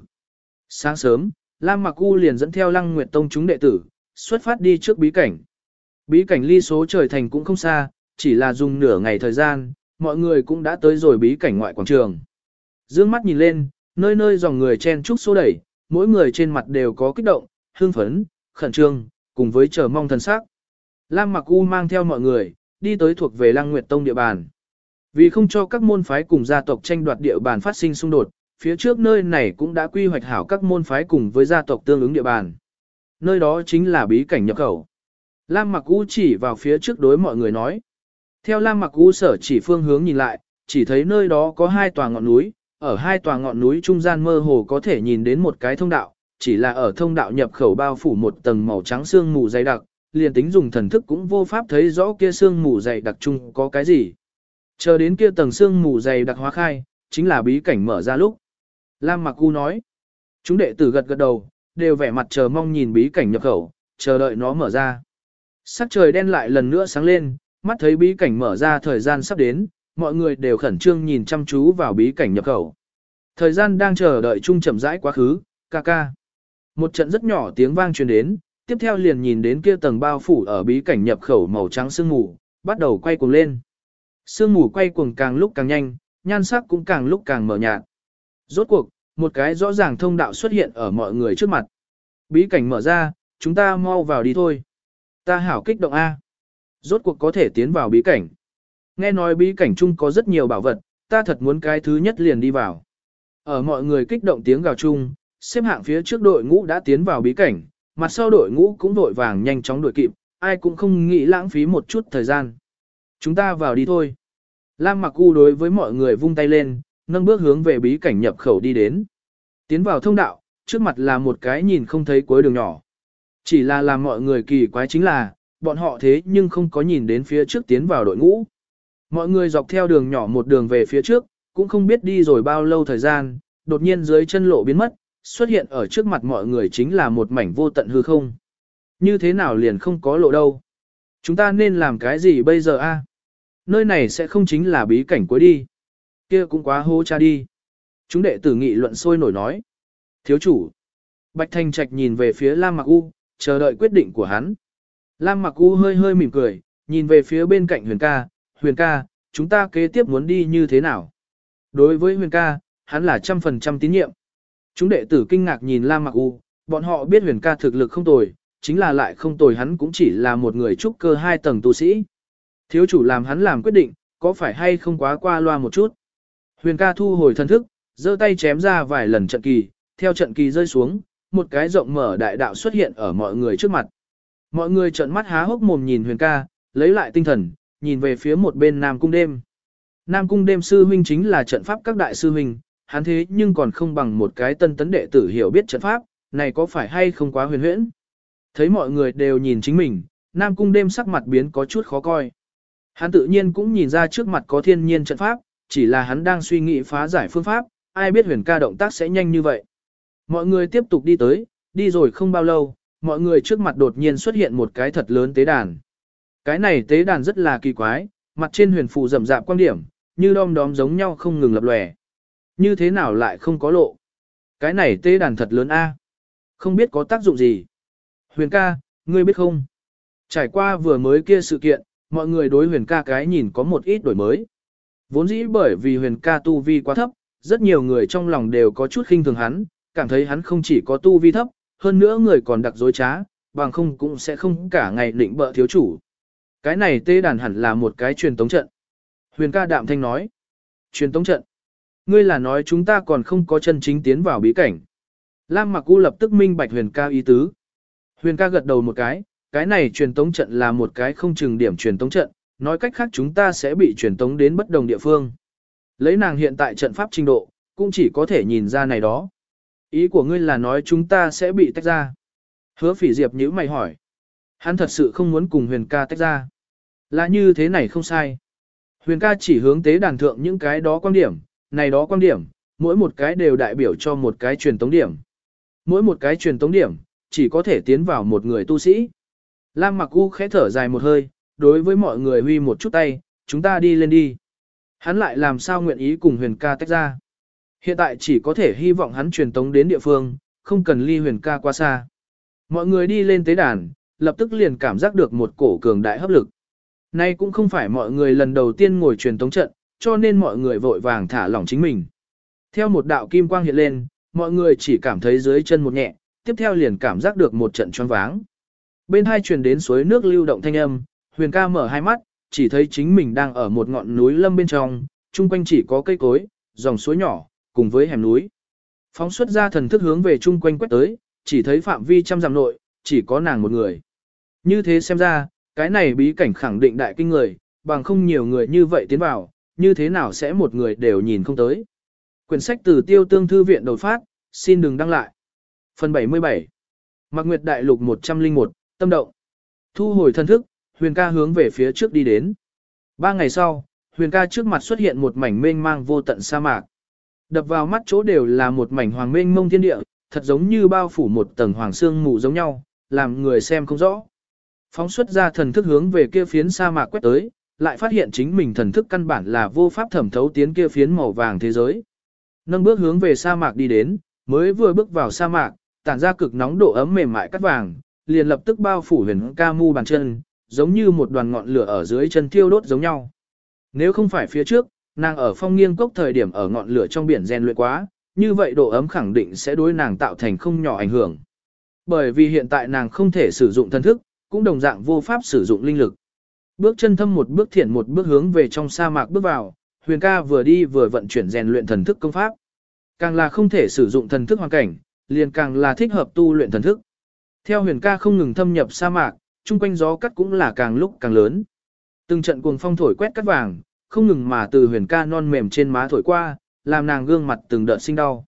Sáng sớm, Lam Mặc U liền dẫn theo Lăng Nguyệt Tông chúng đệ tử, xuất phát đi trước bí cảnh. Bí cảnh ly số trời thành cũng không xa, chỉ là dùng nửa ngày thời gian, mọi người cũng đã tới rồi bí cảnh ngoại quảng trường. Dương mắt nhìn lên, nơi nơi dòng người chen chúc xô đẩy, mỗi người trên mặt đều có kích động, hương phấn, khẩn trương, cùng với chờ mong thần sắc. Lam Mặc U mang theo mọi người, đi tới thuộc về Lăng Nguyệt Tông địa bàn. Vì không cho các môn phái cùng gia tộc tranh đoạt địa bàn phát sinh xung đột, phía trước nơi này cũng đã quy hoạch hảo các môn phái cùng với gia tộc tương ứng địa bàn. Nơi đó chính là bí cảnh nhập khẩu. Lam Mặc U chỉ vào phía trước đối mọi người nói. Theo Lam Mặc U sở chỉ phương hướng nhìn lại, chỉ thấy nơi đó có hai tòa ngọn núi, ở hai tòa ngọn núi trung gian mơ hồ có thể nhìn đến một cái thông đạo, chỉ là ở thông đạo nhập khẩu bao phủ một tầng màu trắng xương mù dày đặc, liền tính dùng thần thức cũng vô pháp thấy rõ kia xương mù dày đặc chung có cái gì. Chờ đến kia tầng xương mù dày đặc hóa khai, chính là bí cảnh mở ra lúc. Lam Mặc U nói, chúng đệ tử gật gật đầu, đều vẻ mặt chờ mong nhìn bí cảnh nhập khẩu, chờ đợi nó mở ra. Sắc trời đen lại lần nữa sáng lên, mắt thấy bí cảnh mở ra thời gian sắp đến, mọi người đều khẩn trương nhìn chăm chú vào bí cảnh nhập khẩu. Thời gian đang chờ đợi chung chậm rãi quá khứ, ca ca. Một trận rất nhỏ tiếng vang truyền đến, tiếp theo liền nhìn đến kia tầng bao phủ ở bí cảnh nhập khẩu màu trắng sương mù, bắt đầu quay cuồng lên. Sương mù quay cuồng càng lúc càng nhanh, nhan sắc cũng càng lúc càng mở nhạt. Rốt cuộc, một cái rõ ràng thông đạo xuất hiện ở mọi người trước mặt. Bí cảnh mở ra, chúng ta mau vào đi thôi. Ta hảo kích động A. Rốt cuộc có thể tiến vào bí cảnh. Nghe nói bí cảnh chung có rất nhiều bảo vật, ta thật muốn cái thứ nhất liền đi vào. Ở mọi người kích động tiếng gào chung, xếp hạng phía trước đội ngũ đã tiến vào bí cảnh, mặt sau đội ngũ cũng đội vàng nhanh chóng đuổi kịp, ai cũng không nghĩ lãng phí một chút thời gian. Chúng ta vào đi thôi. Lam Mặc U đối với mọi người vung tay lên, nâng bước hướng về bí cảnh nhập khẩu đi đến. Tiến vào thông đạo, trước mặt là một cái nhìn không thấy cuối đường nhỏ. Chỉ là làm mọi người kỳ quái chính là, bọn họ thế nhưng không có nhìn đến phía trước tiến vào đội ngũ. Mọi người dọc theo đường nhỏ một đường về phía trước, cũng không biết đi rồi bao lâu thời gian, đột nhiên dưới chân lộ biến mất, xuất hiện ở trước mặt mọi người chính là một mảnh vô tận hư không. Như thế nào liền không có lộ đâu? Chúng ta nên làm cái gì bây giờ a? Nơi này sẽ không chính là bí cảnh cuối đi. Kia cũng quá hô cha đi. Chúng đệ tử nghị luận sôi nổi nói. Thiếu chủ. Bạch Thanh Trạch nhìn về phía Lam Mặc U, chờ đợi quyết định của hắn. Lam Mặc U hơi hơi mỉm cười, nhìn về phía bên cạnh Huyền ca, Huyền ca, chúng ta kế tiếp muốn đi như thế nào? Đối với Huyền ca, hắn là trăm phần trăm tín nhiệm. Chúng đệ tử kinh ngạc nhìn Lam Mặc U, bọn họ biết Huyền ca thực lực không tồi, chính là lại không tồi hắn cũng chỉ là một người trúc cơ hai tầng tu sĩ. Thiếu chủ làm hắn làm quyết định, có phải hay không quá qua loa một chút. Huyền ca thu hồi thân thức, giơ tay chém ra vài lần trận kỳ, theo trận kỳ rơi xuống, một cái rộng mở đại đạo xuất hiện ở mọi người trước mặt. Mọi người trợn mắt há hốc mồm nhìn huyền ca, lấy lại tinh thần, nhìn về phía một bên Nam Cung Đêm. Nam Cung Đêm sư huynh chính là trận pháp các đại sư huynh, hắn thế nhưng còn không bằng một cái tân tấn đệ tử hiểu biết trận pháp, này có phải hay không quá huyền huyễn. Thấy mọi người đều nhìn chính mình, Nam Cung Đêm sắc mặt biến có chút khó coi. Hắn tự nhiên cũng nhìn ra trước mặt có thiên nhiên trận pháp, chỉ là hắn đang suy nghĩ phá giải phương pháp, ai biết huyền ca động tác sẽ nhanh như vậy. Mọi người tiếp tục đi tới, đi rồi không bao lâu, mọi người trước mặt đột nhiên xuất hiện một cái thật lớn tế đàn. Cái này tế đàn rất là kỳ quái, mặt trên huyền phù rậm rạp quan điểm, như đom đóm giống nhau không ngừng lập lòe. Như thế nào lại không có lộ? Cái này tế đàn thật lớn a, Không biết có tác dụng gì. Huyền ca, ngươi biết không? Trải qua vừa mới kia sự kiện, mọi người đối huyền ca cái nhìn có một ít đổi mới. Vốn dĩ bởi vì huyền ca tu vi quá thấp, rất nhiều người trong lòng đều có chút khinh thường hắn, cảm thấy hắn không chỉ có tu vi thấp, hơn nữa người còn đặc dối trá, bằng không cũng sẽ không cả ngày định bợ thiếu chủ. Cái này tê đàn hẳn là một cái truyền tống trận. Huyền ca đạm thanh nói. Truyền tống trận. Ngươi là nói chúng ta còn không có chân chính tiến vào bí cảnh. Lam Mặc U lập tức minh bạch huyền ca ý tứ. Huyền ca gật đầu một cái, cái này truyền tống trận là một cái không chừng điểm truyền tống trận, nói cách khác chúng ta sẽ bị truyền tống đến bất đồng địa phương. Lấy nàng hiện tại trận pháp trình độ, cũng chỉ có thể nhìn ra này đó. Ý của ngươi là nói chúng ta sẽ bị tách ra. Hứa phỉ diệp nhữ mày hỏi. Hắn thật sự không muốn cùng huyền ca tách ra. Là như thế này không sai. Huyền ca chỉ hướng tế đàn thượng những cái đó quan điểm, này đó quan điểm, mỗi một cái đều đại biểu cho một cái truyền tống điểm. Mỗi một cái truyền tống điểm, chỉ có thể tiến vào một người tu sĩ. Lam mặc u khẽ thở dài một hơi, đối với mọi người huy một chút tay, chúng ta đi lên đi. Hắn lại làm sao nguyện ý cùng huyền ca tách ra. Hiện tại chỉ có thể hy vọng hắn truyền tống đến địa phương, không cần ly huyền ca qua xa. Mọi người đi lên tế đàn, lập tức liền cảm giác được một cổ cường đại hấp lực. Nay cũng không phải mọi người lần đầu tiên ngồi truyền tống trận, cho nên mọi người vội vàng thả lỏng chính mình. Theo một đạo kim quang hiện lên, mọi người chỉ cảm thấy dưới chân một nhẹ, tiếp theo liền cảm giác được một trận choáng váng. Bên hai truyền đến suối nước lưu động thanh âm, huyền ca mở hai mắt, chỉ thấy chính mình đang ở một ngọn núi lâm bên trong, chung quanh chỉ có cây cối, dòng suối nhỏ, cùng với hẻm núi. Phóng xuất ra thần thức hướng về chung quanh quét tới, chỉ thấy phạm vi trăm dặm nội, chỉ có nàng một người. Như thế xem ra, cái này bí cảnh khẳng định đại kinh người, bằng không nhiều người như vậy tiến vào, như thế nào sẽ một người đều nhìn không tới. Quyển sách từ tiêu tương thư viện đột phát, xin đừng đăng lại. Phần 77 Mạc Nguyệt Đại Lục 101, Tâm Động Thu hồi thân thức, Huyền ca hướng về phía trước đi đến. Ba ngày sau, Huyền ca trước mặt xuất hiện một mảnh mênh mang vô tận sa mạc. Đập vào mắt chỗ đều là một mảnh hoàng mênh mông thiên địa, thật giống như bao phủ một tầng hoàng xương mù giống nhau, làm người xem không rõ. Phóng xuất ra thần thức hướng về kia phiến sa mạc quét tới, lại phát hiện chính mình thần thức căn bản là vô pháp thẩm thấu tiến kia phiến màu vàng thế giới. Nâng bước hướng về sa mạc đi đến, mới vừa bước vào sa mạc, tản ra cực nóng độ ấm mềm mại cắt vàng, liền lập tức bao phủ huyền ca mu bàn chân, giống như một đoàn ngọn lửa ở dưới chân thiêu đốt giống nhau. Nếu không phải phía trước, nàng ở phong nghiêng cốc thời điểm ở ngọn lửa trong biển rèn luyện quá, như vậy độ ấm khẳng định sẽ đối nàng tạo thành không nhỏ ảnh hưởng. Bởi vì hiện tại nàng không thể sử dụng thân thức, cũng đồng dạng vô pháp sử dụng linh lực. Bước chân thâm một bước thiện một bước hướng về trong sa mạc bước vào, huyền ca vừa đi vừa vận chuyển rèn luyện thần thức công pháp. Càng là không thể sử dụng thần thức hoàn cảnh, liền càng là thích hợp tu luyện thần thức. Theo huyền ca không ngừng thâm nhập sa mạc, chung quanh gió cắt cũng là càng lúc càng lớn. Từng trận cuồng phong thổi quét cắt vàng, không ngừng mà từ huyền ca non mềm trên má thổi qua, làm nàng gương mặt từng đợt sinh đau.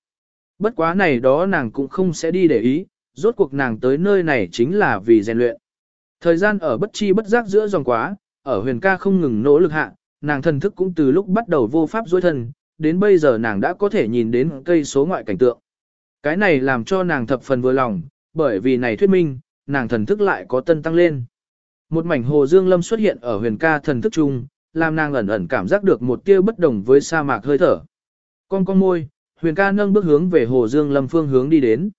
Bất quá này đó nàng cũng không sẽ đi để ý, rốt cuộc nàng tới nơi này chính là vì rèn luyện. Thời gian ở bất chi bất giác giữa dòng quá, ở huyền ca không ngừng nỗ lực hạ, nàng thần thức cũng từ lúc bắt đầu vô pháp dối thân, đến bây giờ nàng đã có thể nhìn đến cây số ngoại cảnh tượng. Cái này làm cho nàng thập phần vừa lòng, bởi vì này thuyết minh, nàng thần thức lại có tân tăng lên. Một mảnh hồ dương lâm xuất hiện ở huyền ca thần thức chung, làm nàng ẩn ẩn cảm giác được một tia bất đồng với sa mạc hơi thở. Con con môi, huyền ca nâng bước hướng về hồ dương lâm phương hướng đi đến.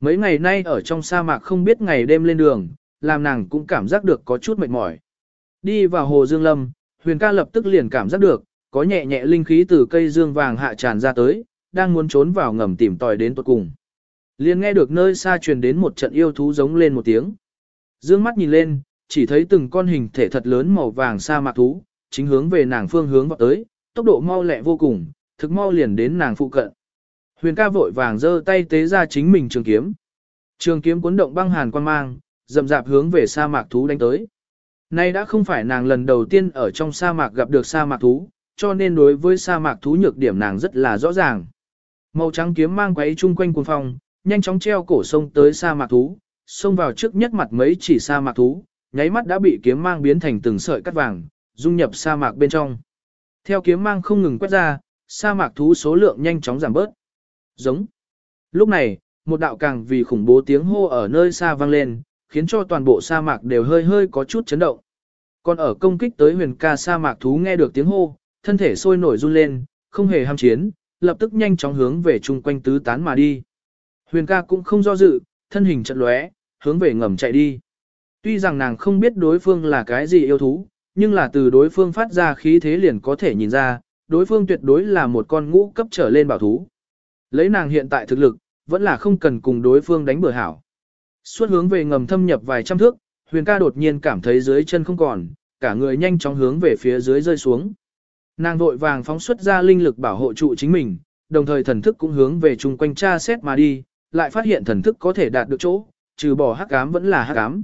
Mấy ngày nay ở trong sa mạc không biết ngày đêm lên đường, làm nàng cũng cảm giác được có chút mệt mỏi. Đi vào hồ dương lâm, huyền ca lập tức liền cảm giác được, có nhẹ nhẹ linh khí từ cây dương vàng hạ tràn ra tới, đang muốn trốn vào ngầm tìm tòi đến tuột cùng. Liền nghe được nơi xa truyền đến một trận yêu thú giống lên một tiếng. Dương mắt nhìn lên, chỉ thấy từng con hình thể thật lớn màu vàng sa mạc thú, chính hướng về nàng phương hướng vọt tới, tốc độ mau lẹ vô cùng, thực mau liền đến nàng phụ cận. Huyền ca vội vàng giơ tay tế ra chính mình trường kiếm. Trường kiếm cuốn động băng hàn quan mang, dậm dạp hướng về sa mạc thú đánh tới. Nay đã không phải nàng lần đầu tiên ở trong sa mạc gặp được sa mạc thú, cho nên đối với sa mạc thú nhược điểm nàng rất là rõ ràng. Màu trắng kiếm mang quấy chung quanh cuồng phong, nhanh chóng treo cổ sông tới sa mạc thú, xông vào trước nhất mặt mấy chỉ sa mạc thú, nháy mắt đã bị kiếm mang biến thành từng sợi cắt vàng, dung nhập sa mạc bên trong. Theo kiếm mang không ngừng quét ra, sa mạc thú số lượng nhanh chóng giảm bớt. Giống. Lúc này, một đạo càng vì khủng bố tiếng hô ở nơi xa vang lên, khiến cho toàn bộ sa mạc đều hơi hơi có chút chấn động. Còn ở công kích tới huyền ca sa mạc thú nghe được tiếng hô, thân thể sôi nổi run lên, không hề ham chiến, lập tức nhanh chóng hướng về chung quanh tứ tán mà đi. Huyền ca cũng không do dự, thân hình chật lóe, hướng về ngầm chạy đi. Tuy rằng nàng không biết đối phương là cái gì yêu thú, nhưng là từ đối phương phát ra khí thế liền có thể nhìn ra, đối phương tuyệt đối là một con ngũ cấp trở lên bảo thú. Lấy nàng hiện tại thực lực, vẫn là không cần cùng đối phương đánh bừa hảo. Suốt hướng về ngầm thâm nhập vài trăm thước, huyền ca đột nhiên cảm thấy dưới chân không còn, cả người nhanh chóng hướng về phía dưới rơi xuống. Nàng vội vàng phóng xuất ra linh lực bảo hộ trụ chính mình, đồng thời thần thức cũng hướng về chung quanh tra xét mà đi, lại phát hiện thần thức có thể đạt được chỗ, trừ bỏ hắc ám vẫn là hắc ám.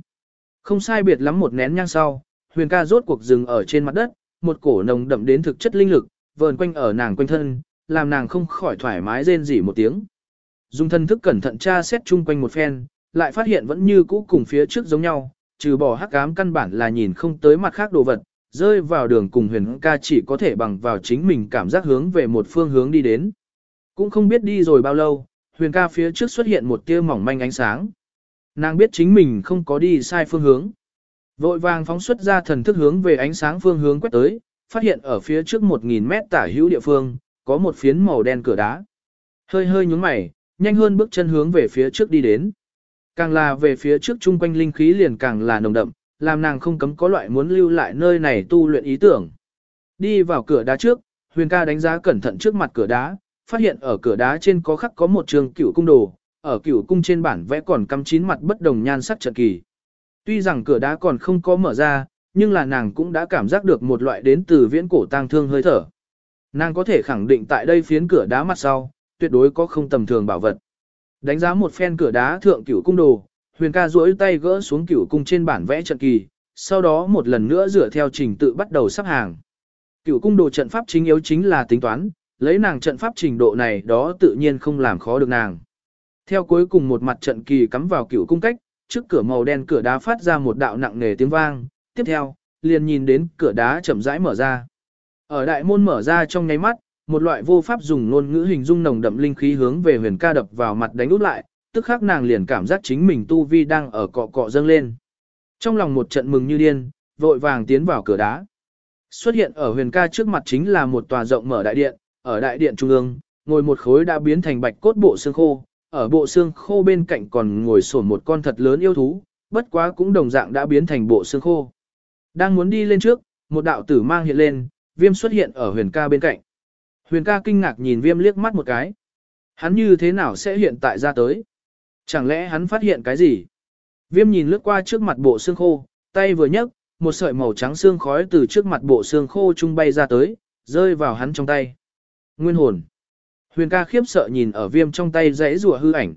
Không sai biệt lắm một nén nhang sau, huyền ca rốt cuộc dừng ở trên mặt đất, một cổ nồng đậm đến thực chất linh lực, vờn quanh ở nàng quanh thân, làm nàng không khỏi thoải mái rên rỉ một tiếng. Dùng thần thức cẩn thận tra xét chung quanh một phen, lại phát hiện vẫn như cũ cùng phía trước giống nhau, trừ bỏ hắc ám căn bản là nhìn không tới mặt khác đồ vật, rơi vào đường cùng huyền ca chỉ có thể bằng vào chính mình cảm giác hướng về một phương hướng đi đến. Cũng không biết đi rồi bao lâu, huyền ca phía trước xuất hiện một tia mỏng manh ánh sáng. Nàng biết chính mình không có đi sai phương hướng. Vội vàng phóng xuất ra thần thức hướng về ánh sáng phương hướng quét tới, phát hiện ở phía trước 1.000 mét tả hữu địa phương, có một phiến màu đen cửa đá. Hơi hơi nhúng mày, nhanh hơn bước chân hướng về phía trước đi đến. Càng là về phía trước chung quanh linh khí liền càng là nồng đậm, làm nàng không cấm có loại muốn lưu lại nơi này tu luyện ý tưởng. Đi vào cửa đá trước, Huyền ca đánh giá cẩn thận trước mặt cửa đá, phát hiện ở cửa đá trên có khắc có một trường cửu cung đồ, ở cửu cung trên bản vẽ còn cắm chín mặt bất đồng nhan sắc trận kỳ. Tuy rằng cửa đá còn không có mở ra, nhưng là nàng cũng đã cảm giác được một loại đến từ viễn cổ tang thương hơi thở. Nàng có thể khẳng định tại đây phiến cửa đá mặt sau, tuyệt đối có không tầm thường bảo vật. Đánh giá một phen cửa đá thượng cửu cung đồ, huyền ca duỗi tay gỡ xuống cửu cung trên bản vẽ trận kỳ, sau đó một lần nữa dựa theo trình tự bắt đầu sắp hàng. Cửu cung đồ trận pháp chính yếu chính là tính toán, lấy nàng trận pháp trình độ này đó tự nhiên không làm khó được nàng. Theo cuối cùng một mặt trận kỳ cắm vào cựu cung cách, trước cửa màu đen cửa đá phát ra một đạo nặng nề tiếng vang, tiếp theo, liền nhìn đến cửa đá chậm rãi mở ra. Ở đại môn mở ra trong nháy mắt, một loại vô pháp dùng ngôn ngữ hình dung nồng đậm linh khí hướng về huyền ca đập vào mặt đánh út lại, tức khắc nàng liền cảm giác chính mình tu vi đang ở cọ cọ dâng lên. Trong lòng một trận mừng như điên, vội vàng tiến vào cửa đá. Xuất hiện ở huyền ca trước mặt chính là một tòa rộng mở đại điện, ở đại điện trung ương, ngồi một khối đã biến thành bạch cốt bộ xương khô, ở bộ xương khô bên cạnh còn ngồi sổn một con thật lớn yêu thú, bất quá cũng đồng dạng đã biến thành bộ xương khô. Đang muốn đi lên trước, một đạo tử mang hiện lên, viêm xuất hiện ở huyền ca bên cạnh. Huyền ca kinh ngạc nhìn viêm liếc mắt một cái. Hắn như thế nào sẽ hiện tại ra tới? Chẳng lẽ hắn phát hiện cái gì? Viêm nhìn lướt qua trước mặt bộ xương khô, tay vừa nhấc, một sợi màu trắng xương khói từ trước mặt bộ xương khô trung bay ra tới, rơi vào hắn trong tay. Nguyên hồn. Huyền ca khiếp sợ nhìn ở viêm trong tay dãy rùa hư ảnh.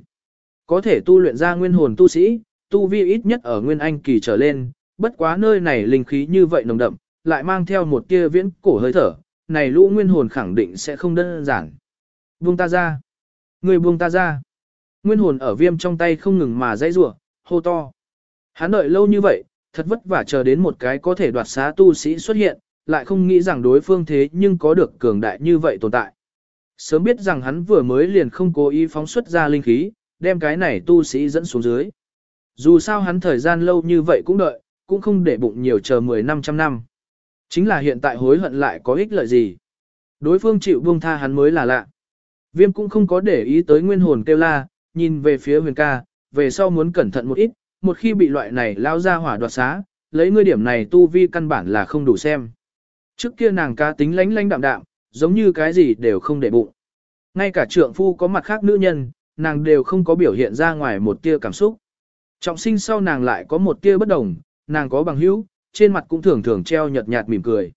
Có thể tu luyện ra nguyên hồn tu sĩ, tu vi ít nhất ở nguyên anh kỳ trở lên, bất quá nơi này linh khí như vậy nồng đậm, lại mang theo một tia viễn cổ hơi thở, này lũ nguyên hồn khẳng định sẽ không đơn giản. Buông ta ra. Người buông ta ra. Nguyên hồn ở viêm trong tay không ngừng mà dãy rủa, hô to. Hắn đợi lâu như vậy, thật vất vả chờ đến một cái có thể đoạt xá tu sĩ xuất hiện, lại không nghĩ rằng đối phương thế nhưng có được cường đại như vậy tồn tại. Sớm biết rằng hắn vừa mới liền không cố ý phóng xuất ra linh khí, đem cái này tu sĩ dẫn xuống dưới. Dù sao hắn thời gian lâu như vậy cũng đợi, cũng không để bụng nhiều chờ 10 năm trăm năm. Chính là hiện tại hối hận lại có ích lợi gì. Đối phương chịu buông tha hắn mới là lạ. Viêm cũng không có để ý tới nguyên hồn kêu la, nhìn về phía huyền ca, về sau muốn cẩn thận một ít, một khi bị loại này lao ra hỏa đoạt xá, lấy ngươi điểm này tu vi căn bản là không đủ xem. Trước kia nàng cá tính lánh lánh đạm đạm, giống như cái gì đều không để bụng. Ngay cả trượng phu có mặt khác nữ nhân, nàng đều không có biểu hiện ra ngoài một tia cảm xúc. Trọng sinh sau nàng lại có một tia bất đồng, nàng có bằng hữu, trên mặt cũng thường thường treo nhợt nhạt mỉm cười.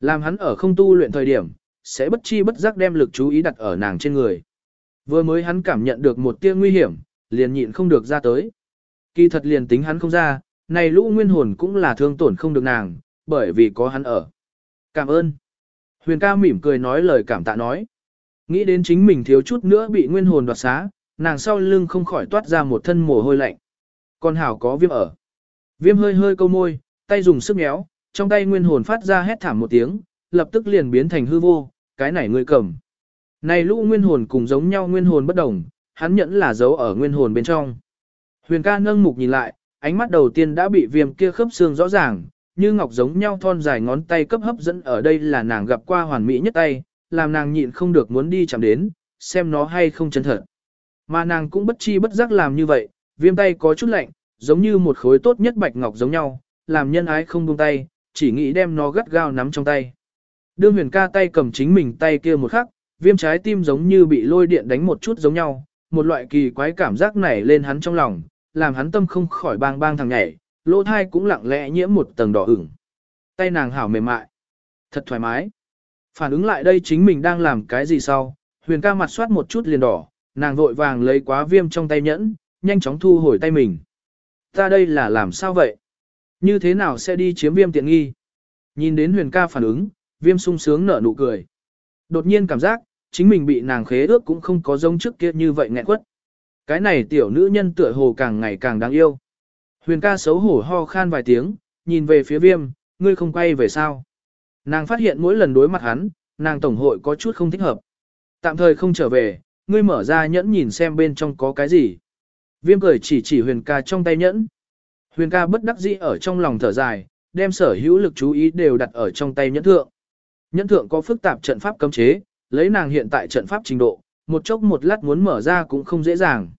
Làm hắn ở không tu luyện thời điểm, sẽ bất chi bất giác đem lực chú ý đặt ở nàng trên người. Vừa mới hắn cảm nhận được một tia nguy hiểm, liền nhịn không được ra tới. Kỳ thật liền tính hắn không ra, này lũ nguyên hồn cũng là thương tổn không được nàng, bởi vì có hắn ở. Cảm ơn. Huyền ca mỉm cười nói lời cảm tạ nói. Nghĩ đến chính mình thiếu chút nữa bị nguyên hồn đoạt xá, nàng sau lưng không khỏi toát ra một thân mồ hôi lạnh. Con hảo có viêm ở. Viêm hơi hơi câu môi, tay dùng sức méo, trong tay nguyên hồn phát ra hét thảm một tiếng, lập tức liền biến thành hư vô, cái này ngươi cầm. Này lũ nguyên hồn cùng giống nhau nguyên hồn bất đồng, hắn nhẫn là dấu ở nguyên hồn bên trong. Huyền ca nâng mục nhìn lại, ánh mắt đầu tiên đã bị viêm kia khớp xương rõ ràng, như ngọc giống nhau thon dài ngón tay cấp hấp dẫn ở đây là nàng gặp qua hoàn mỹ nhất tay, làm nàng nhịn không được muốn đi chạm đến, xem nó hay không chân thật. Mà nàng cũng bất chi bất giác làm như vậy, viêm tay có chút lạnh, giống như một khối tốt nhất bạch ngọc giống nhau, làm nhân ái không buông tay, chỉ nghĩ đem nó gắt gao nắm trong tay. Đương huyền ca tay cầm chính mình tay kia một khắc, viêm trái tim giống như bị lôi điện đánh một chút giống nhau, một loại kỳ quái cảm giác nảy lên hắn trong lòng, làm hắn tâm không khỏi bang bang thằng nhảy, lỗ thai cũng lặng lẽ nhiễm một tầng đỏ ửng. Tay nàng hảo mềm mại, thật thoải mái. Phản ứng lại đây chính mình đang làm cái gì sau, huyền ca mặt soát một chút liền đỏ, nàng vội vàng lấy quá viêm trong tay nhẫn, nhanh chóng thu hồi tay mình. Ta đây là làm sao vậy? Như thế nào sẽ đi chiếm viêm tiện nghi? Nhìn đến huyền ca phản ứng, viêm sung sướng nở nụ cười. Đột nhiên cảm giác, chính mình bị nàng khế ước cũng không có giống trước kia như vậy nghẹn quất. Cái này tiểu nữ nhân tựa hồ càng ngày càng đáng yêu. Huyền ca xấu hổ ho khan vài tiếng, nhìn về phía viêm, ngươi không quay về sao. Nàng phát hiện mỗi lần đối mặt hắn, nàng tổng hội có chút không thích hợp. Tạm thời không trở về, ngươi mở ra nhẫn nhìn xem bên trong có cái gì. Viêm cười chỉ chỉ huyền ca trong tay nhẫn. Huyền ca bất đắc dĩ ở trong lòng thở dài, đem sở hữu lực chú ý đều đặt ở trong tay nhẫn thượng. Nhẫn thượng có phức tạp trận pháp cấm chế, lấy nàng hiện tại trận pháp trình độ, một chốc một lát muốn mở ra cũng không dễ dàng.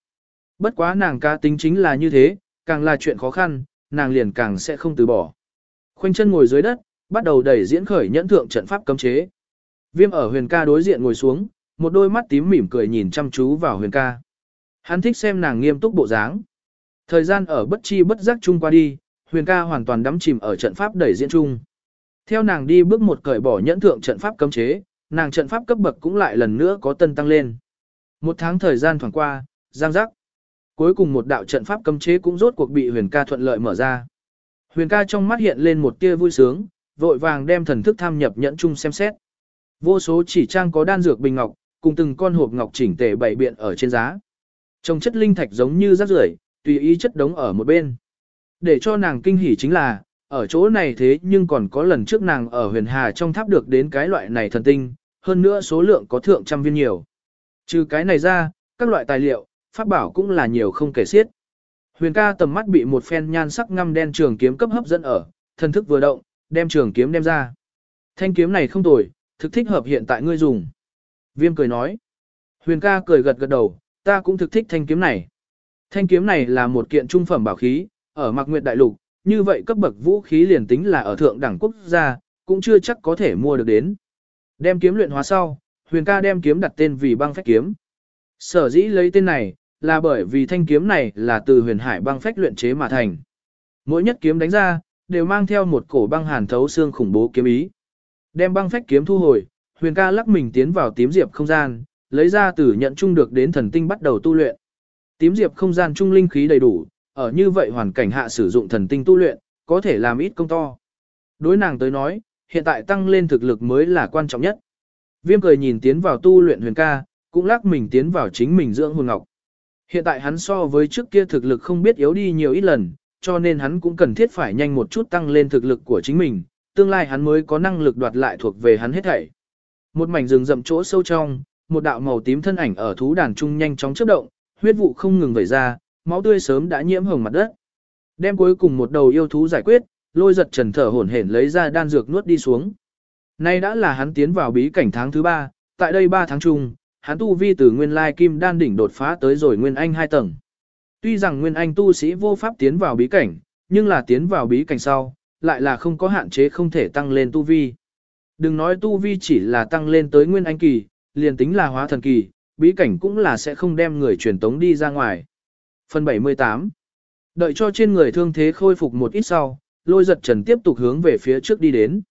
Bất quá nàng ca tính chính là như thế, càng là chuyện khó khăn, nàng liền càng sẽ không từ bỏ. Khoanh chân ngồi dưới đất, bắt đầu đẩy diễn khởi nhẫn thượng trận pháp cấm chế. Viêm ở huyền ca đối diện ngồi xuống, một đôi mắt tím mỉm cười nhìn chăm chú vào huyền ca. Hắn thích xem nàng nghiêm túc bộ dáng. Thời gian ở bất chi bất giác chung qua đi, huyền ca hoàn toàn đắm chìm ở trận pháp đẩy diễn chung. Theo nàng đi bước một cởi bỏ nhẫn thượng trận pháp cấm chế, nàng trận pháp cấp bậc cũng lại lần nữa có tân tăng lên. Một tháng thời gian thoảng qua, giang giác. Cuối cùng một đạo trận pháp cấm chế cũng rốt cuộc bị huyền ca thuận lợi mở ra. Huyền ca trong mắt hiện lên một tia vui sướng, vội vàng đem thần thức tham nhập nhẫn chung xem xét. Vô số chỉ trang có đan dược bình ngọc, cùng từng con hộp ngọc chỉnh tề bày biện ở trên giá. Trong chất linh thạch giống như rác rưởi, tùy ý chất đống ở một bên. Để cho nàng kinh hỉ chính là, ở chỗ này thế nhưng còn có lần trước nàng ở huyền hà trong tháp được đến cái loại này thần tinh, hơn nữa số lượng có thượng trăm viên nhiều. Trừ cái này ra, các loại tài liệu, pháp bảo cũng là nhiều không kể xiết. Huyền ca tầm mắt bị một phen nhan sắc ngăm đen trường kiếm cấp hấp dẫn ở, thân thức vừa động, đem trường kiếm đem ra. Thanh kiếm này không tồi, thực thích hợp hiện tại ngươi dùng. Viêm cười nói. Huyền ca cười gật gật đầu, ta cũng thực thích thanh kiếm này. Thanh kiếm này là một kiện trung phẩm bảo khí, ở Mạc Nguyệt Đại Lục, như vậy cấp bậc vũ khí liền tính là ở thượng đẳng quốc gia, cũng chưa chắc có thể mua được đến. Đem kiếm luyện hóa sau, Huyền ca đem kiếm đặt tên vì băng phách kiếm. Sở dĩ lấy tên này, là bởi vì thanh kiếm này là từ huyền hải băng phách luyện chế mà thành. Mỗi nhất kiếm đánh ra, đều mang theo một cổ băng hàn thấu xương khủng bố kiếm ý. Đem băng phách kiếm thu hồi, huyền ca lắc mình tiến vào tím diệp không gian, lấy ra từ nhận chung được đến thần tinh bắt đầu tu luyện. Tím diệp không gian trung linh khí đầy đủ, ở như vậy hoàn cảnh hạ sử dụng thần tinh tu luyện, có thể làm ít công to. Đối nàng tới nói, hiện tại tăng lên thực lực mới là quan trọng nhất. Viêm cười nhìn tiến vào tu luyện huyền ca, cũng lắc mình tiến vào chính mình dưỡng hồn ngọc. Hiện tại hắn so với trước kia thực lực không biết yếu đi nhiều ít lần, cho nên hắn cũng cần thiết phải nhanh một chút tăng lên thực lực của chính mình, tương lai hắn mới có năng lực đoạt lại thuộc về hắn hết thảy. Một mảnh rừng rậm chỗ sâu trong, một đạo màu tím thân ảnh ở thú đàn trung nhanh chóng chớp động, huyết vụ không ngừng vẩy ra, máu tươi sớm đã nhiễm hồng mặt đất. Đem cuối cùng một đầu yêu thú giải quyết, lôi giật trần thở hổn hển lấy ra đan dược nuốt đi xuống. Nay đã là hắn tiến vào bí cảnh tháng thứ ba, tại đây 3 tháng chung, hắn tu vi từ nguyên lai kim đan đỉnh đột phá tới rồi nguyên anh hai tầng. Tuy rằng nguyên anh tu sĩ vô pháp tiến vào bí cảnh, nhưng là tiến vào bí cảnh sau, lại là không có hạn chế không thể tăng lên tu vi. Đừng nói tu vi chỉ là tăng lên tới nguyên anh kỳ, liền tính là hóa thần kỳ, bí cảnh cũng là sẽ không đem người truyền tống đi ra ngoài. Phần 78 Đợi cho trên người thương thế khôi phục một ít sau, lôi giật trần tiếp tục hướng về phía trước đi đến.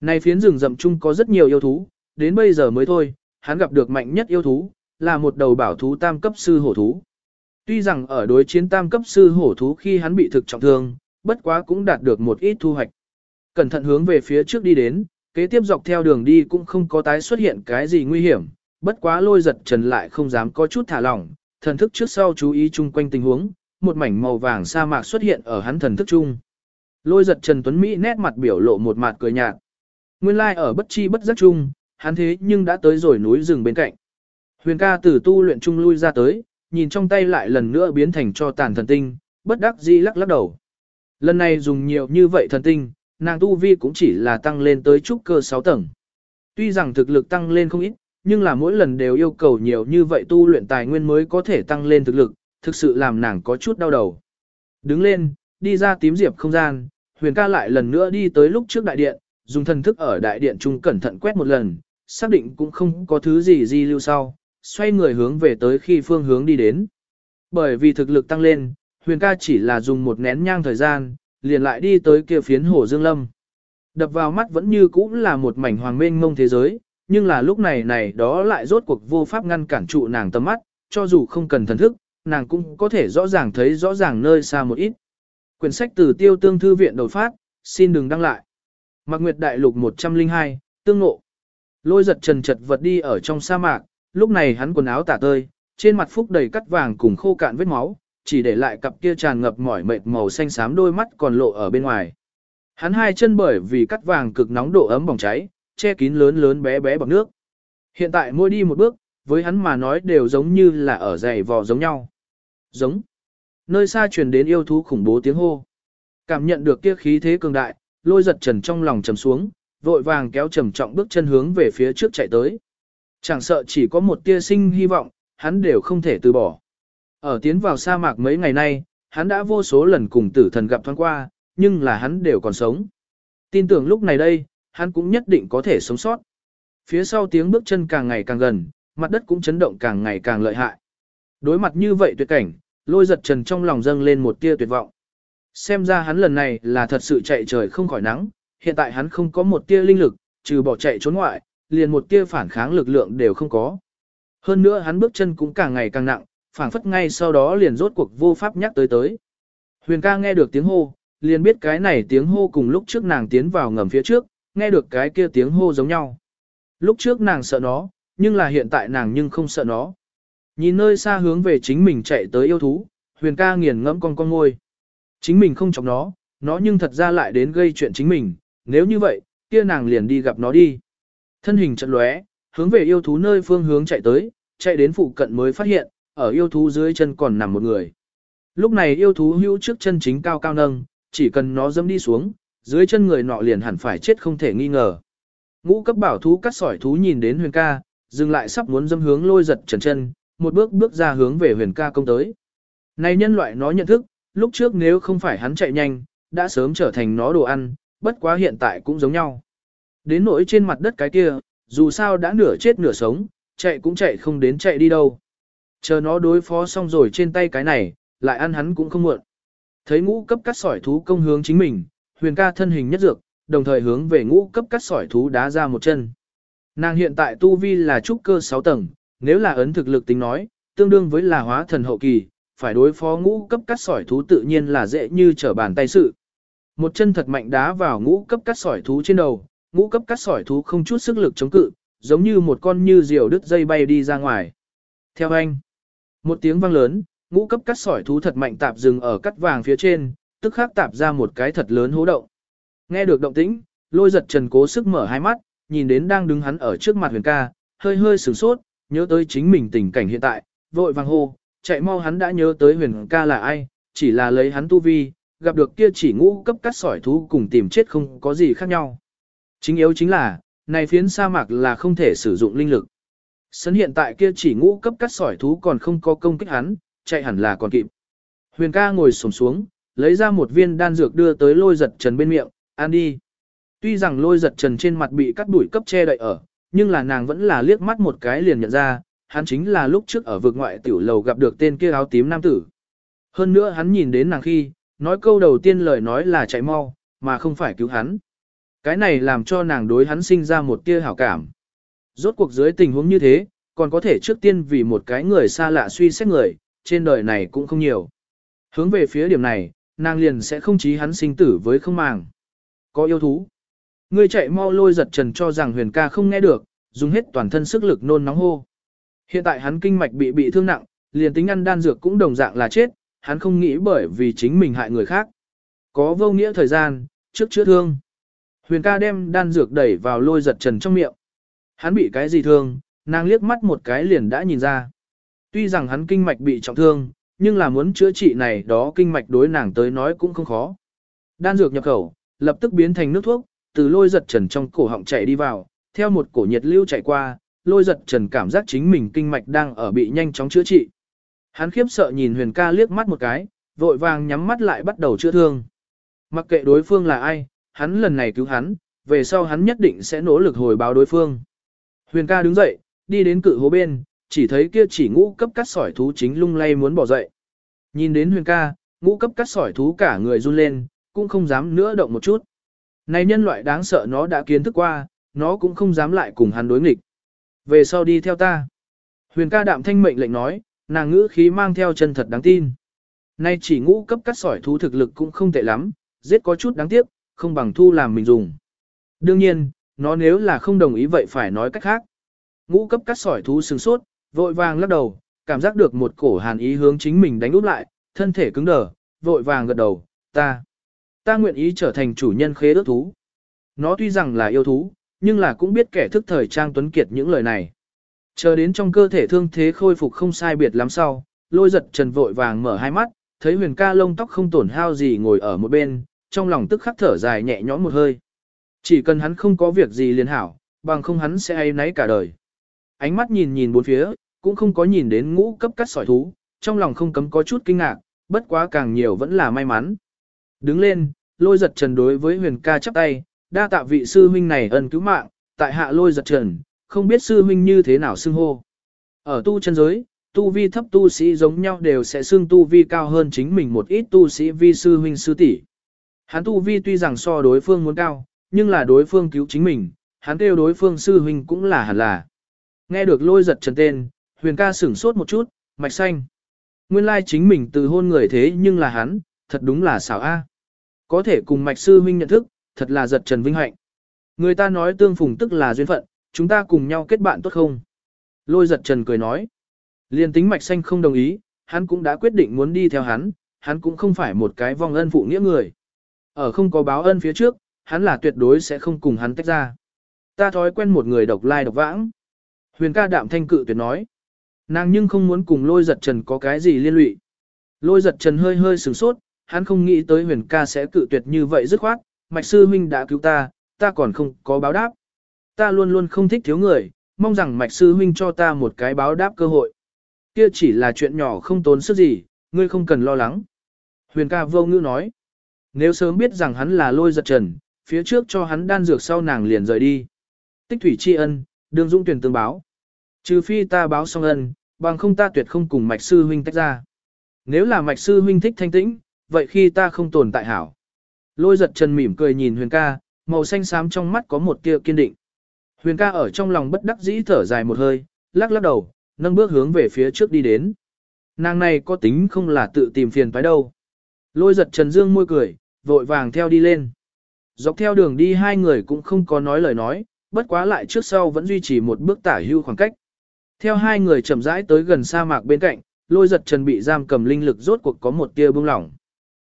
Này phiến rừng rậm chung có rất nhiều yêu thú, đến bây giờ mới thôi, hắn gặp được mạnh nhất yêu thú, là một đầu bảo thú tam cấp sư hổ thú. Tuy rằng ở đối chiến tam cấp sư hổ thú khi hắn bị thực trọng thương, bất quá cũng đạt được một ít thu hoạch. Cẩn thận hướng về phía trước đi đến, kế tiếp dọc theo đường đi cũng không có tái xuất hiện cái gì nguy hiểm, bất quá lôi giật trần lại không dám có chút thả lỏng, thần thức trước sau chú ý chung quanh tình huống, một mảnh màu vàng sa mạc xuất hiện ở hắn thần thức chung. Lôi giật Trần Tuấn Mỹ nét mặt biểu lộ một mặt cười nhạt. Nguyên lai like ở bất chi bất giác chung, hắn thế nhưng đã tới rồi núi rừng bên cạnh. Huyền ca từ tu luyện trung lui ra tới, nhìn trong tay lại lần nữa biến thành cho tàn thần tinh, bất đắc dĩ lắc lắc đầu. Lần này dùng nhiều như vậy thần tinh, nàng tu vi cũng chỉ là tăng lên tới trúc cơ 6 tầng. Tuy rằng thực lực tăng lên không ít, nhưng là mỗi lần đều yêu cầu nhiều như vậy tu luyện tài nguyên mới có thể tăng lên thực lực, thực sự làm nàng có chút đau đầu. Đứng lên, đi ra tím diệp không gian, huyền ca lại lần nữa đi tới lúc trước đại điện, dùng thần thức ở đại điện trung cẩn thận quét một lần, xác định cũng không có thứ gì di lưu sau, xoay người hướng về tới khi phương hướng đi đến. Bởi vì thực lực tăng lên, huyền ca chỉ là dùng một nén nhang thời gian, liền lại đi tới kia phiến hồ dương lâm. Đập vào mắt vẫn như cũ là một mảnh hoàng mênh mông thế giới, nhưng là lúc này này đó lại rốt cuộc vô pháp ngăn cản trụ nàng tầm mắt, cho dù không cần thần thức, nàng cũng có thể rõ ràng thấy rõ ràng nơi xa một ít. Quyển sách từ tiêu tương thư viện đột phát, xin đừng đăng lại. Mạc Nguyệt Đại Lục 102, tương ngộ. Lôi giật trần chật vật đi ở trong sa mạc, lúc này hắn quần áo tả tơi, trên mặt phúc đầy cắt vàng cùng khô cạn vết máu, chỉ để lại cặp kia tràn ngập mỏi mệt màu xanh xám đôi mắt còn lộ ở bên ngoài. Hắn hai chân bởi vì cắt vàng cực nóng độ ấm bỏng cháy, che kín lớn lớn bé bé bằng nước. Hiện tại mỗi đi một bước, với hắn mà nói đều giống như là ở dày vò giống nhau. Giống. Nơi xa truyền đến yêu thú khủng bố tiếng hô. Cảm nhận được kia khí thế cường đại, lôi giật trần trong lòng trầm xuống, vội vàng kéo trầm trọng bước chân hướng về phía trước chạy tới. Chẳng sợ chỉ có một tia sinh hy vọng, hắn đều không thể từ bỏ. Ở tiến vào sa mạc mấy ngày nay, hắn đã vô số lần cùng tử thần gặp thoáng qua, nhưng là hắn đều còn sống. Tin tưởng lúc này đây, hắn cũng nhất định có thể sống sót. Phía sau tiếng bước chân càng ngày càng gần, mặt đất cũng chấn động càng ngày càng lợi hại. Đối mặt như vậy tuyệt cảnh, lôi giật trần trong lòng dâng lên một tia tuyệt vọng. Xem ra hắn lần này là thật sự chạy trời không khỏi nắng, hiện tại hắn không có một tia linh lực, trừ bỏ chạy trốn ngoại, liền một tia phản kháng lực lượng đều không có. Hơn nữa hắn bước chân cũng càng ngày càng nặng, phản phất ngay sau đó liền rốt cuộc vô pháp nhắc tới tới. Huyền ca nghe được tiếng hô, liền biết cái này tiếng hô cùng lúc trước nàng tiến vào ngầm phía trước, nghe được cái kia tiếng hô giống nhau. Lúc trước nàng sợ nó, nhưng là hiện tại nàng nhưng không sợ nó. Nhìn nơi xa hướng về chính mình chạy tới yêu thú, huyền ca nghiền ngẫm con con ngôi. Chính mình không chọc nó, nó nhưng thật ra lại đến gây chuyện chính mình, nếu như vậy, kia nàng liền đi gặp nó đi. Thân hình trận lóe, hướng về yêu thú nơi phương hướng chạy tới, chạy đến phụ cận mới phát hiện, ở yêu thú dưới chân còn nằm một người. Lúc này yêu thú hữu trước chân chính cao cao nâng, chỉ cần nó dẫm đi xuống, dưới chân người nọ liền hẳn phải chết không thể nghi ngờ. Ngũ cấp bảo thú cắt sỏi thú nhìn đến huyền ca, dừng lại sắp muốn dâm hướng lôi giật trần chân, một bước bước ra hướng về huyền ca công tới. Này nhân loại nó nhận thức, lúc trước nếu không phải hắn chạy nhanh, đã sớm trở thành nó đồ ăn, bất quá hiện tại cũng giống nhau. Đến nỗi trên mặt đất cái kia, dù sao đã nửa chết nửa sống, chạy cũng chạy không đến chạy đi đâu. Chờ nó đối phó xong rồi trên tay cái này, lại ăn hắn cũng không muộn. Thấy ngũ cấp cắt sỏi thú công hướng chính mình, huyền ca thân hình nhất dược, đồng thời hướng về ngũ cấp cắt sỏi thú đá ra một chân. Nàng hiện tại tu vi là trúc cơ 6 tầng, nếu là ấn thực lực tính nói, tương đương với là hóa thần hậu kỳ, phải đối phó ngũ cấp cắt sỏi thú tự nhiên là dễ như trở bàn tay sự. Một chân thật mạnh đá vào ngũ cấp cắt sỏi thú trên đầu, ngũ cấp cắt sỏi thú không chút sức lực chống cự, giống như một con như diều đứt dây bay đi ra ngoài. Theo anh, một tiếng vang lớn, ngũ cấp cắt sỏi thú thật mạnh tạp dừng ở cắt vàng phía trên, tức khắc tạp ra một cái thật lớn hố động. Nghe được động tĩnh, lôi giật trần cố sức mở hai mắt, nhìn đến đang đứng hắn ở trước mặt huyền ca, hơi hơi sửng sốt, nhớ tới chính mình tình cảnh hiện tại, vội vàng hô, chạy mau hắn đã nhớ tới huyền ca là ai, chỉ là lấy hắn tu vi, gặp được kia chỉ ngũ cấp cắt sỏi thú cùng tìm chết không có gì khác nhau. Chính yếu chính là, này phiến sa mạc là không thể sử dụng linh lực. Sấn hiện tại kia chỉ ngũ cấp cắt sỏi thú còn không có công kích hắn, chạy hẳn là còn kịp. Huyền ca ngồi xổm xuống, lấy ra một viên đan dược đưa tới lôi giật trần bên miệng, ăn đi. Tuy rằng lôi giật trần trên mặt bị cắt đuổi cấp che đậy ở, nhưng là nàng vẫn là liếc mắt một cái liền nhận ra, hắn chính là lúc trước ở vực ngoại tiểu lầu gặp được tên kia áo tím nam tử. Hơn nữa hắn nhìn đến nàng khi, nói câu đầu tiên lời nói là chạy mau, mà không phải cứu hắn. Cái này làm cho nàng đối hắn sinh ra một tia hảo cảm. Rốt cuộc dưới tình huống như thế, còn có thể trước tiên vì một cái người xa lạ suy xét người, trên đời này cũng không nhiều. Hướng về phía điểm này, nàng liền sẽ không chí hắn sinh tử với không màng. Có yêu thú. Ngươi chạy mau lôi giật trần cho rằng huyền ca không nghe được, dùng hết toàn thân sức lực nôn nóng hô. Hiện tại hắn kinh mạch bị bị thương nặng, liền tính ăn đan dược cũng đồng dạng là chết, hắn không nghĩ bởi vì chính mình hại người khác. Có vô nghĩa thời gian, trước chữa thương. Huyền ca đem đan dược đẩy vào lôi giật trần trong miệng. Hắn bị cái gì thương, nàng liếc mắt một cái liền đã nhìn ra. Tuy rằng hắn kinh mạch bị trọng thương, nhưng là muốn chữa trị này đó kinh mạch đối nàng tới nói cũng không khó. Đan dược nhập khẩu, lập tức biến thành nước thuốc, từ lôi giật trần trong cổ họng chạy đi vào, theo một cổ nhiệt lưu chạy qua, lôi giật trần cảm giác chính mình kinh mạch đang ở bị nhanh chóng chữa trị. Hắn khiếp sợ nhìn huyền ca liếc mắt một cái, vội vàng nhắm mắt lại bắt đầu chữa thương. Mặc kệ đối phương là ai, hắn lần này cứu hắn, về sau hắn nhất định sẽ nỗ lực hồi báo đối phương. Huyền ca đứng dậy, đi đến cự hố bên, chỉ thấy kia chỉ ngũ cấp cắt sỏi thú chính lung lay muốn bỏ dậy. Nhìn đến huyền ca, ngũ cấp cắt sỏi thú cả người run lên, cũng không dám nữa động một chút. Này nhân loại đáng sợ nó đã kiến thức qua, nó cũng không dám lại cùng hắn đối nghịch. Về sau đi theo ta. Huyền ca đạm thanh mệnh lệnh nói, nàng ngữ khí mang theo chân thật đáng tin. Nay chỉ ngũ cấp cắt sỏi thú thực lực cũng không tệ lắm, giết có chút đáng tiếc, không bằng thu làm mình dùng. Đương nhiên, nó nếu là không đồng ý vậy phải nói cách khác. Ngũ cấp cắt sỏi thú sừng sốt, vội vàng lắc đầu, cảm giác được một cổ hàn ý hướng chính mình đánh úp lại, thân thể cứng đờ, vội vàng gật đầu, ta, ta nguyện ý trở thành chủ nhân khế ước thú. Nó tuy rằng là yêu thú, nhưng là cũng biết kẻ thức thời trang tuấn kiệt những lời này. Chờ đến trong cơ thể thương thế khôi phục không sai biệt lắm sau, lôi giật trần vội vàng mở hai mắt, thấy huyền ca lông tóc không tổn hao gì ngồi ở một bên, trong lòng tức khắc thở dài nhẹ nhõm một hơi. Chỉ cần hắn không có việc gì liền hảo, bằng không hắn sẽ ai nấy cả đời. Ánh mắt nhìn nhìn bốn phía, cũng không có nhìn đến ngũ cấp cắt sỏi thú, trong lòng không cấm có chút kinh ngạc, bất quá càng nhiều vẫn là may mắn. Đứng lên, lôi giật trần đối với huyền ca chắp tay, đa tạ vị sư huynh này ân cứu mạng, tại hạ lôi giật trần, không biết sư huynh như thế nào xưng hô. Ở tu chân giới, tu vi thấp tu sĩ giống nhau đều sẽ xưng tu vi cao hơn chính mình một ít tu sĩ vi sư huynh sư tỷ. Hắn tu vi tuy rằng so đối phương muốn cao, nhưng là đối phương cứu chính mình, hắn kêu đối phương sư huynh cũng là hẳn là. Nghe được lôi giật trần tên, huyền ca sửng sốt một chút, mạch xanh. Nguyên lai chính mình từ hôn người thế nhưng là hắn, thật đúng là xảo a. Có thể cùng mạch sư huynh nhận thức, thật là giật trần vinh hạnh. Người ta nói tương phùng tức là duyên phận, chúng ta cùng nhau kết bạn tốt không? Lôi giật trần cười nói. Liên tính mạch xanh không đồng ý, hắn cũng đã quyết định muốn đi theo hắn, hắn cũng không phải một cái vong ân phụ nghĩa người. Ở không có báo ân phía trước, hắn là tuyệt đối sẽ không cùng hắn tách ra. Ta thói quen một người độc lai độc vãng. Huyền ca đạm thanh cự tuyệt nói. Nàng nhưng không muốn cùng lôi giật trần có cái gì liên lụy. Lôi giật trần hơi hơi sửng sốt, hắn không nghĩ tới huyền ca sẽ cự tuyệt như vậy dứt khoát, mạch sư huynh đã cứu ta, ta còn không có báo đáp. Ta luôn luôn không thích thiếu người, mong rằng mạch sư huynh cho ta một cái báo đáp cơ hội. Kia chỉ là chuyện nhỏ không tốn sức gì, ngươi không cần lo lắng. Huyền ca vô ngữ nói. Nếu sớm biết rằng hắn là lôi giật trần, phía trước cho hắn đan dược sau nàng liền rời đi. Tích thủy tri ân, đương dũng tuyển tương báo. Trừ phi ta báo xong ân, bằng không ta tuyệt không cùng mạch sư huynh tách ra. Nếu là mạch sư huynh thích thanh tĩnh, vậy khi ta không tồn tại hảo. Lôi giật trần mỉm cười nhìn huyền ca, màu xanh xám trong mắt có một tia kiên định. Huyền ca ở trong lòng bất đắc dĩ thở dài một hơi, lắc lắc đầu, nâng bước hướng về phía trước đi đến. Nàng này có tính không là tự tìm phiền phải đâu. Lôi giật Trần Dương môi cười, vội vàng theo đi lên. Dọc theo đường đi hai người cũng không có nói lời nói, bất quá lại trước sau vẫn duy trì một bước tả hưu khoảng cách. Theo hai người chậm rãi tới gần sa mạc bên cạnh, lôi giật Trần bị giam cầm linh lực rốt cuộc có một tia bưng lỏng.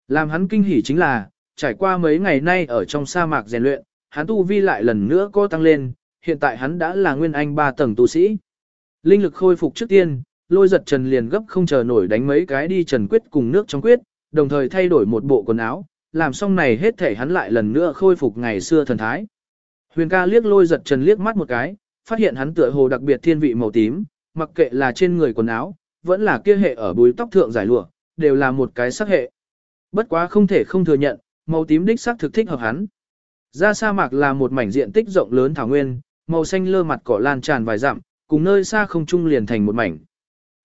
Làm hắn kinh hỉ chính là, trải qua mấy ngày nay ở trong sa mạc rèn luyện, hắn tu vi lại lần nữa có tăng lên, hiện tại hắn đã là nguyên anh ba tầng tu sĩ. Linh lực khôi phục trước tiên, lôi giật trần liền gấp không chờ nổi đánh mấy cái đi trần quyết cùng nước trong quyết, đồng thời thay đổi một bộ quần áo, làm xong này hết thể hắn lại lần nữa khôi phục ngày xưa thần thái. Huyền ca liếc lôi giật trần liếc mắt một cái, phát hiện hắn tựa hồ đặc biệt thiên vị màu tím, mặc kệ là trên người quần áo, vẫn là kia hệ ở búi tóc thượng giải lụa, đều là một cái sắc hệ. Bất quá không thể không thừa nhận, màu tím đích sắc thực thích hợp hắn. Ra sa mạc là một mảnh diện tích rộng lớn thảo nguyên, màu xanh lơ mặt cỏ lan tràn vài dặm, cùng nơi xa không trung liền thành một mảnh.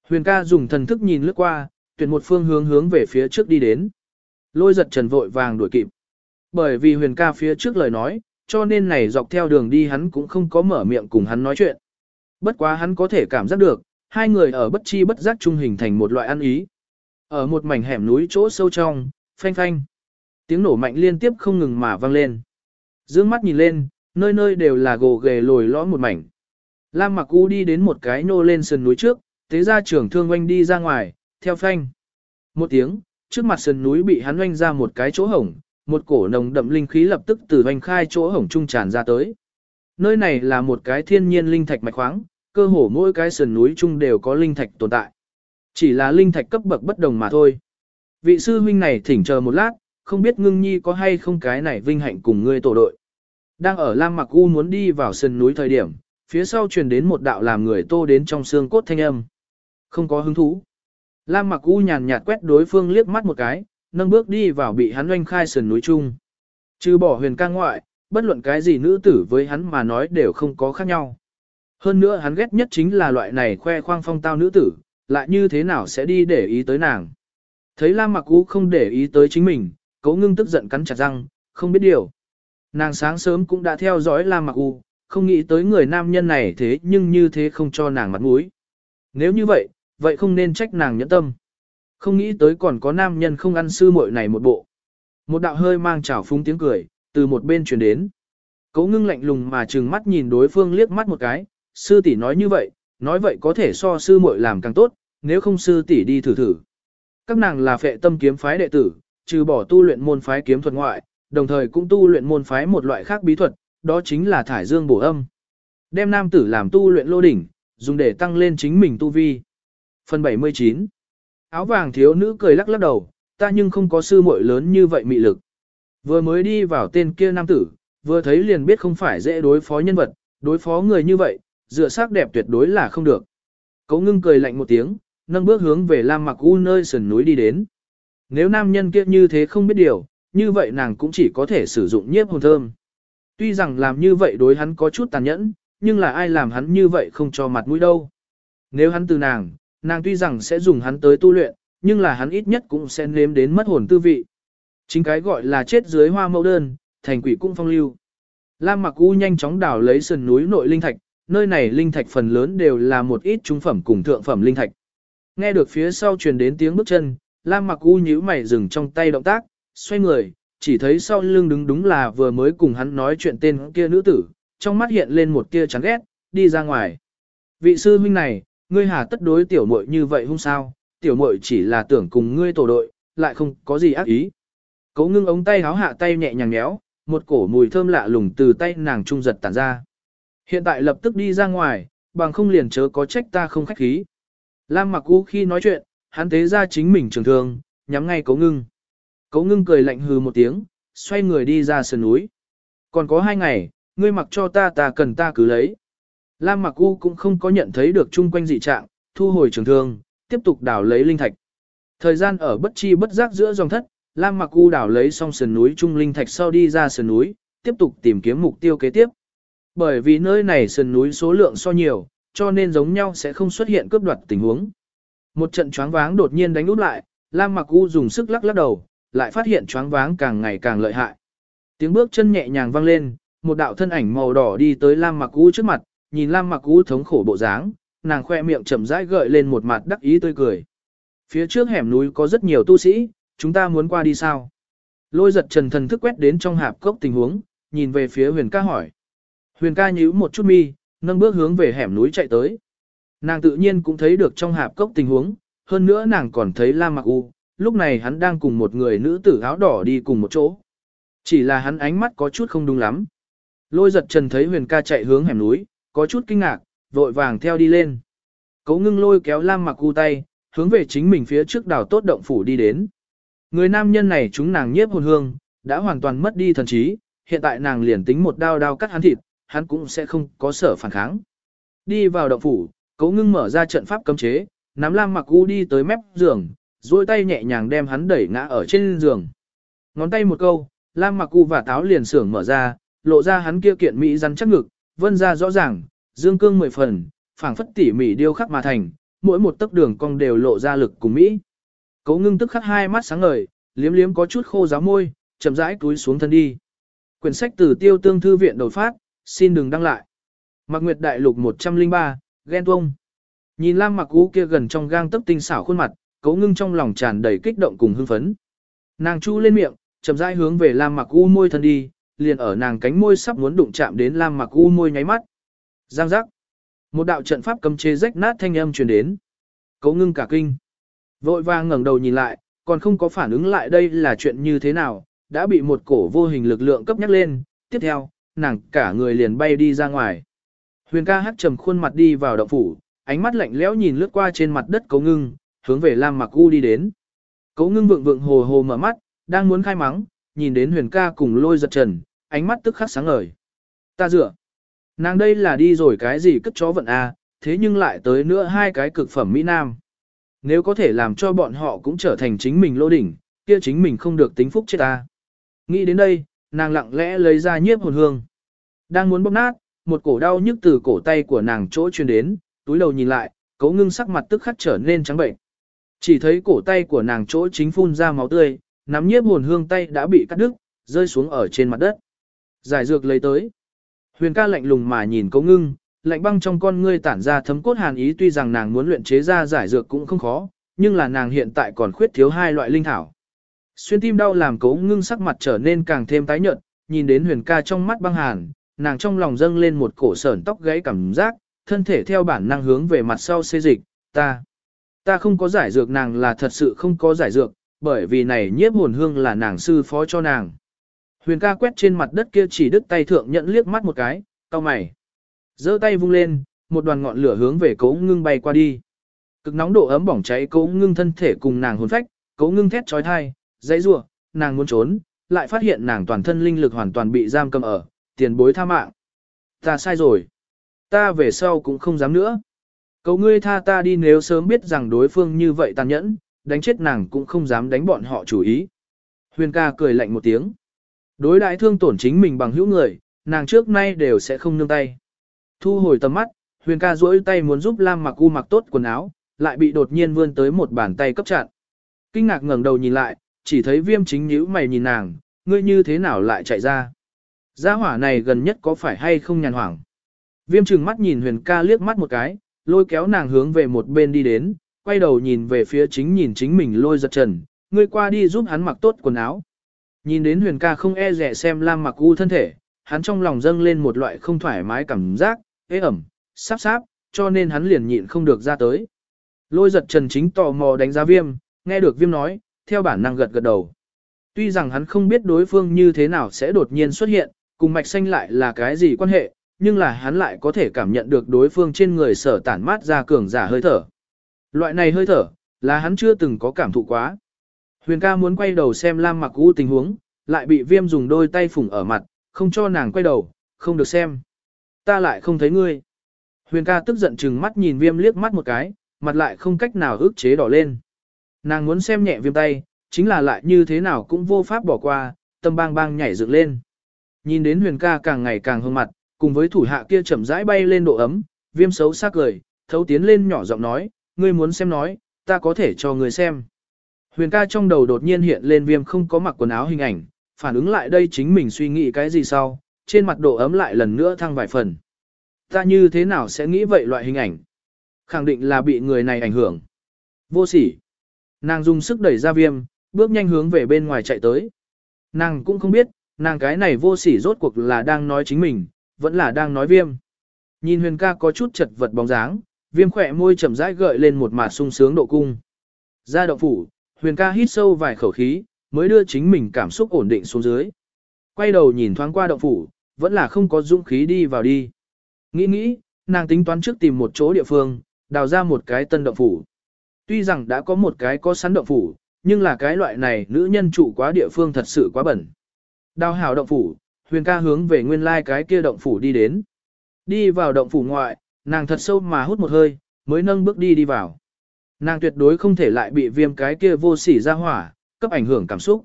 Huyền ca dùng thần thức nhìn lướt qua, tuyển một phương hướng hướng về phía trước đi đến. Lôi giật trần vội vàng đuổi kịp. Bởi vì huyền ca phía trước lời nói, cho nên này dọc theo đường đi hắn cũng không có mở miệng cùng hắn nói chuyện. Bất quá hắn có thể cảm giác được, hai người ở bất chi bất giác trung hình thành một loại ăn ý. Ở một mảnh hẻm núi chỗ sâu trong, phanh phanh. Tiếng nổ mạnh liên tiếp không ngừng mà vang lên. Dương mắt nhìn lên, nơi nơi đều là gồ ghề lồi lõm một mảnh. Lam Mặc U đi đến một cái nô lên sườn núi trước, tế ra trưởng thương oanh đi ra ngoài, theo phanh. Một tiếng, trước mặt sườn núi bị hắn oanh ra một cái chỗ hổng, một cổ nồng đậm linh khí lập tức từ oanh khai chỗ hổng trung tràn ra tới. Nơi này là một cái thiên nhiên linh thạch mạch khoáng, cơ hồ mỗi cái sườn núi chung đều có linh thạch tồn tại. Chỉ là linh thạch cấp bậc bất đồng mà thôi. Vị sư huynh này thỉnh chờ một lát, không biết ngưng nhi có hay không cái này vinh hạnh cùng ngươi tổ đội. Đang ở Lam Mặc U muốn đi vào sườn núi thời điểm, phía sau truyền đến một đạo làm người tô đến trong xương cốt thanh âm. Không có hứng thú. Lam Mặc U nhàn nhạt quét đối phương liếc mắt một cái, nâng bước đi vào bị hắn oanh khai sườn núi chung. Trừ bỏ huyền ca ngoại, bất luận cái gì nữ tử với hắn mà nói đều không có khác nhau. Hơn nữa hắn ghét nhất chính là loại này khoe khoang phong tao nữ tử, lại như thế nào sẽ đi để ý tới nàng. Thấy Lam Mặc U không để ý tới chính mình, Cố ngưng tức giận cắn chặt răng, không biết điều. Nàng sáng sớm cũng đã theo dõi Lam Mặc U, không nghĩ tới người nam nhân này thế nhưng như thế không cho nàng mặt mũi. Nếu như vậy, vậy không nên trách nàng nhẫn tâm. Không nghĩ tới còn có nam nhân không ăn sư muội này một bộ. Một đạo hơi mang trào phúng tiếng cười, từ một bên truyền đến. Cố ngưng lạnh lùng mà trừng mắt nhìn đối phương liếc mắt một cái, sư tỷ nói như vậy, nói vậy có thể so sư muội làm càng tốt, nếu không sư tỷ đi thử thử. Các nàng là phệ tâm kiếm phái đệ tử, trừ bỏ tu luyện môn phái kiếm thuật ngoại, đồng thời cũng tu luyện môn phái một loại khác bí thuật, đó chính là thải dương bổ âm. Đem nam tử làm tu luyện lô đỉnh, dùng để tăng lên chính mình tu vi. Phần 79 Áo vàng thiếu nữ cười lắc lắc đầu, ta nhưng không có sư muội lớn như vậy mị lực. Vừa mới đi vào tên kia nam tử, vừa thấy liền biết không phải dễ đối phó nhân vật, đối phó người như vậy, dựa sắc đẹp tuyệt đối là không được. Cấu ngưng cười lạnh một tiếng, nâng bước hướng về Lam Mặc U nơi sườn núi đi đến. Nếu nam nhân kia như thế không biết điều, như vậy nàng cũng chỉ có thể sử dụng nhiếp hồn thơm. Tuy rằng làm như vậy đối hắn có chút tàn nhẫn, nhưng là ai làm hắn như vậy không cho mặt mũi đâu. Nếu hắn từ nàng, nàng tuy rằng sẽ dùng hắn tới tu luyện, nhưng là hắn ít nhất cũng sẽ nếm đến mất hồn tư vị. Chính cái gọi là chết dưới hoa mẫu đơn, thành quỷ cung phong lưu. Lam Mặc U nhanh chóng đào lấy sườn núi nội linh thạch, nơi này linh thạch phần lớn đều là một ít trung phẩm cùng thượng phẩm linh thạch. Nghe được phía sau truyền đến tiếng bước chân, Lam mặc u nhíu mày dừng trong tay động tác, xoay người, chỉ thấy sau lưng đứng đúng là vừa mới cùng hắn nói chuyện tên kia nữ tử, trong mắt hiện lên một tia chán ghét, đi ra ngoài. Vị sư huynh này, ngươi hà tất đối tiểu muội như vậy không sao, tiểu muội chỉ là tưởng cùng ngươi tổ đội, lại không có gì ác ý. Cố ngưng ống tay háo hạ tay nhẹ nhàng nhéo, một cổ mùi thơm lạ lùng từ tay nàng trung giật tản ra. Hiện tại lập tức đi ra ngoài, bằng không liền chớ có trách ta không khách khí. Lam mặc u khi nói chuyện, hắn thế ra chính mình trường thương, nhắm ngay cấu ngưng cố ngưng cười lạnh hừ một tiếng, xoay người đi ra sườn núi. Còn có hai ngày, ngươi mặc cho ta ta cần ta cứ lấy. Lam Mặc U cũng không có nhận thấy được chung quanh dị trạng, thu hồi trường thương, tiếp tục đào lấy linh thạch. Thời gian ở bất chi bất giác giữa dòng thất, Lam Mặc U đào lấy xong sườn núi trung linh thạch sau đi ra sườn núi, tiếp tục tìm kiếm mục tiêu kế tiếp. Bởi vì nơi này sườn núi số lượng so nhiều, cho nên giống nhau sẽ không xuất hiện cướp đoạt tình huống. Một trận choáng váng đột nhiên đánh úp lại, Lam Mặc U dùng sức lắc lắc đầu, lại phát hiện choáng váng càng ngày càng lợi hại. Tiếng bước chân nhẹ nhàng vang lên, một đạo thân ảnh màu đỏ đi tới Lam Mặc U trước mặt, nhìn Lam Mặc U thống khổ bộ dáng, nàng khoe miệng chậm rãi gợi lên một mặt đắc ý tươi cười. Phía trước hẻm núi có rất nhiều tu sĩ, chúng ta muốn qua đi sao? Lôi giật trần thần thức quét đến trong hạp cốc tình huống, nhìn về phía huyền ca hỏi. Huyền ca nhíu một chút mi, nâng bước hướng về hẻm núi chạy tới. Nàng tự nhiên cũng thấy được trong hạp cốc tình huống, hơn nữa nàng còn thấy Lam Mặc U, lúc này hắn đang cùng một người nữ tử áo đỏ đi cùng một chỗ. Chỉ là hắn ánh mắt có chút không đúng lắm. Lôi giật trần thấy huyền ca chạy hướng hẻm núi, có chút kinh ngạc, vội vàng theo đi lên. Cấu ngưng lôi kéo Lam Mặc U tay, hướng về chính mình phía trước đảo tốt động phủ đi đến. Người nam nhân này chúng nàng nhiếp hồn hương, đã hoàn toàn mất đi thần trí, hiện tại nàng liền tính một đao đao cắt hắn thịt, hắn cũng sẽ không có sở phản kháng. Đi vào động phủ, cấu ngưng mở ra trận pháp cấm chế, nắm Lam Mặc U đi tới mép giường, duỗi tay nhẹ nhàng đem hắn đẩy ngã ở trên giường. Ngón tay một câu, Lam Mặc U và táo liền sưởng mở ra, lộ ra hắn kia kiện mỹ rắn chắc ngực, vân ra rõ ràng, dương cương mười phần, phảng phất tỉ mỉ điêu khắc mà thành, mỗi một tấc đường cong đều lộ ra lực cùng mỹ. Cố ngưng tức khắc hai mắt sáng ngời, liếm liếm có chút khô giáo môi, chậm rãi túi xuống thân đi. Quyển sách từ tiêu tương thư viện đột phát, xin đừng đăng lại. Mạc Nguyệt Đại Lục 103, ghen tuông. Nhìn Lam Mặc Cú kia gần trong gang tấc tinh xảo khuôn mặt, Cố ngưng trong lòng tràn đầy kích động cùng hưng phấn. Nàng chu lên miệng, chậm rãi hướng về Lam Mặc U môi thân đi, liền ở nàng cánh môi sắp muốn đụng chạm đến Lam Mặc U môi nháy mắt. Giang giác. Một đạo trận pháp cấm chế rách nát thanh âm truyền đến. Cố ngưng cả kinh. Vội vàng ngẩng đầu nhìn lại, còn không có phản ứng lại đây là chuyện như thế nào, đã bị một cổ vô hình lực lượng cấp nhắc lên. Tiếp theo, nàng cả người liền bay đi ra ngoài. Huyền ca hát trầm khuôn mặt đi vào động phủ, ánh mắt lạnh lẽo nhìn lướt qua trên mặt đất cấu ngưng, hướng về Lam Mặc U đi đến. Cấu ngưng vượng vượng hồ hồ mở mắt, đang muốn khai mắng, nhìn đến huyền ca cùng lôi giật trần, ánh mắt tức khắc sáng ngời. Ta dựa. Nàng đây là đi rồi cái gì cất chó vận a, à, thế nhưng lại tới nữa hai cái cực phẩm Mỹ Nam. Nếu có thể làm cho bọn họ cũng trở thành chính mình lô đỉnh, kia chính mình không được tính phúc chết ta. Nghĩ đến đây, nàng lặng lẽ lấy ra nhiếp hồn hương. Đang muốn bóp nát, một cổ đau nhức từ cổ tay của nàng chỗ truyền đến, túi đầu nhìn lại, cấu ngưng sắc mặt tức khắc trở nên trắng bệnh. Chỉ thấy cổ tay của nàng chỗ chính phun ra máu tươi, nắm nhiếp hồn hương tay đã bị cắt đứt, rơi xuống ở trên mặt đất. Giải dược lấy tới. Huyền ca lạnh lùng mà nhìn cấu ngưng, lạnh băng trong con ngươi tản ra thấm cốt hàn ý tuy rằng nàng muốn luyện chế ra giải dược cũng không khó, nhưng là nàng hiện tại còn khuyết thiếu hai loại linh thảo. Xuyên tim đau làm cấu ngưng sắc mặt trở nên càng thêm tái nhợt, nhìn đến huyền ca trong mắt băng hàn, nàng trong lòng dâng lên một cổ sởn tóc gãy cảm giác, thân thể theo bản năng hướng về mặt sau xê dịch, ta. Ta không có giải dược nàng là thật sự không có giải dược, bởi vì này nhiếp hồn hương là nàng sư phó cho nàng. Huyền ca quét trên mặt đất kia chỉ đứt tay thượng nhận liếc mắt một cái, tao mày. giơ tay vung lên, một đoàn ngọn lửa hướng về cố ngưng bay qua đi. Cực nóng độ ấm bỏng cháy cố ngưng thân thể cùng nàng hồn phách, cố ngưng thét trói thai, dãy rủa, nàng muốn trốn, lại phát hiện nàng toàn thân linh lực hoàn toàn bị giam cầm ở, tiền bối tha mạng. Ta sai rồi. Ta về sau cũng không dám nữa. Cầu ngươi tha ta đi nếu sớm biết rằng đối phương như vậy tàn nhẫn, đánh chết nàng cũng không dám đánh bọn họ chủ ý. Huyền ca cười lạnh một tiếng. Đối đại thương tổn chính mình bằng hữu người, nàng trước nay đều sẽ không nương tay. Thu hồi tầm mắt, Huyền ca duỗi tay muốn giúp Lam mặc u mặc tốt quần áo, lại bị đột nhiên vươn tới một bàn tay cấp chặn. Kinh ngạc ngẩng đầu nhìn lại, chỉ thấy viêm chính nhíu mày nhìn nàng, ngươi như thế nào lại chạy ra. Gia hỏa này gần nhất có phải hay không nhàn hoảng. Viêm trừng mắt nhìn huyền ca liếc mắt một cái, lôi kéo nàng hướng về một bên đi đến, quay đầu nhìn về phía chính nhìn chính mình lôi giật trần, ngươi qua đi giúp hắn mặc tốt quần áo. Nhìn đến huyền ca không e rẻ xem Lam mặc u thân thể, hắn trong lòng dâng lên một loại không thoải mái cảm giác, ế ẩm, sáp sáp, cho nên hắn liền nhịn không được ra tới. Lôi giật trần chính tò mò đánh giá viêm, nghe được viêm nói, theo bản năng gật gật đầu. Tuy rằng hắn không biết đối phương như thế nào sẽ đột nhiên xuất hiện, cùng mạch xanh lại là cái gì quan hệ, nhưng là hắn lại có thể cảm nhận được đối phương trên người sở tản mát ra cường giả hơi thở. Loại này hơi thở, là hắn chưa từng có cảm thụ quá. Huyền ca muốn quay đầu xem Lam mặc u tình huống, lại bị viêm dùng đôi tay phủng ở mặt, không cho nàng quay đầu, không được xem. Ta lại không thấy ngươi. Huyền ca tức giận chừng mắt nhìn viêm liếc mắt một cái, mặt lại không cách nào ức chế đỏ lên. Nàng muốn xem nhẹ viêm tay, chính là lại như thế nào cũng vô pháp bỏ qua, tâm bang bang nhảy dựng lên. Nhìn đến huyền ca càng ngày càng hương mặt, cùng với thủ hạ kia chậm rãi bay lên độ ấm, viêm xấu xác cười, thấu tiến lên nhỏ giọng nói, ngươi muốn xem nói, ta có thể cho ngươi xem. Huyền ca trong đầu đột nhiên hiện lên viêm không có mặc quần áo hình ảnh, phản ứng lại đây chính mình suy nghĩ cái gì sau, trên mặt độ ấm lại lần nữa thăng vài phần. Ta như thế nào sẽ nghĩ vậy loại hình ảnh? Khẳng định là bị người này ảnh hưởng. Vô sỉ. Nàng dùng sức đẩy ra viêm, bước nhanh hướng về bên ngoài chạy tới. Nàng cũng không biết, nàng cái này vô sỉ rốt cuộc là đang nói chính mình, vẫn là đang nói viêm. Nhìn huyền ca có chút chật vật bóng dáng, viêm khỏe môi chậm rãi gợi lên một mặt sung sướng độ cung. Ra động phủ, huyền ca hít sâu vài khẩu khí, mới đưa chính mình cảm xúc ổn định xuống dưới. Quay đầu nhìn thoáng qua động phủ, vẫn là không có dũng khí đi vào đi. Nghĩ nghĩ, nàng tính toán trước tìm một chỗ địa phương, đào ra một cái tân động phủ. Tuy rằng đã có một cái có sẵn động phủ, nhưng là cái loại này nữ nhân trụ quá địa phương thật sự quá bẩn. Đào hảo động phủ, huyền ca hướng về nguyên lai cái kia động phủ đi đến. Đi vào động phủ ngoại, nàng thật sâu mà hút một hơi, mới nâng bước đi đi vào. Nàng tuyệt đối không thể lại bị viêm cái kia vô sỉ ra hỏa, cấp ảnh hưởng cảm xúc.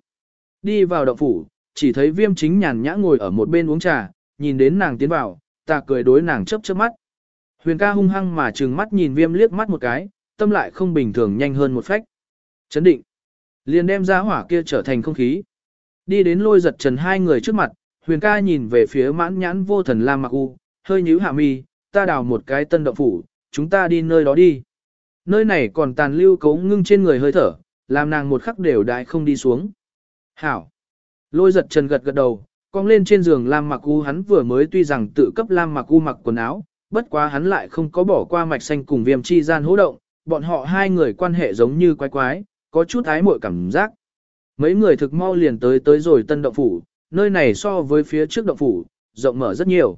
Đi vào động phủ, chỉ thấy viêm chính nhàn nhã ngồi ở một bên uống trà, nhìn đến nàng tiến vào, ta cười đối nàng chớp chớp mắt. Huyền ca hung hăng mà trừng mắt nhìn viêm liếc mắt một cái, tâm lại không bình thường nhanh hơn một phách. Chấn định. Liền đem ra hỏa kia trở thành không khí. Đi đến lôi giật trần hai người trước mặt, huyền ca nhìn về phía mãn nhãn vô thần Lam Mặc U, hơi nhíu hạ mi, ta đào một cái tân động phủ, chúng ta đi nơi đó đi. Nơi này còn tàn lưu cấu ngưng trên người hơi thở, làm nàng một khắc đều đại không đi xuống. Hảo. Lôi giật trần gật gật đầu, cong lên trên giường Lam Mặc U hắn vừa mới tuy rằng tự cấp Lam Mặc U mặc quần áo, bất quá hắn lại không có bỏ qua mạch xanh cùng viêm chi gian hỗ động, bọn họ hai người quan hệ giống như quái quái, có chút ái mội cảm giác. Mấy người thực mau liền tới tới rồi tân động phủ, nơi này so với phía trước động phủ, rộng mở rất nhiều.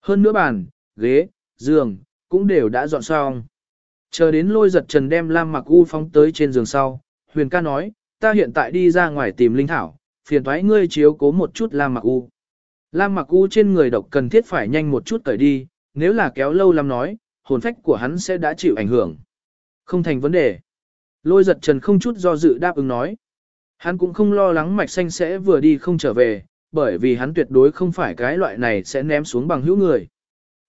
Hơn nữa bàn, ghế, giường, cũng đều đã dọn xong. Chờ đến lôi giật trần đem Lam Mặc U phóng tới trên giường sau, Huyền ca nói, ta hiện tại đi ra ngoài tìm linh thảo, phiền thoái ngươi chiếu cố một chút Lam Mặc U. Lam Mặc U trên người độc cần thiết phải nhanh một chút cởi đi, nếu là kéo lâu lắm nói, hồn phách của hắn sẽ đã chịu ảnh hưởng. Không thành vấn đề. Lôi giật trần không chút do dự đáp ứng nói. Hắn cũng không lo lắng mạch xanh sẽ vừa đi không trở về, bởi vì hắn tuyệt đối không phải cái loại này sẽ ném xuống bằng hữu người.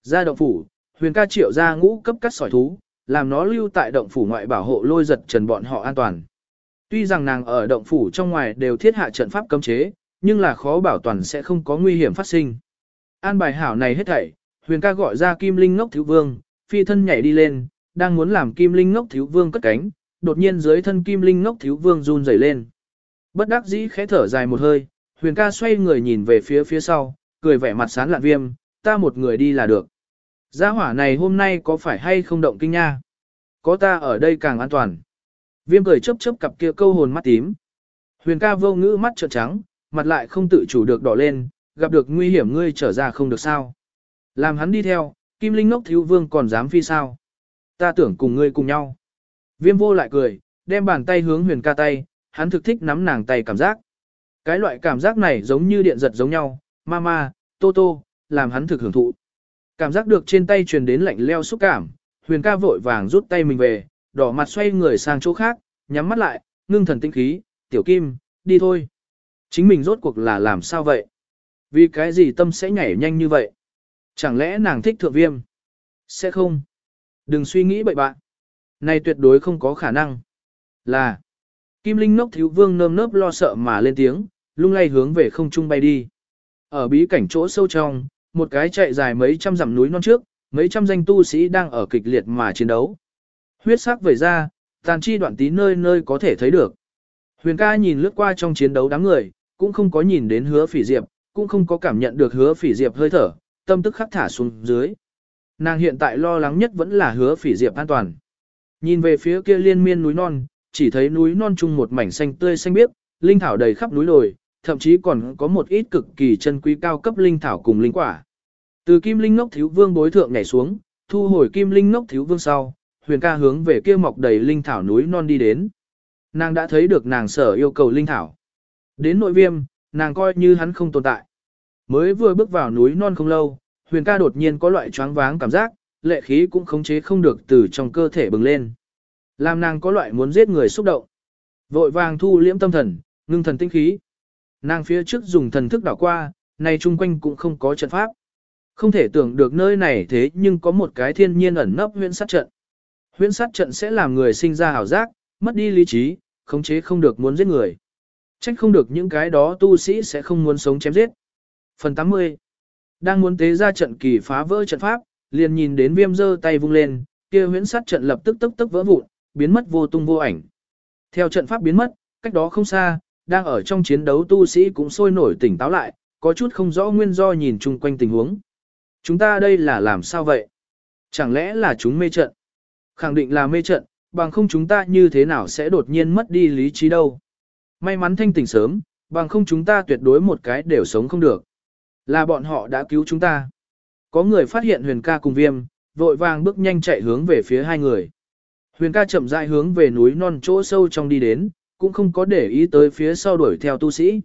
Ra động phủ, huyền ca triệu ra ngũ cấp cắt sỏi thú, làm nó lưu tại động phủ ngoại bảo hộ lôi giật trần bọn họ an toàn. Tuy rằng nàng ở động phủ trong ngoài đều thiết hạ trận pháp cấm chế, nhưng là khó bảo toàn sẽ không có nguy hiểm phát sinh. An bài hảo này hết thảy, huyền ca gọi ra kim linh ngốc thiếu vương, phi thân nhảy đi lên, đang muốn làm kim linh ngốc thiếu vương cất cánh, đột nhiên dưới thân kim linh ngốc thiếu vương run rẩy lên. Bất đắc dĩ khẽ thở dài một hơi, huyền ca xoay người nhìn về phía phía sau, cười vẻ mặt sán lạn viêm, ta một người đi là được. Gia hỏa này hôm nay có phải hay không động kinh nha? Có ta ở đây càng an toàn. Viêm cười chớp chớp cặp kia câu hồn mắt tím. Huyền ca vô ngữ mắt trợn trắng, mặt lại không tự chủ được đỏ lên, gặp được nguy hiểm ngươi trở ra không được sao. Làm hắn đi theo, Kim Linh Ngốc Thiếu Vương còn dám phi sao. Ta tưởng cùng ngươi cùng nhau. Viêm vô lại cười, đem bàn tay hướng huyền ca tay, hắn thực thích nắm nàng tay cảm giác. Cái loại cảm giác này giống như điện giật giống nhau, mama, tô tô, làm hắn thực hưởng thụ. Cảm giác được trên tay truyền đến lạnh leo xúc cảm, huyền ca vội vàng rút tay mình về, đỏ mặt xoay người sang chỗ khác, nhắm mắt lại, ngưng thần tinh khí, tiểu kim, đi thôi. Chính mình rốt cuộc là làm sao vậy? Vì cái gì tâm sẽ nhảy nhanh như vậy? Chẳng lẽ nàng thích thượng viêm? Sẽ không. Đừng suy nghĩ bậy bạn. Này tuyệt đối không có khả năng. Là. Kim Linh Nốc thiếu vương nơm nớp lo sợ mà lên tiếng, lung lay hướng về không trung bay đi. Ở bí cảnh chỗ sâu trong, một cái chạy dài mấy trăm dặm núi non trước, mấy trăm danh tu sĩ đang ở kịch liệt mà chiến đấu. Huyết sắc vẩy ra, tàn chi đoạn tí nơi nơi có thể thấy được. Huyền ca nhìn lướt qua trong chiến đấu đám người, cũng không có nhìn đến hứa phỉ diệp, cũng không có cảm nhận được hứa phỉ diệp hơi thở, tâm tức khắc thả xuống dưới. Nàng hiện tại lo lắng nhất vẫn là hứa phỉ diệp an toàn. Nhìn về phía kia liên miên núi non, chỉ thấy núi non chung một mảnh xanh tươi xanh biếc, linh thảo đầy khắp núi đồi, thậm chí còn có một ít cực kỳ chân quý cao cấp linh thảo cùng linh quả. Từ kim linh ngốc thiếu vương bối thượng nhảy xuống, thu hồi kim linh ngốc thiếu vương sau, huyền ca hướng về kia mọc đầy linh thảo núi non đi đến. Nàng đã thấy được nàng sở yêu cầu linh thảo. Đến nội viêm, nàng coi như hắn không tồn tại. Mới vừa bước vào núi non không lâu, huyền ca đột nhiên có loại choáng váng cảm giác, lệ khí cũng khống chế không được từ trong cơ thể bừng lên. Làm nàng có loại muốn giết người xúc động. Vội vàng thu liễm tâm thần, ngưng thần tinh khí. Nàng phía trước dùng thần thức đảo qua, nay chung quanh cũng không có trận pháp. Không thể tưởng được nơi này thế nhưng có một cái thiên nhiên ẩn nấp huyễn sát trận. Huyễn sát trận sẽ làm người sinh ra hảo giác, mất đi lý trí, khống chế không được muốn giết người. Trách không được những cái đó tu sĩ sẽ không muốn sống chém giết. Phần 80 Đang muốn tế ra trận kỳ phá vỡ trận pháp, liền nhìn đến viêm dơ tay vung lên, kia huyễn sát trận lập tức tức tức vỡ vụn, biến mất vô tung vô ảnh. Theo trận pháp biến mất, cách đó không xa, đang ở trong chiến đấu tu sĩ cũng sôi nổi tỉnh táo lại, có chút không rõ nguyên do nhìn chung quanh tình huống. Chúng ta đây là làm sao vậy? Chẳng lẽ là chúng mê trận? Khẳng định là mê trận, bằng không chúng ta như thế nào sẽ đột nhiên mất đi lý trí đâu. May mắn thanh tỉnh sớm, bằng không chúng ta tuyệt đối một cái đều sống không được. Là bọn họ đã cứu chúng ta. Có người phát hiện huyền ca cùng viêm, vội vàng bước nhanh chạy hướng về phía hai người. Huyền ca chậm rãi hướng về núi non chỗ sâu trong đi đến, cũng không có để ý tới phía sau đuổi theo tu sĩ.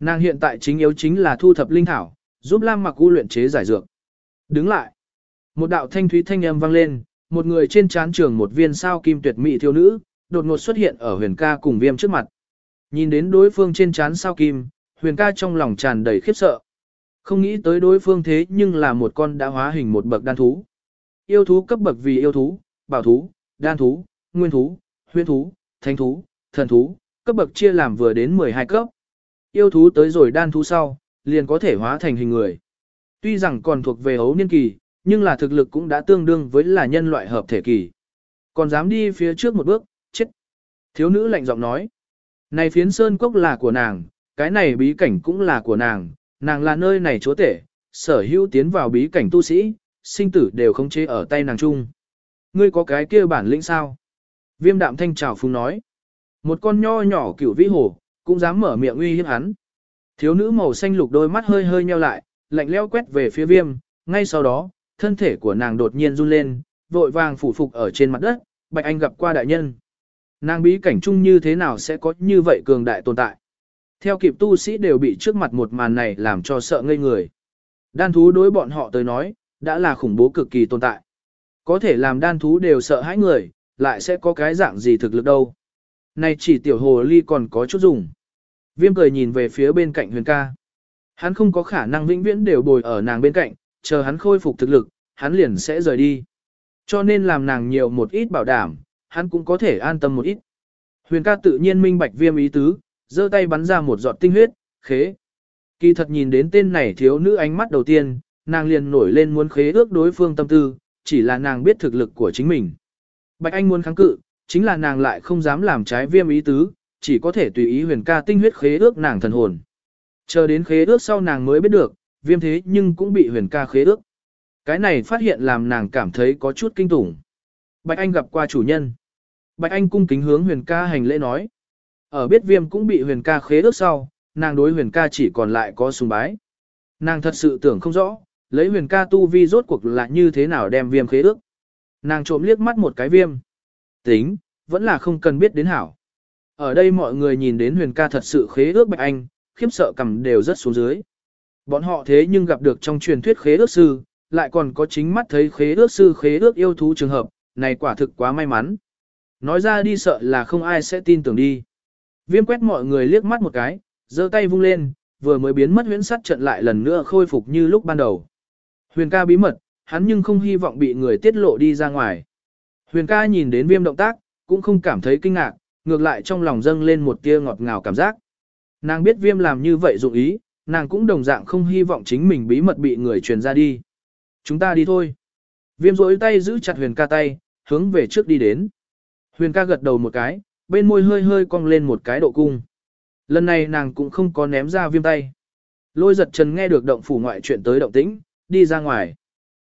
Nàng hiện tại chính yếu chính là thu thập linh thảo, giúp Lam Mặc U luyện chế giải dược. Đứng lại. Một đạo thanh thúy thanh âm vang lên, một người trên trán trường một viên sao kim tuyệt mỹ thiếu nữ, đột ngột xuất hiện ở huyền ca cùng viêm trước mặt. Nhìn đến đối phương trên trán sao kim, huyền ca trong lòng tràn đầy khiếp sợ. Không nghĩ tới đối phương thế nhưng là một con đã hóa hình một bậc đan thú. Yêu thú cấp bậc vì yêu thú, bảo thú, đan thú, nguyên thú, huyên thú, thánh thú, thần thú, cấp bậc chia làm vừa đến 12 cấp. Yêu thú tới rồi đan thú sau, liền có thể hóa thành hình người. Tuy rằng còn thuộc về ấu niên kỳ, nhưng là thực lực cũng đã tương đương với là nhân loại hợp thể kỳ. Còn dám đi phía trước một bước, chết. Thiếu nữ lạnh giọng nói. Này phiến sơn cốc là của nàng, cái này bí cảnh cũng là của nàng, nàng là nơi này chúa tể, sở hữu tiến vào bí cảnh tu sĩ, sinh tử đều không chế ở tay nàng chung. Ngươi có cái kia bản lĩnh sao? Viêm đạm thanh trào phung nói. Một con nho nhỏ cửu vĩ hồ, cũng dám mở miệng uy hiếp hắn. Thiếu nữ màu xanh lục đôi mắt hơi hơi nheo lại, lạnh leo quét về phía viêm, ngay sau đó, thân thể của nàng đột nhiên run lên, vội vàng phủ phục ở trên mặt đất, Bạch Anh gặp qua đại nhân. Nàng bí cảnh chung như thế nào sẽ có như vậy cường đại tồn tại. Theo kịp tu sĩ đều bị trước mặt một màn này làm cho sợ ngây người. Đan thú đối bọn họ tới nói, đã là khủng bố cực kỳ tồn tại. Có thể làm đan thú đều sợ hãi người, lại sẽ có cái dạng gì thực lực đâu. Này chỉ tiểu hồ ly còn có chút dùng. Viêm cười nhìn về phía bên cạnh huyền ca. Hắn không có khả năng vĩnh viễn đều bồi ở nàng bên cạnh, chờ hắn khôi phục thực lực, hắn liền sẽ rời đi. Cho nên làm nàng nhiều một ít bảo đảm, hắn cũng có thể an tâm một ít. Huyền ca tự nhiên minh bạch viêm ý tứ, giơ tay bắn ra một giọt tinh huyết, khế. Kỳ thật nhìn đến tên này thiếu nữ ánh mắt đầu tiên, nàng liền nổi lên muốn khế ước đối phương tâm tư, chỉ là nàng biết thực lực của chính mình. Bạch Anh muốn kháng cự, chính là nàng lại không dám làm trái viêm ý tứ, chỉ có thể tùy ý huyền ca tinh huyết khế ước nàng thần hồn. Chờ đến khế ước sau nàng mới biết được, viêm thế nhưng cũng bị huyền ca khế ước. Cái này phát hiện làm nàng cảm thấy có chút kinh tủng. Bạch Anh gặp qua chủ nhân. Bạch Anh cung kính hướng huyền ca hành lễ nói. Ở biết viêm cũng bị huyền ca khế ước sau, nàng đối huyền ca chỉ còn lại có sùng bái. Nàng thật sự tưởng không rõ, lấy huyền ca tu vi rốt cuộc là như thế nào đem viêm khế ước. Nàng trộm liếc mắt một cái viêm. Tính, vẫn là không cần biết đến hảo. Ở đây mọi người nhìn đến huyền ca thật sự khế ước Bạch Anh, khiếp sợ cầm đều rất xuống dưới. Bọn họ thế nhưng gặp được trong truyền thuyết khế ước sư, lại còn có chính mắt thấy khế ước sư khế ước yêu thú trường hợp, này quả thực quá may mắn. Nói ra đi sợ là không ai sẽ tin tưởng đi. Viêm quét mọi người liếc mắt một cái, giơ tay vung lên, vừa mới biến mất huyễn sắt trận lại lần nữa khôi phục như lúc ban đầu. Huyền ca bí mật, hắn nhưng không hy vọng bị người tiết lộ đi ra ngoài. Huyền ca nhìn đến viêm động tác, cũng không cảm thấy kinh ngạc, ngược lại trong lòng dâng lên một tia ngọt ngào cảm giác. Nàng biết viêm làm như vậy dụng ý, nàng cũng đồng dạng không hy vọng chính mình bí mật bị người truyền ra đi. Chúng ta đi thôi. Viêm rỗi tay giữ chặt huyền ca tay, hướng về trước đi đến. Huyền ca gật đầu một cái, bên môi hơi hơi cong lên một cái độ cung. Lần này nàng cũng không có ném ra viêm tay. Lôi giật trần nghe được động phủ ngoại chuyện tới động tĩnh, đi ra ngoài.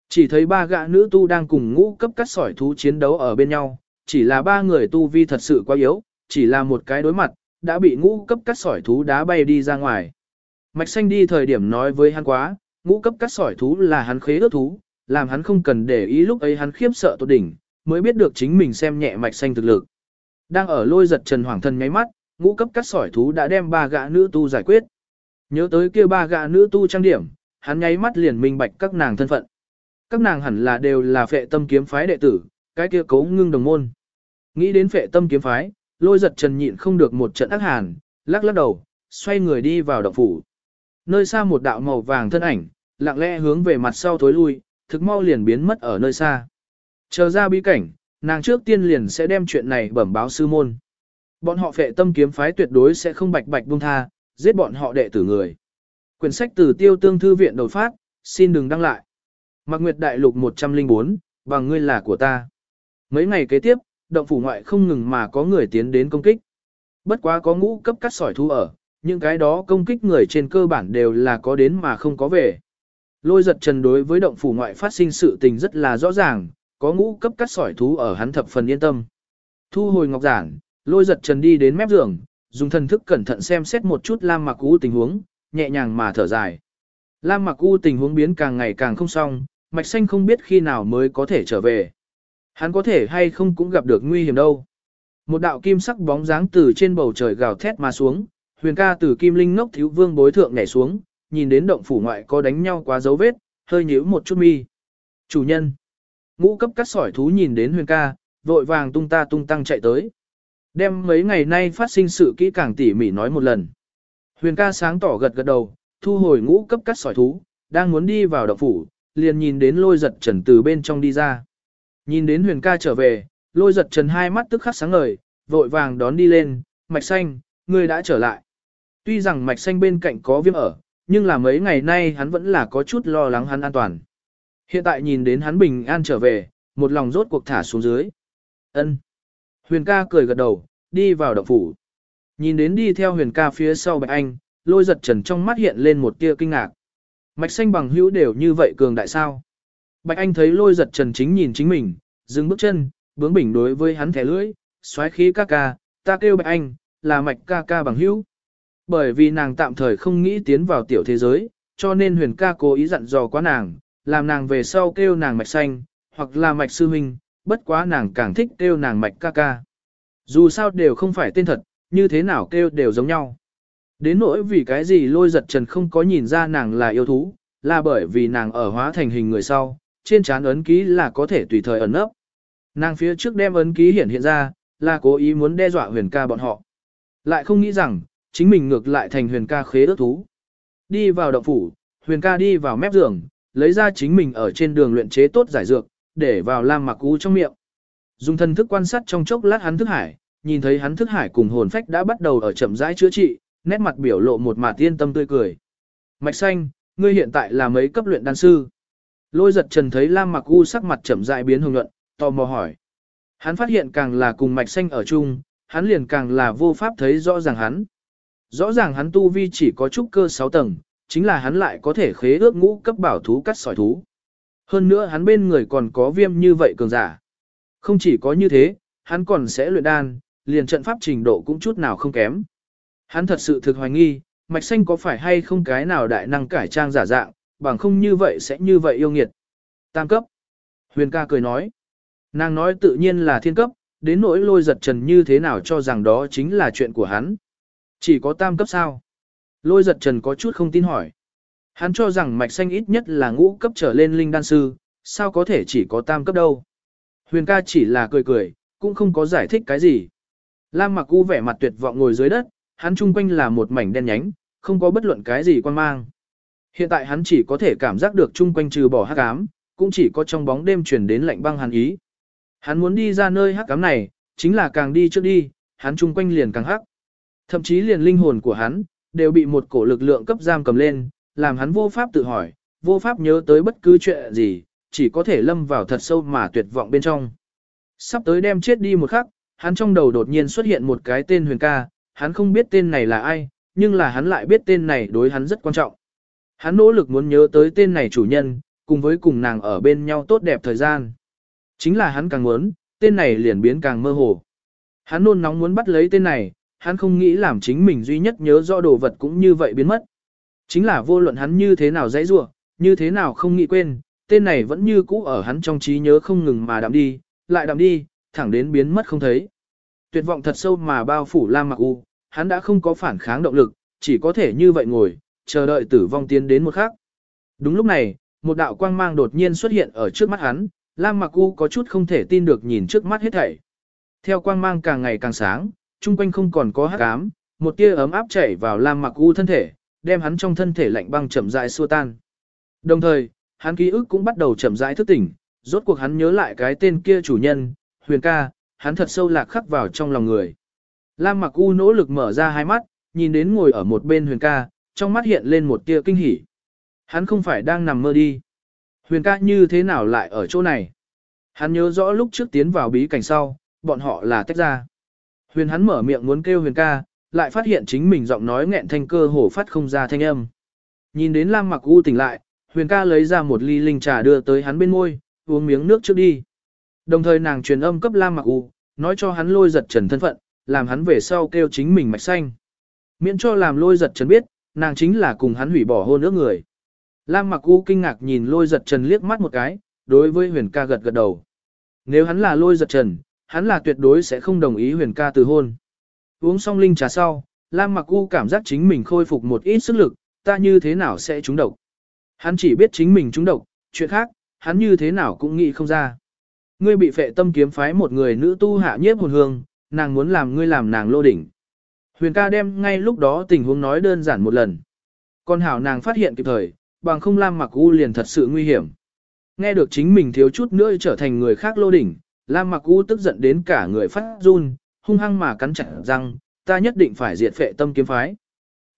Chỉ thấy ba gã nữ tu đang cùng ngũ cấp cắt sỏi thú chiến đấu ở bên nhau, chỉ là ba người tu vi thật sự quá yếu, chỉ là một cái đối mặt, đã bị ngũ cấp cắt sỏi thú đá bay đi ra ngoài. Mạch xanh đi thời điểm nói với hắn quá, ngũ cấp cắt sỏi thú là hắn khế ước thú, làm hắn không cần để ý lúc ấy hắn khiếp sợ tột đỉnh, mới biết được chính mình xem nhẹ mạch xanh thực lực. Đang ở lôi giật trần hoàng thân nháy mắt, ngũ cấp cắt sỏi thú đã đem ba gã nữ tu giải quyết. Nhớ tới kia ba gã nữ tu trang điểm, hắn nháy mắt liền minh bạch các nàng thân phận. Các nàng hẳn là đều là phệ tâm kiếm phái đệ tử, cái kia cấu ngưng đồng môn. Nghĩ đến phệ tâm kiếm phái, lôi giật trần nhịn không được một trận ác hàn, lắc lắc đầu, xoay người đi vào động phủ. Nơi xa một đạo màu vàng thân ảnh, lặng lẽ hướng về mặt sau thối lui, thực mau liền biến mất ở nơi xa. Chờ ra bí cảnh, nàng trước tiên liền sẽ đem chuyện này bẩm báo sư môn. Bọn họ phệ tâm kiếm phái tuyệt đối sẽ không bạch bạch buông tha, giết bọn họ đệ tử người. Quyển sách từ tiêu tương thư viện đột phát, xin đừng đăng lại. Mạc Nguyệt Đại Lục 104, bằng ngươi là của ta. Mấy ngày kế tiếp, động phủ ngoại không ngừng mà có người tiến đến công kích. Bất quá có ngũ cấp cắt sỏi thu ở, những cái đó công kích người trên cơ bản đều là có đến mà không có về. Lôi giật trần đối với động phủ ngoại phát sinh sự tình rất là rõ ràng, có ngũ cấp cắt sỏi thú ở hắn thập phần yên tâm. Thu hồi ngọc giản, lôi giật trần đi đến mép giường, dùng thần thức cẩn thận xem xét một chút Lam Mặc U tình huống, nhẹ nhàng mà thở dài. Lam Mặc U tình huống biến càng ngày càng không xong, mạch xanh không biết khi nào mới có thể trở về. Hắn có thể hay không cũng gặp được nguy hiểm đâu. Một đạo kim sắc bóng dáng từ trên bầu trời gào thét mà xuống, huyền ca từ kim linh ngốc thiếu vương bối thượng nhảy xuống, nhìn đến động phủ ngoại có đánh nhau quá dấu vết, hơi nhíu một chút mi. Chủ nhân. Ngũ cấp cắt sỏi thú nhìn đến huyền ca, vội vàng tung ta tung tăng chạy tới. Đem mấy ngày nay phát sinh sự kỹ càng tỉ mỉ nói một lần. Huyền ca sáng tỏ gật gật đầu, thu hồi ngũ cấp cắt sỏi thú, đang muốn đi vào động phủ, liền nhìn đến lôi giật trần từ bên trong đi ra. Nhìn đến huyền ca trở về, lôi giật trần hai mắt tức khắc sáng ngời, vội vàng đón đi lên, mạch xanh, ngươi đã trở lại. Tuy rằng mạch xanh bên cạnh có viêm ở, nhưng là mấy ngày nay hắn vẫn là có chút lo lắng hắn an toàn. Hiện tại nhìn đến hắn bình an trở về, một lòng rốt cuộc thả xuống dưới. ân Huyền ca cười gật đầu, đi vào động phủ. Nhìn đến đi theo huyền ca phía sau bạch anh, lôi giật trần trong mắt hiện lên một tia kinh ngạc. Mạch xanh bằng hữu đều như vậy cường đại sao. Bạch anh thấy lôi giật trần chính nhìn chính mình, dừng bước chân, bướng bỉnh đối với hắn thẻ lưỡi, xoáy khí ca ca, ta kêu bạch anh, là mạch ca ca bằng hữu. Bởi vì nàng tạm thời không nghĩ tiến vào tiểu thế giới, cho nên huyền ca cố ý dặn dò quá nàng, làm nàng về sau kêu nàng mạch xanh, hoặc là mạch sư huynh, bất quá nàng càng thích kêu nàng mạch ca ca. Dù sao đều không phải tên thật, như thế nào kêu đều giống nhau. Đến nỗi vì cái gì lôi giật trần không có nhìn ra nàng là yêu thú, là bởi vì nàng ở hóa thành hình người sau, trên trán ấn ký là có thể tùy thời ẩn nấp. Nàng phía trước đem ấn ký hiện hiện ra, là cố ý muốn đe dọa huyền ca bọn họ. Lại không nghĩ rằng, chính mình ngược lại thành huyền ca khế ước thú. Đi vào động phủ, huyền ca đi vào mép giường, lấy ra chính mình ở trên đường luyện chế tốt giải dược, để vào lam mặc u trong miệng. Dùng thân thức quan sát trong chốc lát hắn thức hải, nhìn thấy hắn thức hải cùng hồn phách đã bắt đầu ở chậm rãi chữa trị, nét mặt biểu lộ một mà yên tâm tươi cười. Mạch xanh, ngươi hiện tại là mấy cấp luyện đan sư? Lôi giật trần thấy Lam Mặc U sắc mặt chậm rãi biến hồng nhuận, tò mò hỏi. Hắn phát hiện càng là cùng mạch xanh ở chung, hắn liền càng là vô pháp thấy rõ ràng hắn. Rõ ràng hắn tu vi chỉ có trúc cơ 6 tầng, chính là hắn lại có thể khế ước ngũ cấp bảo thú cắt sỏi thú. Hơn nữa hắn bên người còn có viêm như vậy cường giả. Không chỉ có như thế, hắn còn sẽ luyện đan, liền trận pháp trình độ cũng chút nào không kém. Hắn thật sự thực hoài nghi, mạch xanh có phải hay không cái nào đại năng cải trang giả dạng, bằng không như vậy sẽ như vậy yêu nghiệt. Tam cấp. Huyền ca cười nói. Nàng nói tự nhiên là thiên cấp, đến nỗi lôi giật trần như thế nào cho rằng đó chính là chuyện của hắn. Chỉ có tam cấp sao? Lôi giật trần có chút không tin hỏi. Hắn cho rằng mạch xanh ít nhất là ngũ cấp trở lên linh đan sư, sao có thể chỉ có tam cấp đâu. Huyền ca chỉ là cười cười, cũng không có giải thích cái gì. Lam mặc u vẻ mặt tuyệt vọng ngồi dưới đất, hắn chung quanh là một mảnh đen nhánh, không có bất luận cái gì quan mang. Hiện tại hắn chỉ có thể cảm giác được chung quanh trừ bỏ hắc ám, cũng chỉ có trong bóng đêm truyền đến lạnh băng hàn ý. Hắn muốn đi ra nơi hắc ám này, chính là càng đi trước đi, hắn chung quanh liền càng hắc. Thậm chí liền linh hồn của hắn, đều bị một cổ lực lượng cấp giam cầm lên, làm hắn vô pháp tự hỏi, vô pháp nhớ tới bất cứ chuyện gì, chỉ có thể lâm vào thật sâu mà tuyệt vọng bên trong. Sắp tới đem chết đi một khắc, hắn trong đầu đột nhiên xuất hiện một cái tên huyền ca, hắn không biết tên này là ai, nhưng là hắn lại biết tên này đối hắn rất quan trọng. Hắn nỗ lực muốn nhớ tới tên này chủ nhân, cùng với cùng nàng ở bên nhau tốt đẹp thời gian. Chính là hắn càng muốn, tên này liền biến càng mơ hồ. Hắn nôn nóng muốn bắt lấy tên này, hắn không nghĩ làm chính mình duy nhất nhớ rõ đồ vật cũng như vậy biến mất. Chính là vô luận hắn như thế nào dãy rủa, như thế nào không nghĩ quên, tên này vẫn như cũ ở hắn trong trí nhớ không ngừng mà đạm đi, lại đạm đi, thẳng đến biến mất không thấy. Tuyệt vọng thật sâu mà bao phủ Lam Mặc U, hắn đã không có phản kháng động lực, chỉ có thể như vậy ngồi, chờ đợi tử vong tiến đến một khắc. Đúng lúc này, Một đạo quang mang đột nhiên xuất hiện ở trước mắt hắn, Lam Mặc U có chút không thể tin được nhìn trước mắt hết thảy. Theo quang mang càng ngày càng sáng, chung quanh không còn có hắc ám, một tia ấm áp chảy vào Lam Mặc U thân thể, đem hắn trong thân thể lạnh băng chậm rãi xua tan. Đồng thời, hắn ký ức cũng bắt đầu chậm rãi thức tỉnh, rốt cuộc hắn nhớ lại cái tên kia chủ nhân, Huyền ca, hắn thật sâu lạc khắc vào trong lòng người. Lam Mặc U nỗ lực mở ra hai mắt, nhìn đến ngồi ở một bên Huyền ca, trong mắt hiện lên một tia kinh hỉ. Hắn không phải đang nằm mơ đi. Huyền ca như thế nào lại ở chỗ này? Hắn nhớ rõ lúc trước tiến vào bí cảnh sau, bọn họ là tách ra. Huyền hắn mở miệng muốn kêu huyền ca, lại phát hiện chính mình giọng nói nghẹn thanh cơ hổ phát không ra thanh âm. Nhìn đến Lam Mặc U tỉnh lại, huyền ca lấy ra một ly linh trà đưa tới hắn bên môi, uống miếng nước trước đi. Đồng thời nàng truyền âm cấp Lam Mặc U, nói cho hắn lôi giật trần thân phận, làm hắn về sau kêu chính mình mạch xanh. Miễn cho làm lôi giật trần biết, nàng chính là cùng hắn hủy bỏ hôn ước người. Lam Mặc U kinh ngạc nhìn lôi giật trần liếc mắt một cái, đối với huyền ca gật gật đầu. Nếu hắn là lôi giật trần, hắn là tuyệt đối sẽ không đồng ý huyền ca từ hôn. Uống xong linh trà sau, Lam Mặc U cảm giác chính mình khôi phục một ít sức lực, ta như thế nào sẽ trúng độc. Hắn chỉ biết chính mình trúng độc, chuyện khác, hắn như thế nào cũng nghĩ không ra. Ngươi bị phệ tâm kiếm phái một người nữ tu hạ nhiếp hồn hương, nàng muốn làm ngươi làm nàng lô đỉnh. Huyền ca đem ngay lúc đó tình huống nói đơn giản một lần. Còn hảo nàng phát hiện kịp thời, bằng không Lam Mặc U liền thật sự nguy hiểm. Nghe được chính mình thiếu chút nữa trở thành người khác lô đỉnh, Lam Mặc U tức giận đến cả người phát run, hung hăng mà cắn chặt răng, ta nhất định phải diệt phệ tâm kiếm phái.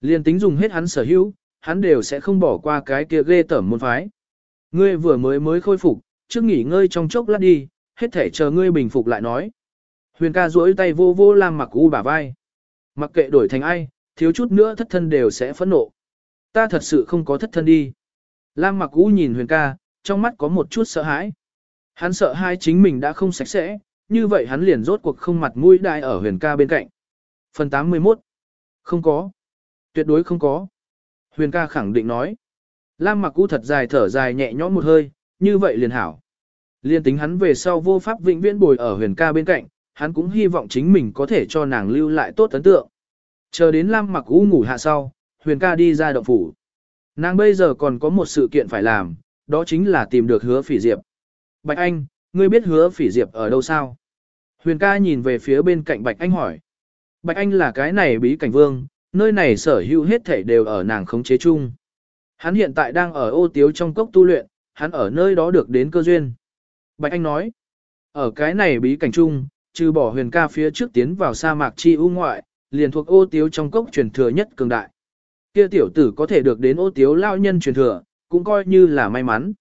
Liên tính dùng hết hắn sở hữu, hắn đều sẽ không bỏ qua cái kia ghê tởm môn phái. Ngươi vừa mới mới khôi phục, trước nghỉ ngơi trong chốc lát đi, hết thể chờ ngươi bình phục lại nói. Huyền ca duỗi tay vô vô làm Mặc U bả vai. Mặc kệ đổi thành ai, thiếu chút nữa thất thân đều sẽ phẫn nộ. Ta thật sự không có thất thân đi. Lam Mặc U nhìn Huyền ca, trong mắt có một chút sợ hãi. Hắn sợ hai chính mình đã không sạch sẽ, như vậy hắn liền rốt cuộc không mặt mũi đai ở huyền ca bên cạnh. Phần 81 Không có. Tuyệt đối không có. Huyền ca khẳng định nói. Lam mặc u thật dài thở dài nhẹ nhõm một hơi, như vậy liền hảo. Liên tính hắn về sau vô pháp vĩnh viễn bồi ở huyền ca bên cạnh, hắn cũng hy vọng chính mình có thể cho nàng lưu lại tốt ấn tượng. Chờ đến Lam mặc u ngủ hạ sau, huyền ca đi ra động phủ. Nàng bây giờ còn có một sự kiện phải làm, đó chính là tìm được hứa phỉ diệp. Bạch Anh, ngươi biết hứa phỉ diệp ở đâu sao? Huyền ca nhìn về phía bên cạnh Bạch Anh hỏi. Bạch Anh là cái này bí cảnh vương, nơi này sở hữu hết thể đều ở nàng khống chế chung. Hắn hiện tại đang ở ô tiếu trong cốc tu luyện, hắn ở nơi đó được đến cơ duyên. Bạch Anh nói, ở cái này bí cảnh chung, trừ bỏ huyền ca phía trước tiến vào sa mạc chi u ngoại, liền thuộc ô tiếu trong cốc truyền thừa nhất cường đại. Kia tiểu tử có thể được đến ô tiếu lao nhân truyền thừa, cũng coi như là may mắn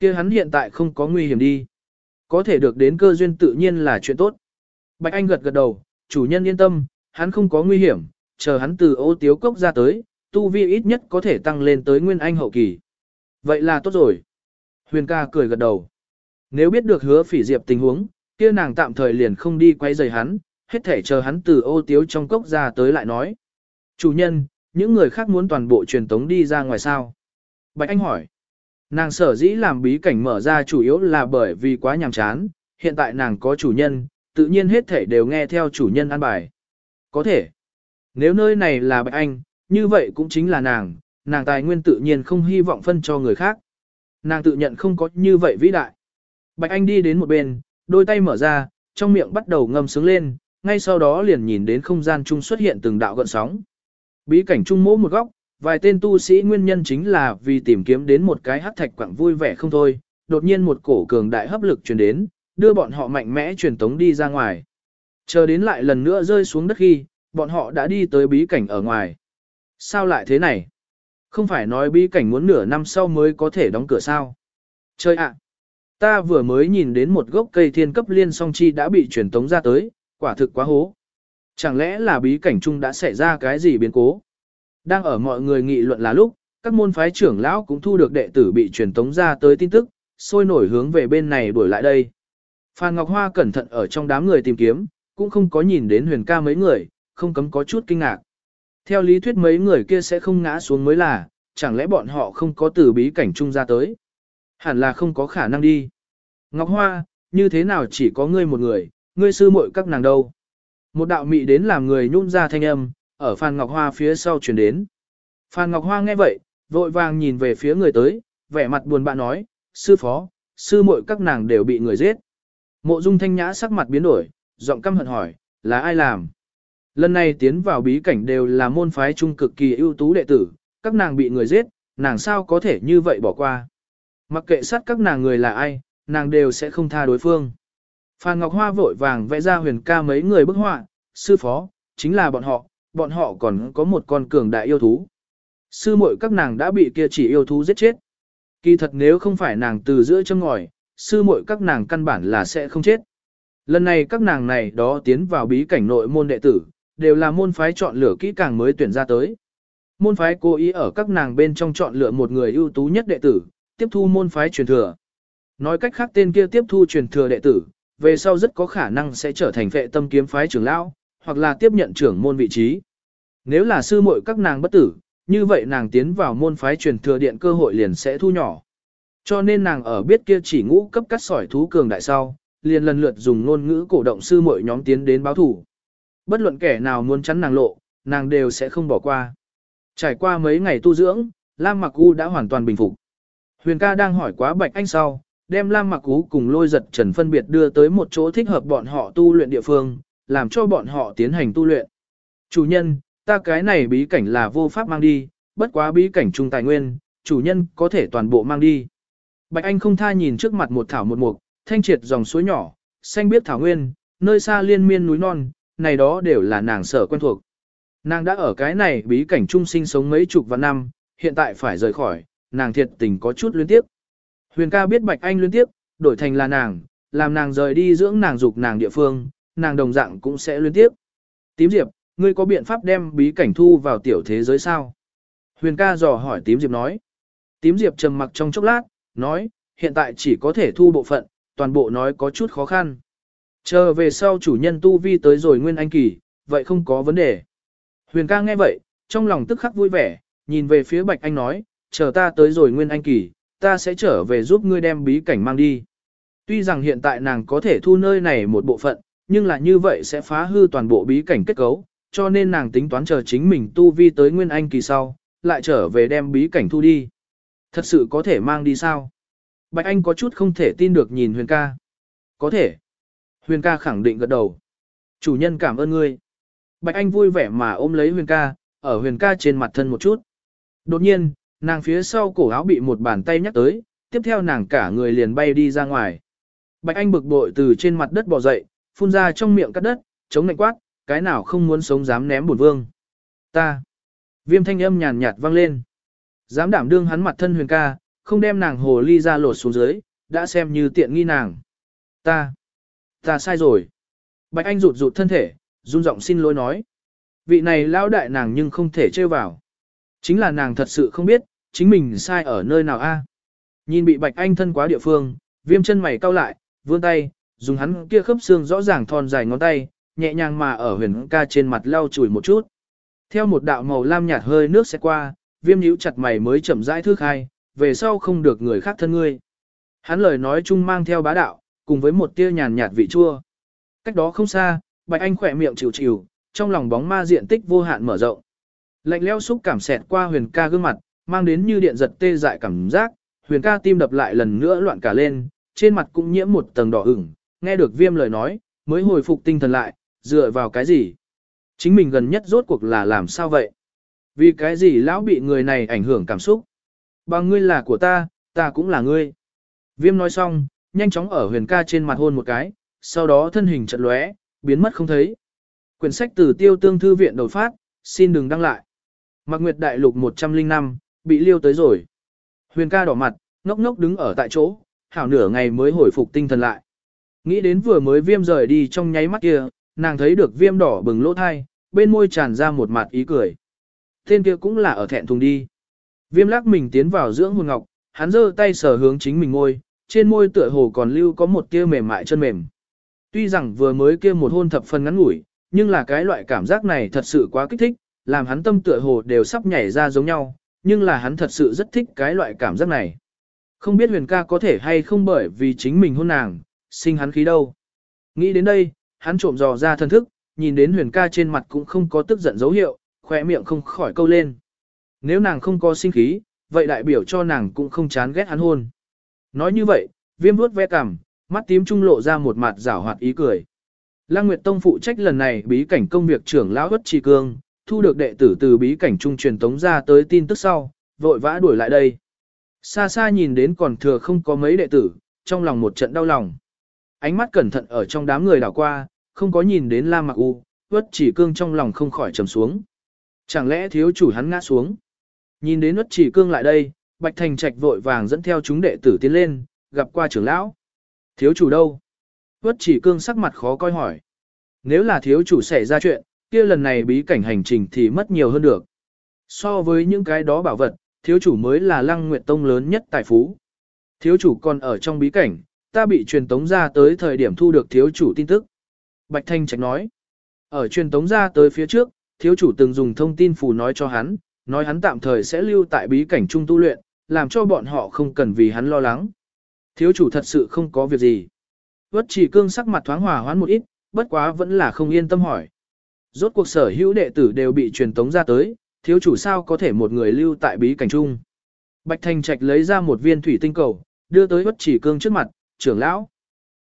kia hắn hiện tại không có nguy hiểm đi. Có thể được đến cơ duyên tự nhiên là chuyện tốt. Bạch Anh gật gật đầu, chủ nhân yên tâm, hắn không có nguy hiểm, chờ hắn từ ô tiếu cốc ra tới, tu vi ít nhất có thể tăng lên tới nguyên anh hậu kỳ. Vậy là tốt rồi. Huyền ca cười gật đầu. Nếu biết được hứa phỉ diệp tình huống, kia nàng tạm thời liền không đi quay rời hắn, hết thể chờ hắn từ ô tiếu trong cốc ra tới lại nói. Chủ nhân, những người khác muốn toàn bộ truyền tống đi ra ngoài sao? Bạch Anh hỏi. Nàng sở dĩ làm bí cảnh mở ra chủ yếu là bởi vì quá nhàm chán, hiện tại nàng có chủ nhân, tự nhiên hết thể đều nghe theo chủ nhân an bài. Có thể, nếu nơi này là Bạch Anh, như vậy cũng chính là nàng, nàng tài nguyên tự nhiên không hy vọng phân cho người khác. Nàng tự nhận không có như vậy vĩ đại. Bạch Anh đi đến một bên, đôi tay mở ra, trong miệng bắt đầu ngâm sướng lên, ngay sau đó liền nhìn đến không gian chung xuất hiện từng đạo gợn sóng. Bí cảnh chung mỗ một góc, vài tên tu sĩ nguyên nhân chính là vì tìm kiếm đến một cái hắc thạch quặng vui vẻ không thôi, đột nhiên một cổ cường đại hấp lực truyền đến, đưa bọn họ mạnh mẽ truyền tống đi ra ngoài. Chờ đến lại lần nữa rơi xuống đất khi, bọn họ đã đi tới bí cảnh ở ngoài. Sao lại thế này? Không phải nói bí cảnh muốn nửa năm sau mới có thể đóng cửa sao? Chơi ạ! ta vừa mới nhìn đến một gốc cây thiên cấp liên song chi đã bị truyền tống ra tới, quả thực quá hố. Chẳng lẽ là bí cảnh chung đã xảy ra cái gì biến cố? Đang ở mọi người nghị luận là lúc, các môn phái trưởng lão cũng thu được đệ tử bị truyền tống ra tới tin tức, sôi nổi hướng về bên này đuổi lại đây. Phan Ngọc Hoa cẩn thận ở trong đám người tìm kiếm, cũng không có nhìn đến huyền ca mấy người, không cấm có chút kinh ngạc. Theo lý thuyết mấy người kia sẽ không ngã xuống mới là, chẳng lẽ bọn họ không có từ bí cảnh trung ra tới. Hẳn là không có khả năng đi. Ngọc Hoa, như thế nào chỉ có ngươi một người, ngươi sư muội các nàng đâu. Một đạo mị đến làm người nhún ra thanh âm, ở Phan Ngọc Hoa phía sau truyền đến. Phan Ngọc Hoa nghe vậy, vội vàng nhìn về phía người tới, vẻ mặt buồn bã nói, sư phó, sư muội các nàng đều bị người giết. Mộ dung thanh nhã sắc mặt biến đổi, giọng căm hận hỏi, là ai làm? Lần này tiến vào bí cảnh đều là môn phái trung cực kỳ ưu tú đệ tử, các nàng bị người giết, nàng sao có thể như vậy bỏ qua. Mặc kệ sát các nàng người là ai, nàng đều sẽ không tha đối phương. Phan Ngọc Hoa vội vàng vẽ ra huyền ca mấy người bức họa, sư phó, chính là bọn họ, bọn họ còn có một con cường đại yêu thú. Sư muội các nàng đã bị kia chỉ yêu thú giết chết. Kỳ thật nếu không phải nàng từ giữa châm ngòi, sư muội các nàng căn bản là sẽ không chết. Lần này các nàng này đó tiến vào bí cảnh nội môn đệ tử, đều là môn phái chọn lựa kỹ càng mới tuyển ra tới. Môn phái cố ý ở các nàng bên trong chọn lựa một người ưu tú nhất đệ tử, tiếp thu môn phái truyền thừa. Nói cách khác tên kia tiếp thu truyền thừa đệ tử, về sau rất có khả năng sẽ trở thành vệ tâm kiếm phái trưởng lão, hoặc là tiếp nhận trưởng môn vị trí. Nếu là sư muội các nàng bất tử, như vậy nàng tiến vào môn phái truyền thừa điện cơ hội liền sẽ thu nhỏ. Cho nên nàng ở biết kia chỉ ngũ cấp cắt sỏi thú cường đại sau, liền lần lượt dùng ngôn ngữ cổ động sư muội nhóm tiến đến báo thủ. Bất luận kẻ nào muốn chắn nàng lộ, nàng đều sẽ không bỏ qua. Trải qua mấy ngày tu dưỡng, Lam Mặc U đã hoàn toàn bình phục. Huyền ca đang hỏi quá Bạch Anh sau, đem Lam Mặc U cùng lôi giật trần phân biệt đưa tới một chỗ thích hợp bọn họ tu luyện địa phương, làm cho bọn họ tiến hành tu luyện. Chủ nhân, ta cái này bí cảnh là vô pháp mang đi, bất quá bí cảnh trung tài nguyên, chủ nhân có thể toàn bộ mang đi. Bạch Anh không tha nhìn trước mặt một thảo một mục, thanh triệt dòng suối nhỏ, xanh biết thảo nguyên, nơi xa liên miên núi non, này đó đều là nàng sở quen thuộc. Nàng đã ở cái này bí cảnh trung sinh sống mấy chục vạn năm, hiện tại phải rời khỏi, nàng thiệt tình có chút luyến tiếp. Huyền ca biết Bạch Anh luyến tiếp, đổi thành là nàng, làm nàng rời đi dưỡng nàng dục nàng địa phương, nàng đồng dạng cũng sẽ luyến tiếp. Tím Diệp, ngươi có biện pháp đem bí cảnh thu vào tiểu thế giới sao? Huyền ca dò hỏi Tím Diệp nói. Tím Diệp trầm mặc trong chốc lát, nói, hiện tại chỉ có thể thu bộ phận, toàn bộ nói có chút khó khăn. Chờ về sau chủ nhân tu vi tới rồi nguyên anh kỳ, vậy không có vấn đề. Huyền ca nghe vậy, trong lòng tức khắc vui vẻ, nhìn về phía Bạch Anh nói, chờ ta tới rồi nguyên anh kỳ, ta sẽ trở về giúp ngươi đem bí cảnh mang đi. Tuy rằng hiện tại nàng có thể thu nơi này một bộ phận, nhưng là như vậy sẽ phá hư toàn bộ bí cảnh kết cấu, cho nên nàng tính toán chờ chính mình tu vi tới nguyên anh kỳ sau, lại trở về đem bí cảnh thu đi. Thật sự có thể mang đi sao? Bạch Anh có chút không thể tin được nhìn Huyền ca. Có thể. Huyền ca khẳng định gật đầu. Chủ nhân cảm ơn ngươi. Bạch Anh vui vẻ mà ôm lấy Huyền ca, ở Huyền ca trên mặt thân một chút. Đột nhiên, nàng phía sau cổ áo bị một bàn tay nhắc tới, tiếp theo nàng cả người liền bay đi ra ngoài. Bạch Anh bực bội từ trên mặt đất bò dậy, phun ra trong miệng cắt đất, chống lạnh quát, cái nào không muốn sống dám ném bổn vương. Ta. Viêm thanh âm nhàn nhạt vang lên. Dám đảm đương hắn mặt thân huyền ca, không đem nàng hồ ly ra lột xuống dưới, đã xem như tiện nghi nàng. Ta. Ta sai rồi. Bạch Anh rụt rụt thân thể, run giọng xin lỗi nói. Vị này lão đại nàng nhưng không thể trêu vào. Chính là nàng thật sự không biết, chính mình sai ở nơi nào a. À? Nhìn bị Bạch Anh thân quá địa phương, viêm chân mày cau lại, vươn tay, dùng hắn kia khớp xương rõ ràng thon dài ngón tay, nhẹ nhàng mà ở huyền ca trên mặt lau chùi một chút. Theo một đạo màu lam nhạt hơi nước sẽ qua, viêm nhíu chặt mày mới chậm rãi thư khai, về sau không được người khác thân ngươi. Hắn lời nói chung mang theo bá đạo, cùng với một tia nhàn nhạt vị chua. Cách đó không xa, Bạch Anh khỏe miệng chịu chịu, trong lòng bóng ma diện tích vô hạn mở rộng. Lạnh leo xúc cảm xẹt qua huyền ca gương mặt, mang đến như điện giật tê dại cảm giác, huyền ca tim đập lại lần nữa loạn cả lên, trên mặt cũng nhiễm một tầng đỏ ửng, nghe được viêm lời nói, mới hồi phục tinh thần lại, dựa vào cái gì? Chính mình gần nhất rốt cuộc là làm sao vậy? Vì cái gì lão bị người này ảnh hưởng cảm xúc? Bằng ngươi là của ta, ta cũng là ngươi. Viêm nói xong, nhanh chóng ở huyền ca trên mặt hôn một cái, sau đó thân hình chật lóe, biến mất không thấy. Quyển sách từ tiêu tương thư viện đột phát, xin đừng đăng lại. Mạc Nguyệt Đại Lục 105, bị liêu tới rồi. Huyền ca đỏ mặt, ngốc ngốc đứng ở tại chỗ, hảo nửa ngày mới hồi phục tinh thần lại. Nghĩ đến vừa mới viêm rời đi trong nháy mắt kia, nàng thấy được viêm đỏ bừng lỗ thai, bên môi tràn ra một mặt ý cười. Tên kia cũng là ở thẹn thùng đi. Viêm lắc mình tiến vào dưỡng hồn ngọc, hắn giơ tay sờ hướng chính mình ngôi, trên môi tựa hồ còn lưu có một tia mềm mại chân mềm. Tuy rằng vừa mới kia một hôn thập phần ngắn ngủi, nhưng là cái loại cảm giác này thật sự quá kích thích, làm hắn tâm tựa hồ đều sắp nhảy ra giống nhau, nhưng là hắn thật sự rất thích cái loại cảm giác này. Không biết huyền ca có thể hay không bởi vì chính mình hôn nàng, sinh hắn khí đâu. Nghĩ đến đây, hắn trộm dò ra thân thức, nhìn đến huyền ca trên mặt cũng không có tức giận dấu hiệu, khỏe miệng không khỏi câu lên. Nếu nàng không có sinh khí, vậy đại biểu cho nàng cũng không chán ghét hắn hôn. Nói như vậy, viêm vuốt ve cằm, mắt tím trung lộ ra một mặt rảo hoạt ý cười. Lăng Nguyệt Tông phụ trách lần này bí cảnh công việc trưởng lão Bất Trì Cương, thu được đệ tử từ bí cảnh trung truyền tống ra tới tin tức sau, vội vã đuổi lại đây. Xa xa nhìn đến còn thừa không có mấy đệ tử, trong lòng một trận đau lòng. Ánh mắt cẩn thận ở trong đám người đảo qua, không có nhìn đến La Mặc U, Bất Chỉ Cương trong lòng không khỏi trầm xuống. Chẳng lẽ thiếu chủ hắn ngã xuống? Nhìn đến Bất Chỉ Cương lại đây, Bạch Thành Trạch vội vàng dẫn theo chúng đệ tử tiến lên, gặp qua trưởng lão. Thiếu chủ đâu? Quất Chỉ Cương sắc mặt khó coi hỏi. Nếu là thiếu chủ xảy ra chuyện, kia lần này bí cảnh hành trình thì mất nhiều hơn được. So với những cái đó bảo vật, thiếu chủ mới là lăng nguyệt tông lớn nhất tài phú. Thiếu chủ còn ở trong bí cảnh, ta bị truyền tống ra tới thời điểm thu được thiếu chủ tin tức. Bạch Thanh Trạch nói, ở truyền tống ra tới phía trước, thiếu chủ từng dùng thông tin phù nói cho hắn, nói hắn tạm thời sẽ lưu tại bí cảnh trung tu luyện, làm cho bọn họ không cần vì hắn lo lắng. Thiếu chủ thật sự không có việc gì. Vất chỉ cương sắc mặt thoáng hòa hoãn một ít, bất quá vẫn là không yên tâm hỏi. Rốt cuộc sở hữu đệ tử đều bị truyền tống ra tới, thiếu chủ sao có thể một người lưu tại bí cảnh trung. Bạch Thành Trạch lấy ra một viên thủy tinh cầu, đưa tới Vất chỉ cương trước mặt, trưởng lão.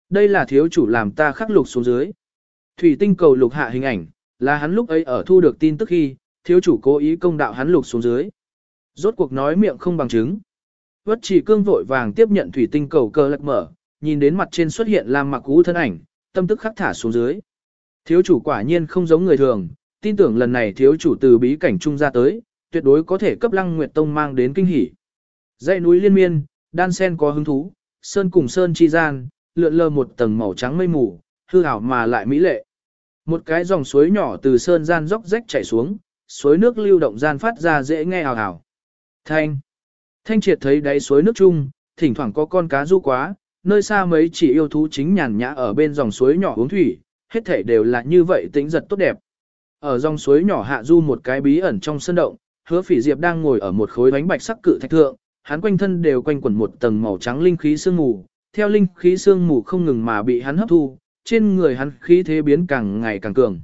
Đây là thiếu chủ làm ta khắc lục xuống dưới. Thủy tinh cầu lục hạ hình ảnh, là hắn lúc ấy ở thu được tin tức khi, thiếu chủ cố ý công đạo hắn lục xuống dưới. Rốt cuộc nói miệng không bằng chứng. Vất chỉ cương vội vàng tiếp nhận thủy tinh cầu cơ lật mở, nhìn đến mặt trên xuất hiện làm mặc cú thân ảnh, tâm tức khắc thả xuống dưới. Thiếu chủ quả nhiên không giống người thường, tin tưởng lần này thiếu chủ từ bí cảnh trung ra tới, tuyệt đối có thể cấp lăng nguyệt tông mang đến kinh hỉ. Dãy núi liên miên, đan sen có hứng thú, sơn cùng sơn chi gian, lượn lờ một tầng màu trắng mây mù, hư ảo mà lại mỹ lệ. Một cái dòng suối nhỏ từ sơn gian dốc rách chảy xuống, suối nước lưu động gian phát ra dễ nghe ào ào, Thanh. Thanh triệt thấy đáy suối nước chung, thỉnh thoảng có con cá du quá, nơi xa mấy chỉ yêu thú chính nhàn nhã ở bên dòng suối nhỏ uống thủy, hết thể đều là như vậy tĩnh giật tốt đẹp. Ở dòng suối nhỏ hạ du một cái bí ẩn trong sân động, hứa phỉ diệp đang ngồi ở một khối bánh bạch sắc cự thạch thượng, hắn quanh thân đều quanh quẩn một tầng màu trắng linh khí sương mù, theo linh khí sương mù không ngừng mà bị hắn hấp thu, trên người hắn khí thế biến càng ngày càng cường.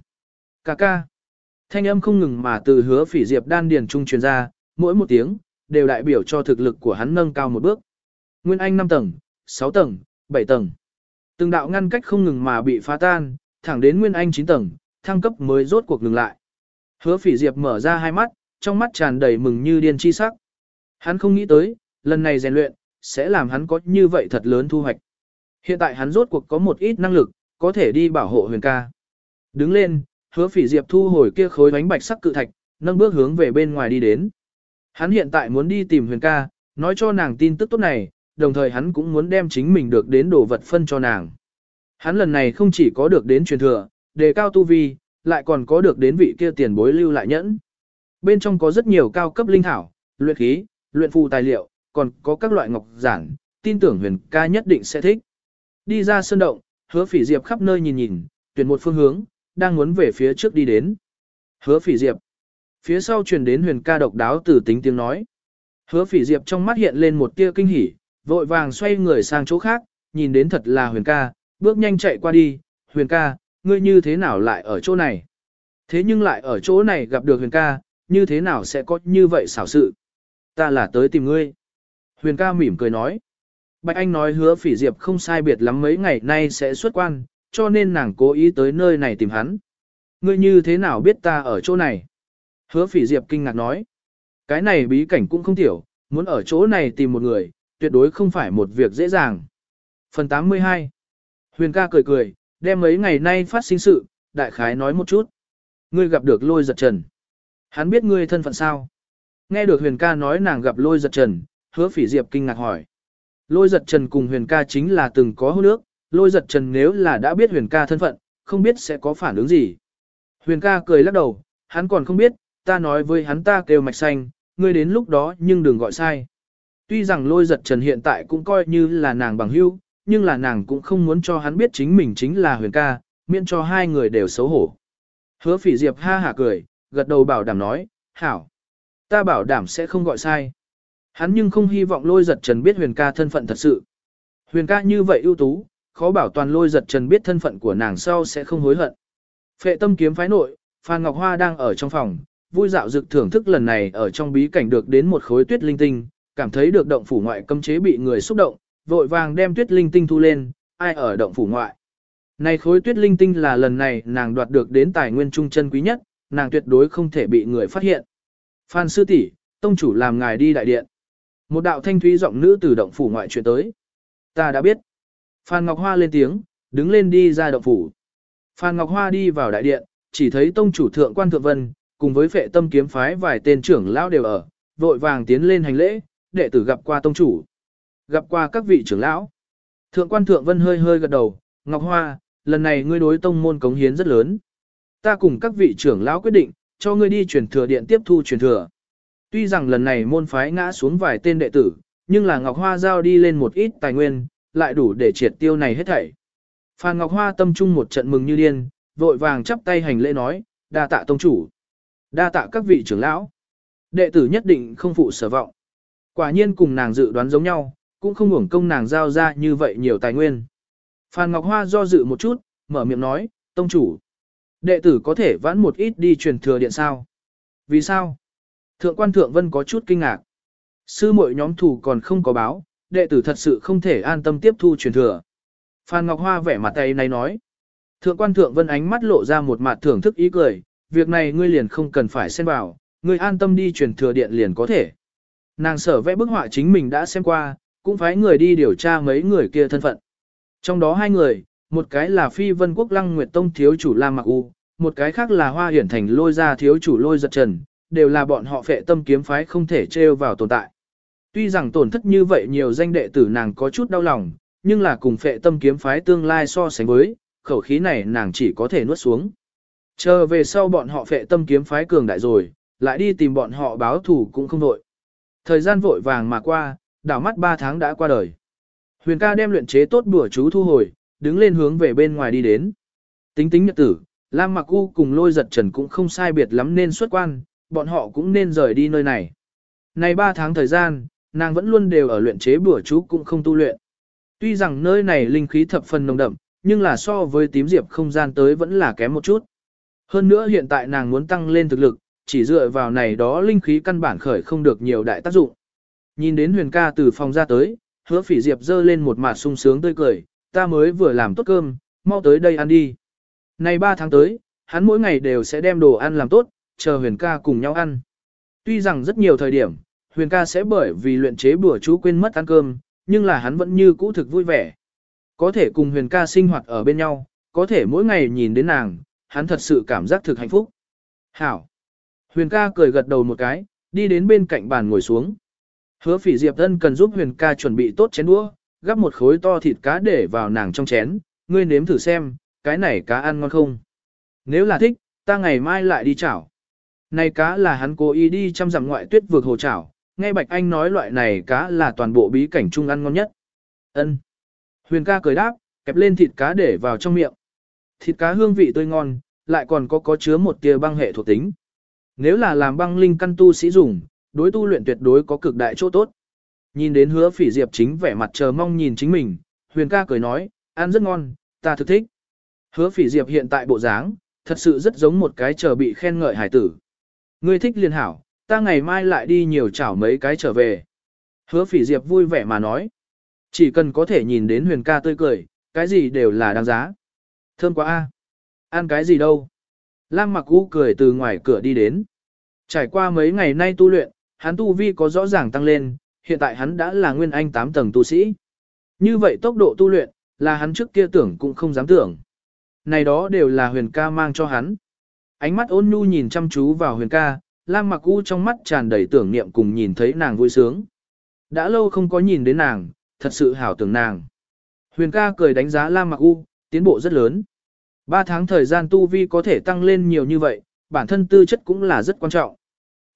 Cà ca. Thanh âm không ngừng mà từ hứa phỉ diệp đan điền trung truyền ra, mỗi một tiếng, đều đại biểu cho thực lực của hắn nâng cao một bước. Nguyên Anh 5 tầng, 6 tầng, 7 tầng. Từng đạo ngăn cách không ngừng mà bị phá tan, thẳng đến Nguyên Anh 9 tầng, thăng cấp mới rốt cuộc ngừng lại. Hứa phỉ diệp mở ra hai mắt, trong mắt tràn đầy mừng như điên chi sắc. Hắn không nghĩ tới, lần này rèn luyện, sẽ làm hắn có như vậy thật lớn thu hoạch. Hiện tại hắn rốt cuộc có một ít năng lực, có thể đi bảo hộ huyền ca. Đứng lên, hứa phỉ diệp thu hồi kia khối bánh bạch sắc cự thạch, nâng bước hướng về bên ngoài đi đến. Hắn hiện tại muốn đi tìm huyền ca, nói cho nàng tin tức tốt này, đồng thời hắn cũng muốn đem chính mình được đến đồ vật phân cho nàng. Hắn lần này không chỉ có được đến truyền thừa, đề cao tu vi, lại còn có được đến vị kia tiền bối lưu lại nhẫn. Bên trong có rất nhiều cao cấp linh thảo, luyện khí, luyện phù tài liệu, còn có các loại ngọc giản, tin tưởng huyền ca nhất định sẽ thích. Đi ra sơn động, hứa phỉ diệp khắp nơi nhìn nhìn, tuyển một phương hướng, đang muốn về phía trước đi đến. Hứa phỉ diệp. Phía sau truyền đến huyền ca độc đáo từ tính tiếng nói. Hứa phỉ diệp trong mắt hiện lên một tia kinh hỉ, vội vàng xoay người sang chỗ khác, nhìn đến thật là huyền ca, bước nhanh chạy qua đi, huyền ca, ngươi như thế nào lại ở chỗ này? Thế nhưng lại ở chỗ này gặp được huyền ca, như thế nào sẽ có như vậy xảo sự? Ta là tới tìm ngươi. Huyền ca mỉm cười nói. Bạch Anh nói hứa phỉ diệp không sai biệt lắm mấy ngày nay sẽ xuất quan, cho nên nàng cố ý tới nơi này tìm hắn. Ngươi như thế nào biết ta ở chỗ này? Hứa phỉ diệp kinh ngạc nói. Cái này bí cảnh cũng không tiểu, muốn ở chỗ này tìm một người, tuyệt đối không phải một việc dễ dàng. Phần 82 Huyền ca cười cười, đem mấy ngày nay phát sinh sự, đại khái nói một chút. Ngươi gặp được lôi giật trần. Hắn biết ngươi thân phận sao? Nghe được huyền ca nói nàng gặp lôi giật trần, hứa phỉ diệp kinh ngạc hỏi. Lôi giật trần cùng huyền ca chính là từng có hôn ước, lôi giật trần nếu là đã biết huyền ca thân phận, không biết sẽ có phản ứng gì. Huyền ca cười lắc đầu, hắn còn không biết, ta nói với hắn ta kêu mạch xanh, ngươi đến lúc đó nhưng đừng gọi sai. Tuy rằng lôi giật trần hiện tại cũng coi như là nàng bằng hữu, nhưng là nàng cũng không muốn cho hắn biết chính mình chính là huyền ca, miễn cho hai người đều xấu hổ. Hứa phỉ diệp ha hả cười, gật đầu bảo đảm nói, hảo. Ta bảo đảm sẽ không gọi sai. Hắn nhưng không hy vọng lôi giật trần biết huyền ca thân phận thật sự. Huyền ca như vậy ưu tú, khó bảo toàn lôi giật trần biết thân phận của nàng sau sẽ không hối hận. Phệ tâm kiếm phái nội, Phan Ngọc Hoa đang ở trong phòng, vui dạo dực thưởng thức lần này ở trong bí cảnh được đến một khối tuyết linh tinh, cảm thấy được động phủ ngoại cấm chế bị người xúc động, vội vàng đem tuyết linh tinh thu lên, ai ở động phủ ngoại. Này khối tuyết linh tinh là lần này nàng đoạt được đến tài nguyên trung chân quý nhất, nàng tuyệt đối không thể bị người phát hiện. Phan sư tỷ, tông chủ làm ngài đi đại điện. Một đạo thanh thúy giọng nữ từ động phủ ngoại truyền tới. Ta đã biết. Phan Ngọc Hoa lên tiếng, đứng lên đi ra động phủ. Phan Ngọc Hoa đi vào đại điện, chỉ thấy tông chủ thượng quan thượng vân, cùng với phệ tâm kiếm phái vài tên trưởng lão đều ở, vội vàng tiến lên hành lễ, đệ tử gặp qua tông chủ. Gặp qua các vị trưởng lão. Thượng quan thượng vân hơi hơi gật đầu, Ngọc Hoa, lần này ngươi đối tông môn cống hiến rất lớn. Ta cùng các vị trưởng lão quyết định, cho ngươi đi truyền thừa điện tiếp thu truyền thừa. Tuy rằng lần này môn phái ngã xuống vài tên đệ tử, nhưng là Ngọc Hoa giao đi lên một ít tài nguyên, lại đủ để triệt tiêu này hết thảy. Phan Ngọc Hoa tâm trung một trận mừng như điên, vội vàng chắp tay hành lễ nói, đa tạ tông chủ. Đa tạ các vị trưởng lão. Đệ tử nhất định không phụ sở vọng. Quả nhiên cùng nàng dự đoán giống nhau, cũng không hưởng công nàng giao ra như vậy nhiều tài nguyên. Phan Ngọc Hoa do dự một chút, mở miệng nói, tông chủ. Đệ tử có thể vãn một ít đi truyền thừa điện sao? Vì sao? Thượng quan thượng vân có chút kinh ngạc. Sư muội nhóm thủ còn không có báo, đệ tử thật sự không thể an tâm tiếp thu truyền thừa. Phan Ngọc Hoa vẻ mặt tay này nói. Thượng quan thượng vân ánh mắt lộ ra một mặt thưởng thức ý cười, việc này ngươi liền không cần phải xem vào, ngươi an tâm đi truyền thừa điện liền có thể. Nàng sở vẽ bức họa chính mình đã xem qua, cũng phái người đi điều tra mấy người kia thân phận. Trong đó hai người, một cái là Phi Vân Quốc Lăng Nguyệt Tông thiếu chủ Lam mặc U, một cái khác là Hoa Hiển Thành lôi ra thiếu chủ lôi giật trần, đều là bọn họ phệ tâm kiếm phái không thể trêu vào tồn tại. Tuy rằng tổn thất như vậy nhiều danh đệ tử nàng có chút đau lòng, nhưng là cùng phệ tâm kiếm phái tương lai so sánh với, khẩu khí này nàng chỉ có thể nuốt xuống. Chờ về sau bọn họ phệ tâm kiếm phái cường đại rồi, lại đi tìm bọn họ báo thủ cũng không vội. Thời gian vội vàng mà qua, đảo mắt 3 tháng đã qua đời. Huyền ca đem luyện chế tốt bữa chú thu hồi, đứng lên hướng về bên ngoài đi đến. Tính tính nhật tử, Lam Mặc U cùng lôi giật trần cũng không sai biệt lắm nên xuất quan, bọn họ cũng nên rời đi nơi này. Này 3 tháng thời gian, nàng vẫn luôn đều ở luyện chế bữa chú cũng không tu luyện. Tuy rằng nơi này linh khí thập phần nồng đậm, nhưng là so với tím diệp không gian tới vẫn là kém một chút. Hơn nữa hiện tại nàng muốn tăng lên thực lực, chỉ dựa vào này đó linh khí căn bản khởi không được nhiều đại tác dụng. Nhìn đến huyền ca từ phòng ra tới, hứa phỉ diệp dơ lên một mặt sung sướng tươi cười, ta mới vừa làm tốt cơm, mau tới đây ăn đi. Này 3 tháng tới, hắn mỗi ngày đều sẽ đem đồ ăn làm tốt, chờ huyền ca cùng nhau ăn. Tuy rằng rất nhiều thời điểm, huyền ca sẽ bởi vì luyện chế bữa chú quên mất ăn cơm, nhưng là hắn vẫn như cũ thực vui vẻ. Có thể cùng huyền ca sinh hoạt ở bên nhau, có thể mỗi ngày nhìn đến nàng, hắn thật sự cảm giác thực hạnh phúc. Hảo! Huyền ca cười gật đầu một cái, đi đến bên cạnh bàn ngồi xuống. Hứa phỉ diệp thân cần giúp huyền ca chuẩn bị tốt chén đũa, gắp một khối to thịt cá để vào nàng trong chén, ngươi nếm thử xem, cái này cá ăn ngon không? Nếu là thích, ta ngày mai lại đi chảo. Này cá là hắn cố ý đi chăm dặm ngoại tuyết vượt hồ chảo, nghe Bạch Anh nói loại này cá là toàn bộ bí cảnh trung ăn ngon nhất. Ân. Huyền ca cười đáp, kẹp lên thịt cá để vào trong miệng. Thịt cá hương vị tươi ngon, lại còn có có chứa một tia băng hệ thuộc tính. Nếu là làm băng linh căn tu sĩ dùng, đối tu luyện tuyệt đối có cực đại chỗ tốt. Nhìn đến hứa phỉ diệp chính vẻ mặt chờ mong nhìn chính mình, huyền ca cười nói, ăn rất ngon, ta thực thích. Hứa phỉ diệp hiện tại bộ dáng, thật sự rất giống một cái chờ bị khen ngợi hải tử. Ngươi thích liền hảo, ta ngày mai lại đi nhiều chảo mấy cái trở về. Hứa phỉ diệp vui vẻ mà nói. Chỉ cần có thể nhìn đến huyền ca tươi cười, cái gì đều là đáng giá. Thơm quá a. Ăn cái gì đâu. Lam mặc u cười từ ngoài cửa đi đến. Trải qua mấy ngày nay tu luyện, hắn tu vi có rõ ràng tăng lên, hiện tại hắn đã là nguyên anh 8 tầng tu sĩ. Như vậy tốc độ tu luyện, là hắn trước kia tưởng cũng không dám tưởng. Này đó đều là huyền ca mang cho hắn. Ánh mắt ôn nhu nhìn chăm chú vào huyền ca, Lam mặc u trong mắt tràn đầy tưởng niệm cùng nhìn thấy nàng vui sướng. Đã lâu không có nhìn đến nàng, thật sự hảo tưởng nàng. Huyền ca cười đánh giá Lam mặc u, tiến bộ rất lớn. Ba tháng thời gian tu vi có thể tăng lên nhiều như vậy, bản thân tư chất cũng là rất quan trọng.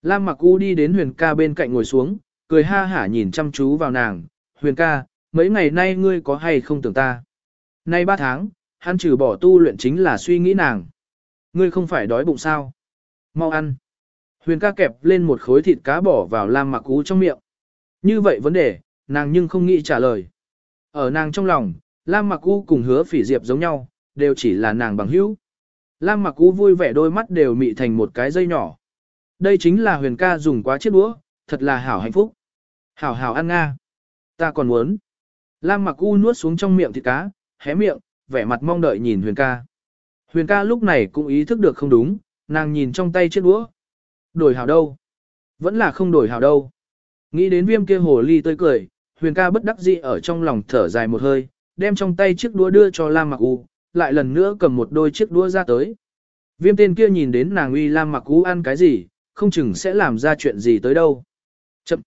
Lam mặc u đi đến huyền ca bên cạnh ngồi xuống, cười ha hả nhìn chăm chú vào nàng, huyền ca, mấy ngày nay ngươi có hay không tưởng ta? Nay ba tháng, hắn trừ bỏ tu luyện chính là suy nghĩ nàng. Ngươi không phải đói bụng sao? Mau ăn. Huyền ca kẹp lên một khối thịt cá bỏ vào Lam mặc u trong miệng. Như vậy vấn đề, nàng nhưng không nghĩ trả lời. Ở nàng trong lòng, Lam mặc u cùng hứa phỉ diệp giống nhau, đều chỉ là nàng bằng hữu. Lam mặc u vui vẻ đôi mắt đều mị thành một cái dây nhỏ. Đây chính là huyền ca dùng quá chiếc đũa, thật là hảo hạnh phúc. Hảo hảo ăn nga. Ta còn muốn. Lam mặc u nuốt xuống trong miệng thịt cá, hé miệng, vẻ mặt mong đợi nhìn huyền ca. Huyền ca lúc này cũng ý thức được không đúng, nàng nhìn trong tay chiếc đũa. Đổi hảo đâu? Vẫn là không đổi hảo đâu. Nghĩ đến viêm kia hồ ly tươi cười, huyền ca bất đắc dĩ ở trong lòng thở dài một hơi, đem trong tay chiếc đũa đưa cho Lam mặc u, lại lần nữa cầm một đôi chiếc đũa ra tới. Viêm tên kia nhìn đến nàng uy Lam mặc cú ăn cái gì, không chừng sẽ làm ra chuyện gì tới đâu. Chậm.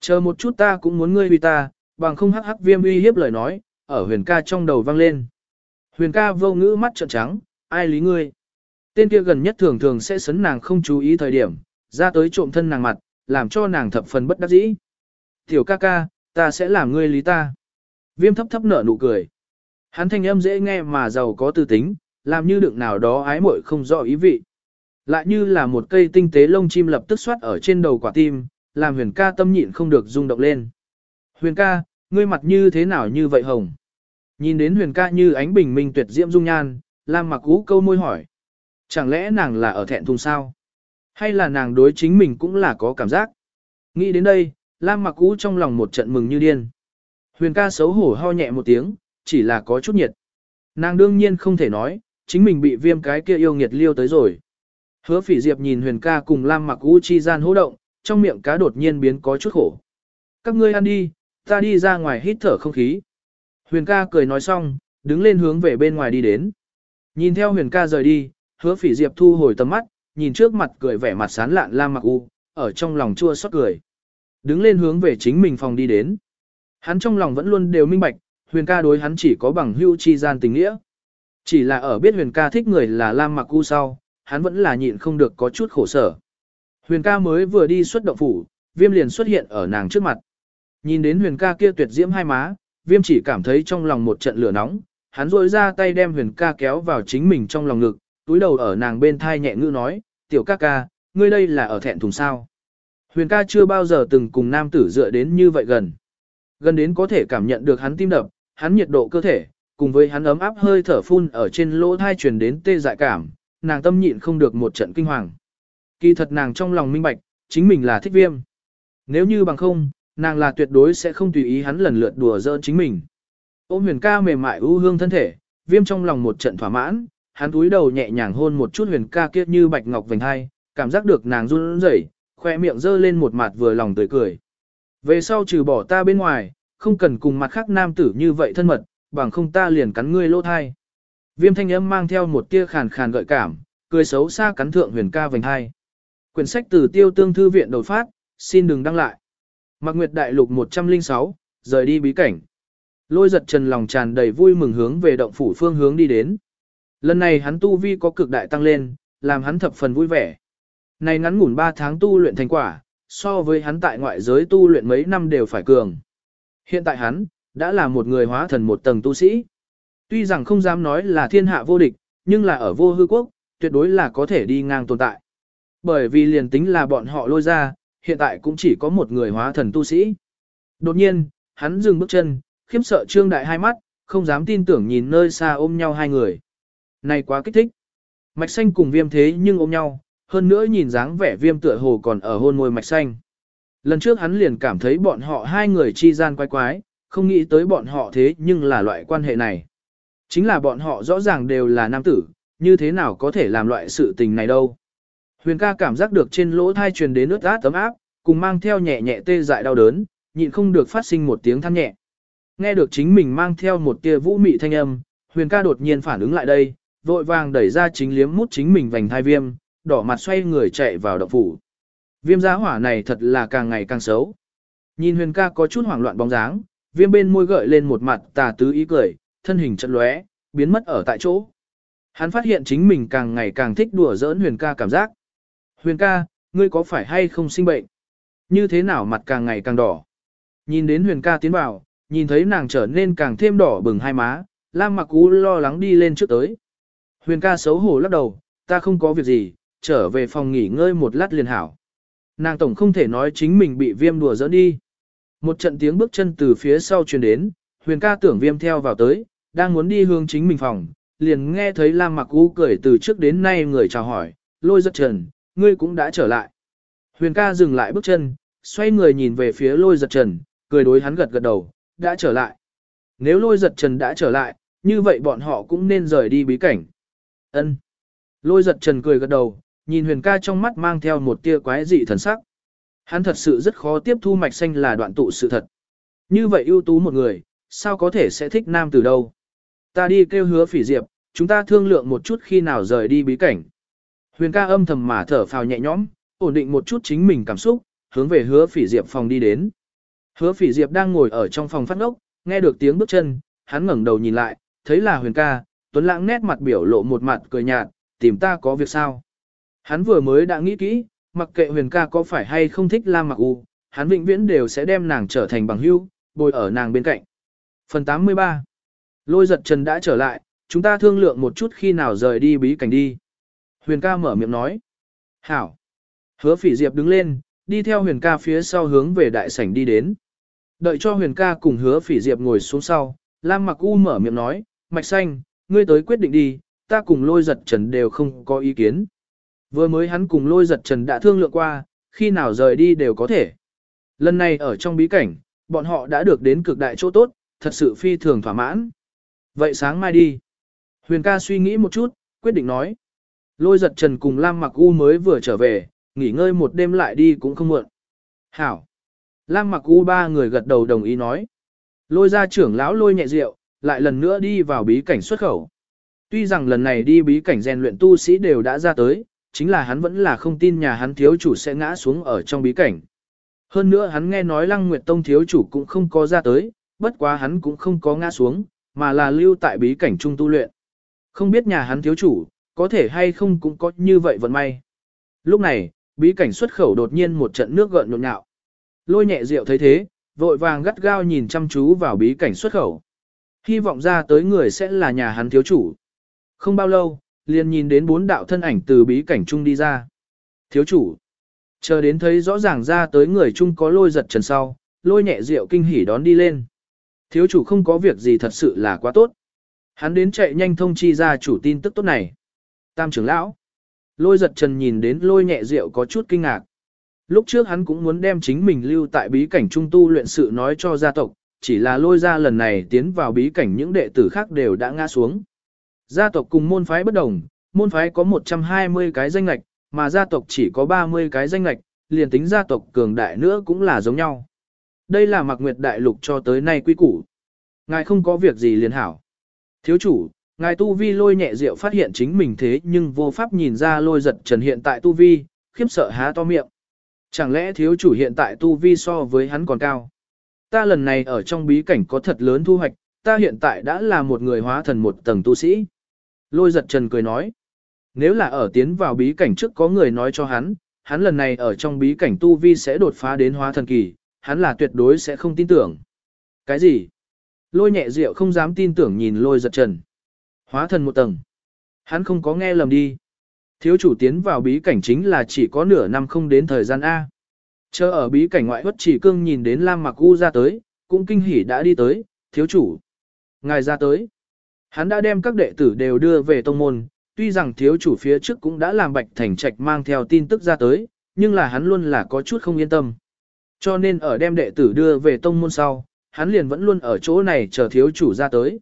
Chờ một chút ta cũng muốn ngươi uy ta, bằng không hắc hắc viêm uy hiếp lời nói, ở huyền ca trong đầu vang lên. Huyền ca vô ngữ mắt trợn trắng, ai lý ngươi. Tên kia gần nhất thường thường sẽ sấn nàng không chú ý thời điểm, ra tới trộm thân nàng mặt, làm cho nàng thập phần bất đắc dĩ. Tiểu ca ca, ta sẽ làm ngươi lý ta. Viêm thấp thấp nở nụ cười. Hắn thanh âm dễ nghe mà giàu có tư tính, làm như đựng nào đó ái muội không rõ ý vị. Lại như là một cây tinh tế lông chim lập tức xoát ở trên đầu quả tim, làm huyền ca tâm nhịn không được rung động lên. Huyền ca, ngươi mặt như thế nào như vậy hồng? Nhìn đến huyền ca như ánh bình minh tuyệt diễm dung nhan, Lam mặc ú câu môi hỏi. Chẳng lẽ nàng là ở thẹn thùng sao? Hay là nàng đối chính mình cũng là có cảm giác? Nghĩ đến đây, Lam mặc ú trong lòng một trận mừng như điên. Huyền ca xấu hổ ho nhẹ một tiếng, chỉ là có chút nhiệt. Nàng đương nhiên không thể nói, chính mình bị viêm cái kia yêu nghiệt liêu tới rồi. Hứa phỉ diệp nhìn huyền ca cùng Lam mặc U chi gian hô động, trong miệng cá đột nhiên biến có chút khổ. Các ngươi ăn đi, ta đi ra ngoài hít thở không khí. Huyền ca cười nói xong, đứng lên hướng về bên ngoài đi đến. Nhìn theo huyền ca rời đi, hứa phỉ diệp thu hồi tầm mắt, nhìn trước mặt cười vẻ mặt sán lạn Lam mặc u, ở trong lòng chua xót cười. Đứng lên hướng về chính mình phòng đi đến. Hắn trong lòng vẫn luôn đều minh bạch, huyền ca đối hắn chỉ có bằng hữu chi gian tình nghĩa. Chỉ là ở biết huyền ca thích người là Lam mặc u sau, hắn vẫn là nhịn không được có chút khổ sở. Huyền ca mới vừa đi xuất động phủ, viêm liền xuất hiện ở nàng trước mặt. Nhìn đến huyền ca kia tuyệt diễm hai má, viêm chỉ cảm thấy trong lòng một trận lửa nóng, hắn rôi ra tay đem huyền ca kéo vào chính mình trong lòng ngực, túi đầu ở nàng bên thai nhẹ ngữ nói, tiểu ca ca, ngươi đây là ở thẹn thùng sao. Huyền ca chưa bao giờ từng cùng nam tử dựa đến như vậy gần. Gần đến có thể cảm nhận được hắn tim đập, hắn nhiệt độ cơ thể, cùng với hắn ấm áp hơi thở phun ở trên lỗ thai truyền đến tê dại cảm, nàng tâm nhịn không được một trận kinh hoàng. Kỳ thật nàng trong lòng minh bạch, chính mình là thích viêm. Nếu như bằng không, nàng là tuyệt đối sẽ không tùy ý hắn lần lượt đùa giỡn chính mình. Ôm huyền ca mềm mại ưu hương thân thể, viêm trong lòng một trận thỏa mãn, hắn túi đầu nhẹ nhàng hôn một chút huyền ca kia như bạch ngọc vành hai, cảm giác được nàng run rẩy, khoe miệng dơ lên một mặt vừa lòng tươi cười. Về sau trừ bỏ ta bên ngoài, không cần cùng mặt khác nam tử như vậy thân mật, bằng không ta liền cắn ngươi lỗ thai. Viêm thanh âm mang theo một tia khàn khàn gợi cảm, cười xấu xa cắn thượng huyền ca vành hai. Quyển sách từ tiêu tương thư viện đột phát, xin đừng đăng lại. Mạc Nguyệt Đại Lục 106, rời đi bí cảnh. Lôi giật trần lòng tràn đầy vui mừng hướng về động phủ phương hướng đi đến. Lần này hắn tu vi có cực đại tăng lên, làm hắn thập phần vui vẻ. Này ngắn ngủn 3 tháng tu luyện thành quả, so với hắn tại ngoại giới tu luyện mấy năm đều phải cường. Hiện tại hắn, đã là một người hóa thần một tầng tu sĩ. Tuy rằng không dám nói là thiên hạ vô địch, nhưng là ở vô hư quốc, tuyệt đối là có thể đi ngang tồn tại. Bởi vì liền tính là bọn họ lôi ra, hiện tại cũng chỉ có một người hóa thần tu sĩ. Đột nhiên, hắn dừng bước chân, khiếp sợ trương đại hai mắt, không dám tin tưởng nhìn nơi xa ôm nhau hai người. Này quá kích thích. Mạch xanh cùng viêm thế nhưng ôm nhau, hơn nữa nhìn dáng vẻ viêm tựa hồ còn ở hôn môi mạch xanh. Lần trước hắn liền cảm thấy bọn họ hai người chi gian quái quái, không nghĩ tới bọn họ thế nhưng là loại quan hệ này. Chính là bọn họ rõ ràng đều là nam tử, như thế nào có thể làm loại sự tình này đâu. Huyền ca cảm giác được trên lỗ thai truyền đến ướt át tấm áp, cùng mang theo nhẹ nhẹ tê dại đau đớn, nhịn không được phát sinh một tiếng than nhẹ. Nghe được chính mình mang theo một tia vũ mị thanh âm, huyền ca đột nhiên phản ứng lại đây, vội vàng đẩy ra chính liếm mút chính mình vành thai viêm, đỏ mặt xoay người chạy vào động phủ. Viêm giá hỏa này thật là càng ngày càng xấu. Nhìn huyền ca có chút hoảng loạn bóng dáng, viêm bên môi gợi lên một mặt tà tứ ý cười, thân hình chật lóe, biến mất ở tại chỗ. Hắn phát hiện chính mình càng ngày càng thích đùa giỡn huyền ca cảm giác. Huyền ca, ngươi có phải hay không sinh bệnh? Như thế nào mặt càng ngày càng đỏ? Nhìn đến huyền ca tiến vào, nhìn thấy nàng trở nên càng thêm đỏ bừng hai má, Lam mặc cú lo lắng đi lên trước tới. Huyền ca xấu hổ lắc đầu, ta không có việc gì, trở về phòng nghỉ ngơi một lát liền hảo. Nàng tổng không thể nói chính mình bị viêm đùa dẫn đi. Một trận tiếng bước chân từ phía sau truyền đến, huyền ca tưởng viêm theo vào tới, đang muốn đi hướng chính mình phòng, liền nghe thấy Lam mặc U cười từ trước đến nay người chào hỏi, lôi giật trần, ngươi cũng đã trở lại. Huyền ca dừng lại bước chân, xoay người nhìn về phía lôi giật trần, cười đối hắn gật gật đầu, đã trở lại. Nếu lôi giật trần đã trở lại, như vậy bọn họ cũng nên rời đi bí cảnh. Ân. Lôi giật trần cười gật đầu, nhìn huyền ca trong mắt mang theo một tia quái dị thần sắc. Hắn thật sự rất khó tiếp thu mạch xanh là đoạn tụ sự thật. Như vậy ưu tú một người, sao có thể sẽ thích nam từ đâu? Ta đi kêu hứa phỉ diệp, chúng ta thương lượng một chút khi nào rời đi bí cảnh. Huyền ca âm thầm mà thở phào nhẹ nhõm, ổn định một chút chính mình cảm xúc, hướng về hứa phỉ diệp phòng đi đến. Hứa phỉ diệp đang ngồi ở trong phòng phát ngốc, nghe được tiếng bước chân, hắn ngẩng đầu nhìn lại, thấy là huyền ca, tuấn lãng nét mặt biểu lộ một mặt cười nhạt, tìm ta có việc sao. Hắn vừa mới đã nghĩ kỹ, mặc kệ huyền ca có phải hay không thích Lam Mặc U, hắn vĩnh viễn đều sẽ đem nàng trở thành bằng hữu, bồi ở nàng bên cạnh. Phần 83 Lôi giật trần đã trở lại, chúng ta thương lượng một chút khi nào rời đi bí cảnh đi. Huyền ca mở miệng nói. Hảo. Hứa phỉ diệp đứng lên, đi theo huyền ca phía sau hướng về đại sảnh đi đến. Đợi cho huyền ca cùng hứa phỉ diệp ngồi xuống sau, Lam mặc u mở miệng nói, mạch xanh, ngươi tới quyết định đi, ta cùng lôi giật trần đều không có ý kiến. Vừa mới hắn cùng lôi giật trần đã thương lượng qua, khi nào rời đi đều có thể. Lần này ở trong bí cảnh, bọn họ đã được đến cực đại chỗ tốt, thật sự phi thường thỏa mãn. Vậy sáng mai đi. Huyền ca suy nghĩ một chút, quyết định nói. Lôi giật trần cùng Lam mặc u mới vừa trở về, nghỉ ngơi một đêm lại đi cũng không muộn. Hảo. Lam mặc u ba người gật đầu đồng ý nói. Lôi ra trưởng lão lôi nhẹ rượu, lại lần nữa đi vào bí cảnh xuất khẩu. Tuy rằng lần này đi bí cảnh rèn luyện tu sĩ đều đã ra tới, chính là hắn vẫn là không tin nhà hắn thiếu chủ sẽ ngã xuống ở trong bí cảnh. Hơn nữa hắn nghe nói Lăng Nguyệt Tông thiếu chủ cũng không có ra tới, bất quá hắn cũng không có ngã xuống, mà là lưu tại bí cảnh trung tu luyện. Không biết nhà hắn thiếu chủ, có thể hay không cũng có như vậy vận may. Lúc này, bí cảnh xuất khẩu đột nhiên một trận nước gợn nhộn nhạo. Lôi nhẹ rượu thấy thế, vội vàng gắt gao nhìn chăm chú vào bí cảnh xuất khẩu. Hy vọng ra tới người sẽ là nhà hắn thiếu chủ. Không bao lâu, liền nhìn đến bốn đạo thân ảnh từ bí cảnh trung đi ra. Thiếu chủ. Chờ đến thấy rõ ràng ra tới người chung có lôi giật trần sau, lôi nhẹ rượu kinh hỉ đón đi lên. Thiếu chủ không có việc gì thật sự là quá tốt. Hắn đến chạy nhanh thông chi ra chủ tin tức tốt này. Tam trưởng lão. Lôi giật trần nhìn đến lôi nhẹ rượu có chút kinh ngạc. Lúc trước hắn cũng muốn đem chính mình lưu tại bí cảnh trung tu luyện sự nói cho gia tộc, chỉ là lôi ra lần này tiến vào bí cảnh những đệ tử khác đều đã ngã xuống. Gia tộc cùng môn phái bất đồng, môn phái có 120 cái danh lạch, mà gia tộc chỉ có 30 cái danh lạch, liền tính gia tộc cường đại nữa cũng là giống nhau. Đây là mặc nguyệt đại lục cho tới nay quy củ. Ngài không có việc gì liền hảo. Thiếu chủ, ngài tu vi lôi nhẹ rượu phát hiện chính mình thế nhưng vô pháp nhìn ra lôi giật trần hiện tại tu vi, khiếp sợ há to miệng. Chẳng lẽ thiếu chủ hiện tại tu vi so với hắn còn cao? Ta lần này ở trong bí cảnh có thật lớn thu hoạch, ta hiện tại đã là một người hóa thần một tầng tu sĩ. Lôi giật trần cười nói. Nếu là ở tiến vào bí cảnh trước có người nói cho hắn, hắn lần này ở trong bí cảnh tu vi sẽ đột phá đến hóa thần kỳ, hắn là tuyệt đối sẽ không tin tưởng. Cái gì? Lôi nhẹ rượu không dám tin tưởng nhìn lôi giật trần. Hóa thần một tầng. Hắn không có nghe lầm đi. Thiếu chủ tiến vào bí cảnh chính là chỉ có nửa năm không đến thời gian A. Chờ ở bí cảnh ngoại bất chỉ cương nhìn đến Lam Mặc U ra tới, cũng kinh hỉ đã đi tới, thiếu chủ. Ngài ra tới. Hắn đã đem các đệ tử đều đưa về tông môn, tuy rằng thiếu chủ phía trước cũng đã làm bạch thành trạch mang theo tin tức ra tới, nhưng là hắn luôn là có chút không yên tâm. Cho nên ở đem đệ tử đưa về tông môn sau, hắn liền vẫn luôn ở chỗ này chờ thiếu chủ ra tới.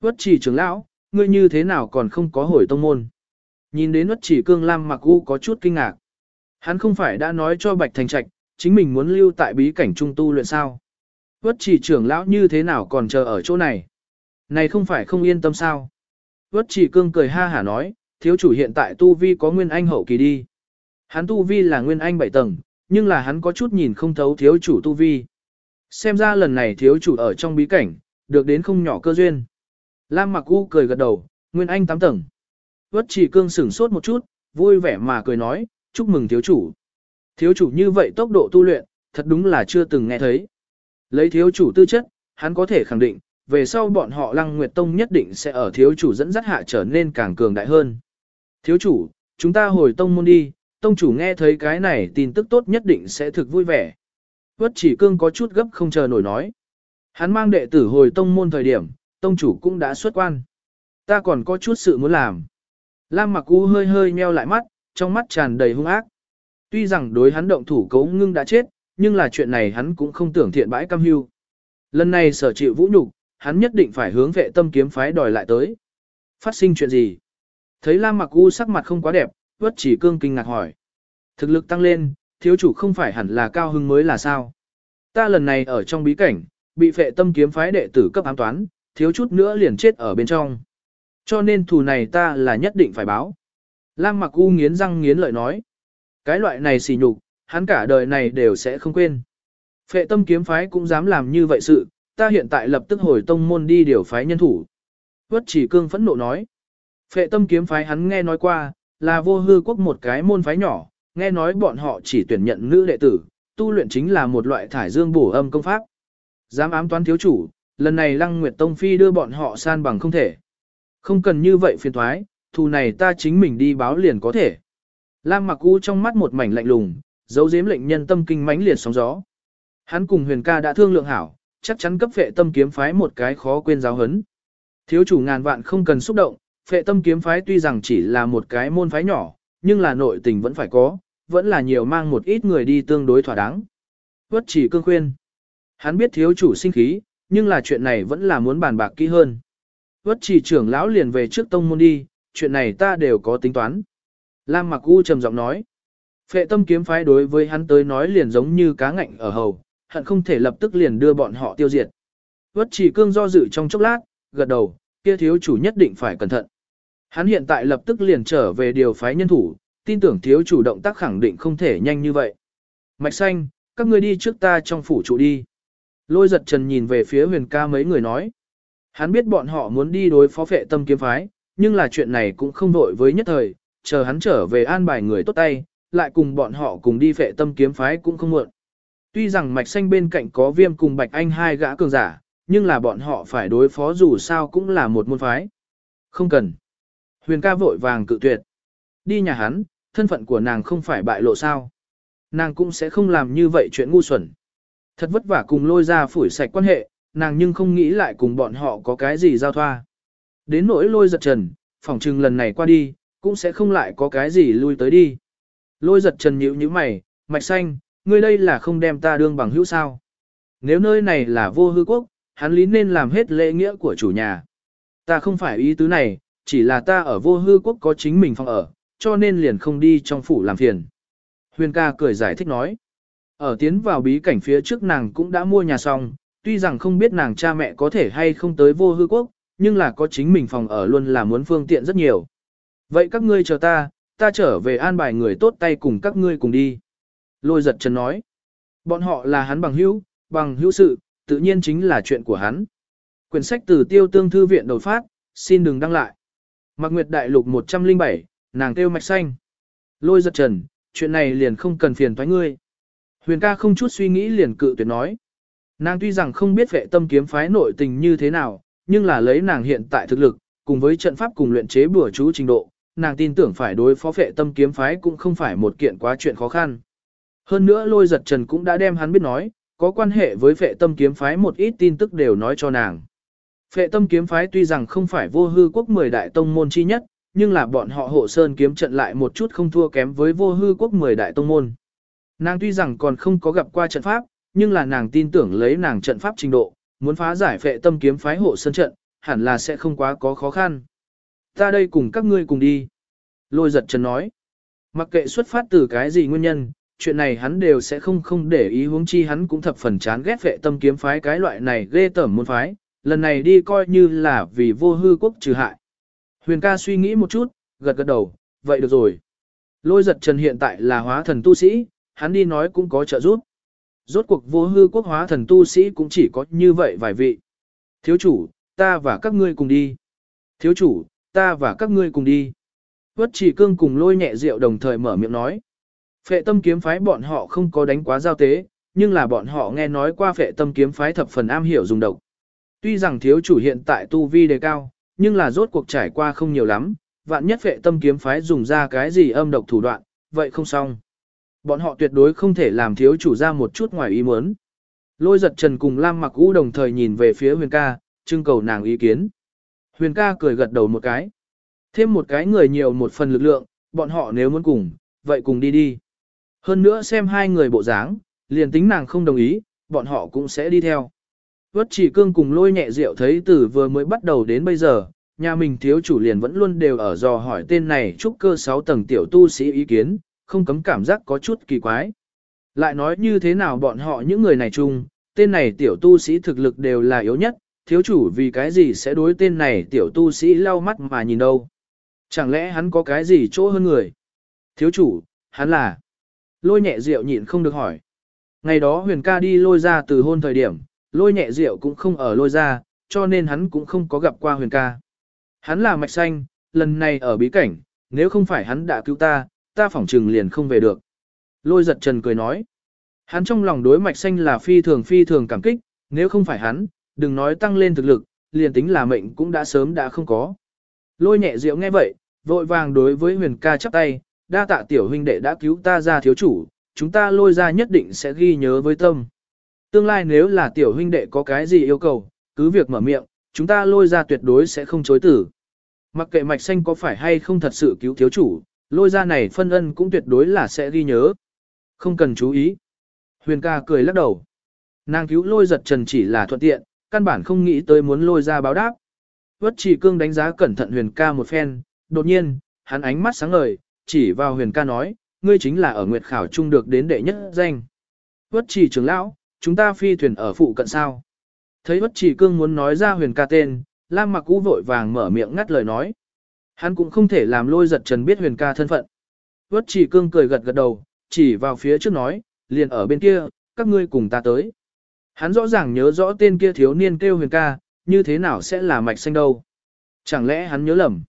Vất chỉ trưởng lão, ngươi như thế nào còn không có hồi tông môn. Nhìn đến vất chỉ cương lam mặc u có chút kinh ngạc. Hắn không phải đã nói cho bạch thành trạch, chính mình muốn lưu tại bí cảnh trung tu luyện sao. Vất chỉ trưởng lão như thế nào còn chờ ở chỗ này. Này không phải không yên tâm sao. Vất chỉ cương cười ha hả nói, thiếu chủ hiện tại tu vi có nguyên anh hậu kỳ đi. Hắn tu vi là nguyên anh bảy tầng, nhưng là hắn có chút nhìn không thấu thiếu chủ tu vi. Xem ra lần này thiếu chủ ở trong bí cảnh, được đến không nhỏ cơ duyên. Lam mặc u cười gật đầu, nguyên anh tám tầng. Vất chỉ cương sửng sốt một chút, vui vẻ mà cười nói, chúc mừng thiếu chủ. Thiếu chủ như vậy tốc độ tu luyện, thật đúng là chưa từng nghe thấy. Lấy thiếu chủ tư chất, hắn có thể khẳng định, về sau bọn họ Lăng Nguyệt Tông nhất định sẽ ở thiếu chủ dẫn dắt hạ trở nên càng cường đại hơn. Thiếu chủ, chúng ta hồi tông môn đi, tông chủ nghe thấy cái này tin tức tốt nhất định sẽ thực vui vẻ. Vất chỉ cương có chút gấp không chờ nổi nói. Hắn mang đệ tử hồi tông môn thời điểm, tông chủ cũng đã xuất quan. Ta còn có chút sự muốn làm. Lam mặc u hơi hơi meo lại mắt, trong mắt tràn đầy hung ác. Tuy rằng đối hắn động thủ cấu ngưng đã chết, nhưng là chuyện này hắn cũng không tưởng thiện bãi cam hưu. Lần này sở chịu vũ nhục, hắn nhất định phải hướng vệ tâm kiếm phái đòi lại tới. Phát sinh chuyện gì? Thấy Lam Mặc U sắc mặt không quá đẹp, Vất Chỉ Cương kinh ngạc hỏi. Thực lực tăng lên, thiếu chủ không phải hẳn là cao hưng mới là sao? Ta lần này ở trong bí cảnh, bị vệ tâm kiếm phái đệ tử cấp ám toán, thiếu chút nữa liền chết ở bên trong. Cho nên thù này ta là nhất định phải báo. Lam Mặc U nghiến răng nghiến lợi nói. Cái loại này xỉ nhục, hắn cả đời này đều sẽ không quên. Phệ tâm kiếm phái cũng dám làm như vậy sự, ta hiện tại lập tức hồi tông môn đi điều phái nhân thủ. Vất chỉ cương phẫn nộ nói. Phệ tâm kiếm phái hắn nghe nói qua, là vô hư quốc một cái môn phái nhỏ, nghe nói bọn họ chỉ tuyển nhận nữ đệ tử, tu luyện chính là một loại thải dương bổ âm công pháp. Dám ám toán thiếu chủ, lần này Lăng Nguyệt Tông Phi đưa bọn họ san bằng không thể. Không cần như vậy phiền thoái, thù này ta chính mình đi báo liền có thể. Lam mặc u trong mắt một mảnh lạnh lùng, dấu giếm lệnh nhân tâm kinh mãnh liệt sóng gió. Hắn cùng huyền ca đã thương lượng hảo, chắc chắn cấp phệ tâm kiếm phái một cái khó quên giáo hấn. Thiếu chủ ngàn vạn không cần xúc động, phệ tâm kiếm phái tuy rằng chỉ là một cái môn phái nhỏ, nhưng là nội tình vẫn phải có, vẫn là nhiều mang một ít người đi tương đối thỏa đáng. Quất chỉ cương khuyên. Hắn biết thiếu chủ sinh khí, nhưng là chuyện này vẫn là muốn bàn bạc kỹ hơn. Quất chỉ trưởng lão liền về trước tông môn đi, chuyện này ta đều có tính toán. Lam Mặc U trầm giọng nói. Phệ tâm kiếm phái đối với hắn tới nói liền giống như cá ngạnh ở hầu, hận không thể lập tức liền đưa bọn họ tiêu diệt. Vất chỉ cương do dự trong chốc lát, gật đầu, kia thiếu chủ nhất định phải cẩn thận. Hắn hiện tại lập tức liền trở về điều phái nhân thủ, tin tưởng thiếu chủ động tác khẳng định không thể nhanh như vậy. Mạch xanh, các ngươi đi trước ta trong phủ trụ đi. Lôi giật trần nhìn về phía huyền ca mấy người nói. Hắn biết bọn họ muốn đi đối phó phệ tâm kiếm phái, nhưng là chuyện này cũng không vội với nhất thời, chờ hắn trở về an bài người tốt tay, lại cùng bọn họ cùng đi phệ tâm kiếm phái cũng không muộn. Tuy rằng mạch xanh bên cạnh có viêm cùng bạch anh hai gã cường giả, nhưng là bọn họ phải đối phó dù sao cũng là một môn phái. Không cần. Huyền ca vội vàng cự tuyệt. Đi nhà hắn, thân phận của nàng không phải bại lộ sao. Nàng cũng sẽ không làm như vậy chuyện ngu xuẩn. Thật vất vả cùng lôi ra phủi sạch quan hệ, nàng nhưng không nghĩ lại cùng bọn họ có cái gì giao thoa. Đến nỗi lôi giật trần, phỏng chừng lần này qua đi, cũng sẽ không lại có cái gì lui tới đi. Lôi giật trần nhíu như mày, mạch xanh, ngươi đây là không đem ta đương bằng hữu sao. Nếu nơi này là vô hư quốc, hắn lý nên làm hết lễ nghĩa của chủ nhà. Ta không phải ý tứ này, chỉ là ta ở vô hư quốc có chính mình phòng ở, cho nên liền không đi trong phủ làm phiền. Huyền ca cười giải thích nói. Ở tiến vào bí cảnh phía trước nàng cũng đã mua nhà xong, tuy rằng không biết nàng cha mẹ có thể hay không tới vô hư quốc, nhưng là có chính mình phòng ở luôn là muốn phương tiện rất nhiều. Vậy các ngươi chờ ta, ta trở về an bài người tốt tay cùng các ngươi cùng đi. Lôi giật chân nói. Bọn họ là hắn bằng hữu, bằng hữu sự, tự nhiên chính là chuyện của hắn. Quyển sách từ tiêu tương thư viện đột phát, xin đừng đăng lại. Mạc Nguyệt Đại Lục 107, nàng kêu mạch xanh. Lôi giật trần, chuyện này liền không cần phiền thoái ngươi. Huyền ca không chút suy nghĩ liền cự tuyệt nói. Nàng tuy rằng không biết vệ tâm kiếm phái nội tình như thế nào, nhưng là lấy nàng hiện tại thực lực, cùng với trận pháp cùng luyện chế bùa chú trình độ, nàng tin tưởng phải đối phó vệ tâm kiếm phái cũng không phải một kiện quá chuyện khó khăn. Hơn nữa lôi giật trần cũng đã đem hắn biết nói, có quan hệ với vệ tâm kiếm phái một ít tin tức đều nói cho nàng. Phệ tâm kiếm phái tuy rằng không phải vô hư quốc 10 đại tông môn chi nhất, nhưng là bọn họ hộ sơn kiếm trận lại một chút không thua kém với vô hư quốc 10 đại tông môn. Nàng tuy rằng còn không có gặp qua trận pháp, nhưng là nàng tin tưởng lấy nàng trận pháp trình độ, muốn phá giải phệ tâm kiếm phái hộ sơn trận, hẳn là sẽ không quá có khó khăn. Ta đây cùng các ngươi cùng đi. Lôi giật trần nói. Mặc kệ xuất phát từ cái gì nguyên nhân, chuyện này hắn đều sẽ không không để ý huống chi hắn cũng thập phần chán ghét vệ tâm kiếm phái cái loại này ghê tởm môn phái, lần này đi coi như là vì vô hư quốc trừ hại. Huyền ca suy nghĩ một chút, gật gật đầu, vậy được rồi. Lôi giật trần hiện tại là hóa thần tu sĩ, hắn đi nói cũng có trợ giúp. Rốt cuộc vô hư quốc hóa thần tu sĩ cũng chỉ có như vậy vài vị. Thiếu chủ, ta và các ngươi cùng đi. Thiếu chủ, ta và các ngươi cùng đi. Vất chỉ cương cùng lôi nhẹ rượu đồng thời mở miệng nói. Phệ tâm kiếm phái bọn họ không có đánh quá giao tế, nhưng là bọn họ nghe nói qua phệ tâm kiếm phái thập phần am hiểu dùng độc. Tuy rằng thiếu chủ hiện tại tu vi đề cao, nhưng là rốt cuộc trải qua không nhiều lắm, vạn nhất Phệ tâm kiếm phái dùng ra cái gì âm độc thủ đoạn, vậy không xong. Bọn họ tuyệt đối không thể làm thiếu chủ ra một chút ngoài ý muốn. Lôi giật trần cùng Lam mặc u đồng thời nhìn về phía huyền ca, trưng cầu nàng ý kiến. Huyền ca cười gật đầu một cái. Thêm một cái người nhiều một phần lực lượng, bọn họ nếu muốn cùng, vậy cùng đi đi. Hơn nữa xem hai người bộ dáng, liền tính nàng không đồng ý, bọn họ cũng sẽ đi theo. Vất chỉ cương cùng lôi nhẹ rượu thấy từ vừa mới bắt đầu đến bây giờ, nhà mình thiếu chủ liền vẫn luôn đều ở dò hỏi tên này trúc cơ 6 tầng tiểu tu sĩ ý kiến, không cấm cảm giác có chút kỳ quái. Lại nói như thế nào bọn họ những người này chung, tên này tiểu tu sĩ thực lực đều là yếu nhất, thiếu chủ vì cái gì sẽ đối tên này tiểu tu sĩ lau mắt mà nhìn đâu. Chẳng lẽ hắn có cái gì chỗ hơn người? Thiếu chủ, hắn là... Lôi nhẹ rượu nhịn không được hỏi. Ngày đó huyền ca đi lôi ra từ hôn thời điểm, lôi nhẹ rượu cũng không ở lôi ra, cho nên hắn cũng không có gặp qua huyền ca. Hắn là mạch xanh, lần này ở bí cảnh, nếu không phải hắn đã cứu ta, ta phỏng trừng liền không về được. Lôi giật trần cười nói. Hắn trong lòng đối mạch xanh là phi thường phi thường cảm kích, nếu không phải hắn, đừng nói tăng lên thực lực, liền tính là mệnh cũng đã sớm đã không có. Lôi nhẹ rượu nghe vậy, vội vàng đối với huyền ca chắp tay, đa tạ tiểu huynh đệ đã cứu ta ra thiếu chủ, chúng ta lôi ra nhất định sẽ ghi nhớ với tâm. Tương lai nếu là tiểu huynh đệ có cái gì yêu cầu, cứ việc mở miệng, chúng ta lôi ra tuyệt đối sẽ không chối tử. Mặc kệ mạch xanh có phải hay không thật sự cứu thiếu chủ, lôi ra này phân ân cũng tuyệt đối là sẽ ghi nhớ. Không cần chú ý. Huyền ca cười lắc đầu. Nàng cứu lôi giật trần chỉ là thuận tiện, căn bản không nghĩ tới muốn lôi ra báo đáp. Vất chỉ cương đánh giá cẩn thận huyền ca một phen, đột nhiên, hắn ánh mắt sáng ngời, chỉ vào huyền ca nói, ngươi chính là ở nguyệt khảo trung được đến đệ nhất danh. Vất chỉ trưởng lão, chúng ta phi thuyền ở phụ cận sao. Thấy vất chỉ cương muốn nói ra huyền ca tên, Lam mặc cũ vội vàng mở miệng ngắt lời nói. Hắn cũng không thể làm lôi giật trần biết huyền ca thân phận. Vất chỉ cương cười gật gật đầu, chỉ vào phía trước nói, liền ở bên kia, các ngươi cùng ta tới. Hắn rõ ràng nhớ rõ tên kia thiếu niên kêu huyền ca, như thế nào sẽ là mạch xanh đâu. Chẳng lẽ hắn nhớ lầm?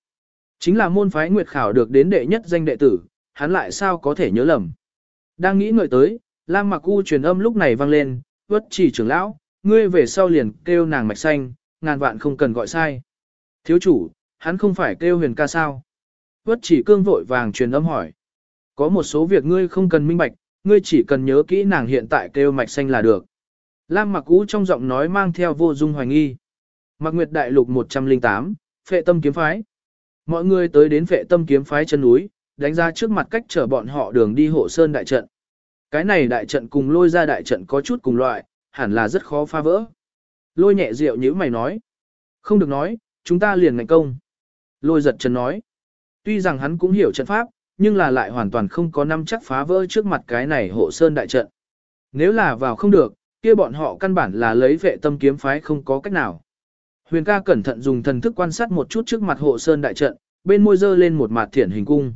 Chính là môn phái nguyệt khảo được đến đệ nhất danh đệ tử, hắn lại sao có thể nhớ lầm? Đang nghĩ ngợi tới, Lam Mặc U truyền âm lúc này vang lên, vất chỉ trưởng lão, ngươi về sau liền kêu nàng mạch xanh, ngàn vạn không cần gọi sai. Thiếu chủ, hắn không phải kêu huyền ca sao? Vất chỉ cương vội vàng truyền âm hỏi. Có một số việc ngươi không cần minh bạch, ngươi chỉ cần nhớ kỹ nàng hiện tại kêu mạch xanh là được. Lam mặc U trong giọng nói mang theo vô dung hoài nghi. Mặc Nguyệt Đại Lục 108, Phệ Tâm Kiếm Phái. Mọi người tới đến vệ Tâm Kiếm Phái chân núi, đánh ra trước mặt cách chở bọn họ đường đi hộ sơn đại trận. Cái này đại trận cùng lôi ra đại trận có chút cùng loại, hẳn là rất khó phá vỡ. Lôi nhẹ rượu như mày nói. Không được nói, chúng ta liền ngành công. Lôi giật chân nói. Tuy rằng hắn cũng hiểu trận pháp, nhưng là lại hoàn toàn không có năm chắc phá vỡ trước mặt cái này hộ sơn đại trận. Nếu là vào không được, kia bọn họ căn bản là lấy vệ tâm kiếm phái không có cách nào. Huyền ca cẩn thận dùng thần thức quan sát một chút trước mặt hộ sơn đại trận, bên môi dơ lên một mặt thiển hình cung.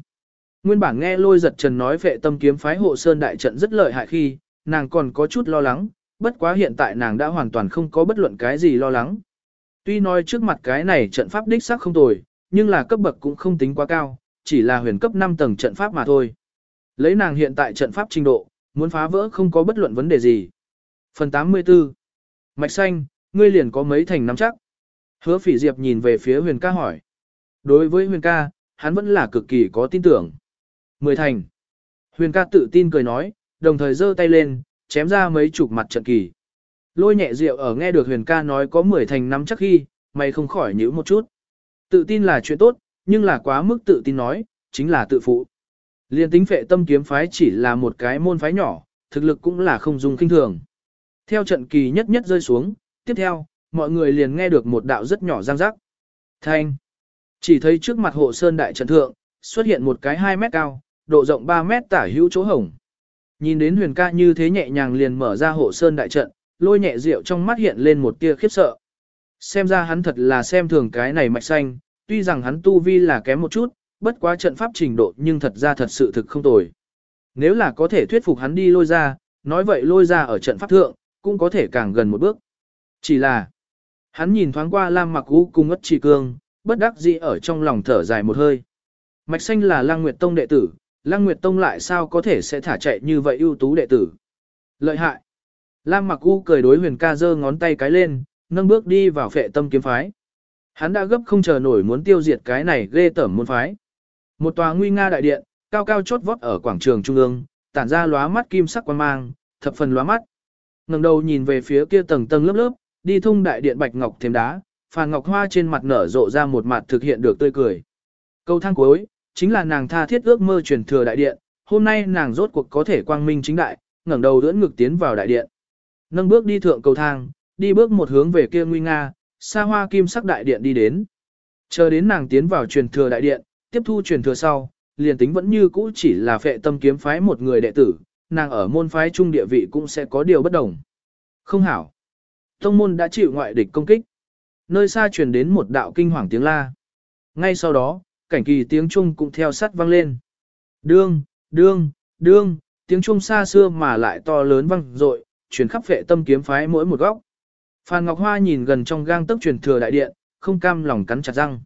Nguyên bản nghe lôi giật trần nói vệ tâm kiếm phái hộ sơn đại trận rất lợi hại khi, nàng còn có chút lo lắng, bất quá hiện tại nàng đã hoàn toàn không có bất luận cái gì lo lắng. Tuy nói trước mặt cái này trận pháp đích xác không tồi, nhưng là cấp bậc cũng không tính quá cao, chỉ là huyền cấp 5 tầng trận pháp mà thôi. Lấy nàng hiện tại trận pháp trình độ, muốn phá vỡ không có bất luận vấn đề gì. Phần 84 Mạch xanh, ngươi liền có mấy thành nắm chắc. Hứa phỉ diệp nhìn về phía huyền ca hỏi. Đối với huyền ca, hắn vẫn là cực kỳ có tin tưởng. Mười thành. Huyền ca tự tin cười nói, đồng thời giơ tay lên, chém ra mấy chục mặt trận kỳ. Lôi nhẹ rượu ở nghe được huyền ca nói có mười thành nắm chắc khi, mày không khỏi nhíu một chút. Tự tin là chuyện tốt, nhưng là quá mức tự tin nói, chính là tự phụ. Liên tính phệ tâm kiếm phái chỉ là một cái môn phái nhỏ, thực lực cũng là không dùng kinh thường. Theo trận kỳ nhất nhất rơi xuống, tiếp theo, mọi người liền nghe được một đạo rất nhỏ giang rắc. Thanh. Chỉ thấy trước mặt hộ sơn đại trận thượng, xuất hiện một cái 2 mét cao, độ rộng 3 mét tả hữu chỗ hổng. Nhìn đến huyền ca như thế nhẹ nhàng liền mở ra hộ sơn đại trận, lôi nhẹ rượu trong mắt hiện lên một tia khiếp sợ. Xem ra hắn thật là xem thường cái này mạch xanh, tuy rằng hắn tu vi là kém một chút, bất quá trận pháp trình độ nhưng thật ra thật sự thực không tồi. Nếu là có thể thuyết phục hắn đi lôi ra, nói vậy lôi ra ở trận pháp thượng, cũng có thể càng gần một bước. Chỉ là, hắn nhìn thoáng qua Lam Mặc vũ cùng ất trì cương, bất đắc dĩ ở trong lòng thở dài một hơi. Mạch xanh là Lăng Nguyệt Tông đệ tử, Lăng Nguyệt Tông lại sao có thể sẽ thả chạy như vậy ưu tú đệ tử. Lợi hại. Lam Mặc U cười đối huyền ca giơ ngón tay cái lên, nâng bước đi vào phệ tâm kiếm phái. Hắn đã gấp không chờ nổi muốn tiêu diệt cái này ghê tởm môn phái. Một tòa nguy nga đại điện, cao cao chót vót ở quảng trường trung ương, tản ra lóa mắt kim sắc quan mang, thập phần lóa mắt ngẩng đầu nhìn về phía kia tầng tầng lớp lớp, đi thung đại điện bạch ngọc thêm đá, phàn ngọc hoa trên mặt nở rộ ra một mặt thực hiện được tươi cười. Câu thang cuối, chính là nàng tha thiết ước mơ truyền thừa đại điện, hôm nay nàng rốt cuộc có thể quang minh chính đại, ngẩng đầu đỡ ngực tiến vào đại điện. Nâng bước đi thượng cầu thang, đi bước một hướng về kia nguy nga, xa hoa kim sắc đại điện đi đến. Chờ đến nàng tiến vào truyền thừa đại điện, tiếp thu truyền thừa sau, liền tính vẫn như cũ chỉ là phệ tâm kiếm phái một người đệ tử, nàng ở môn phái trung địa vị cũng sẽ có điều bất đồng. Không hảo. Tông môn đã chịu ngoại địch công kích. Nơi xa truyền đến một đạo kinh hoàng tiếng la. Ngay sau đó, cảnh kỳ tiếng trung cũng theo sát vang lên. Đương, đương, đương, tiếng trung xa xưa mà lại to lớn vang dội, truyền khắp vệ tâm kiếm phái mỗi một góc. Phan Ngọc Hoa nhìn gần trong gang tấc truyền thừa đại điện, không cam lòng cắn chặt răng.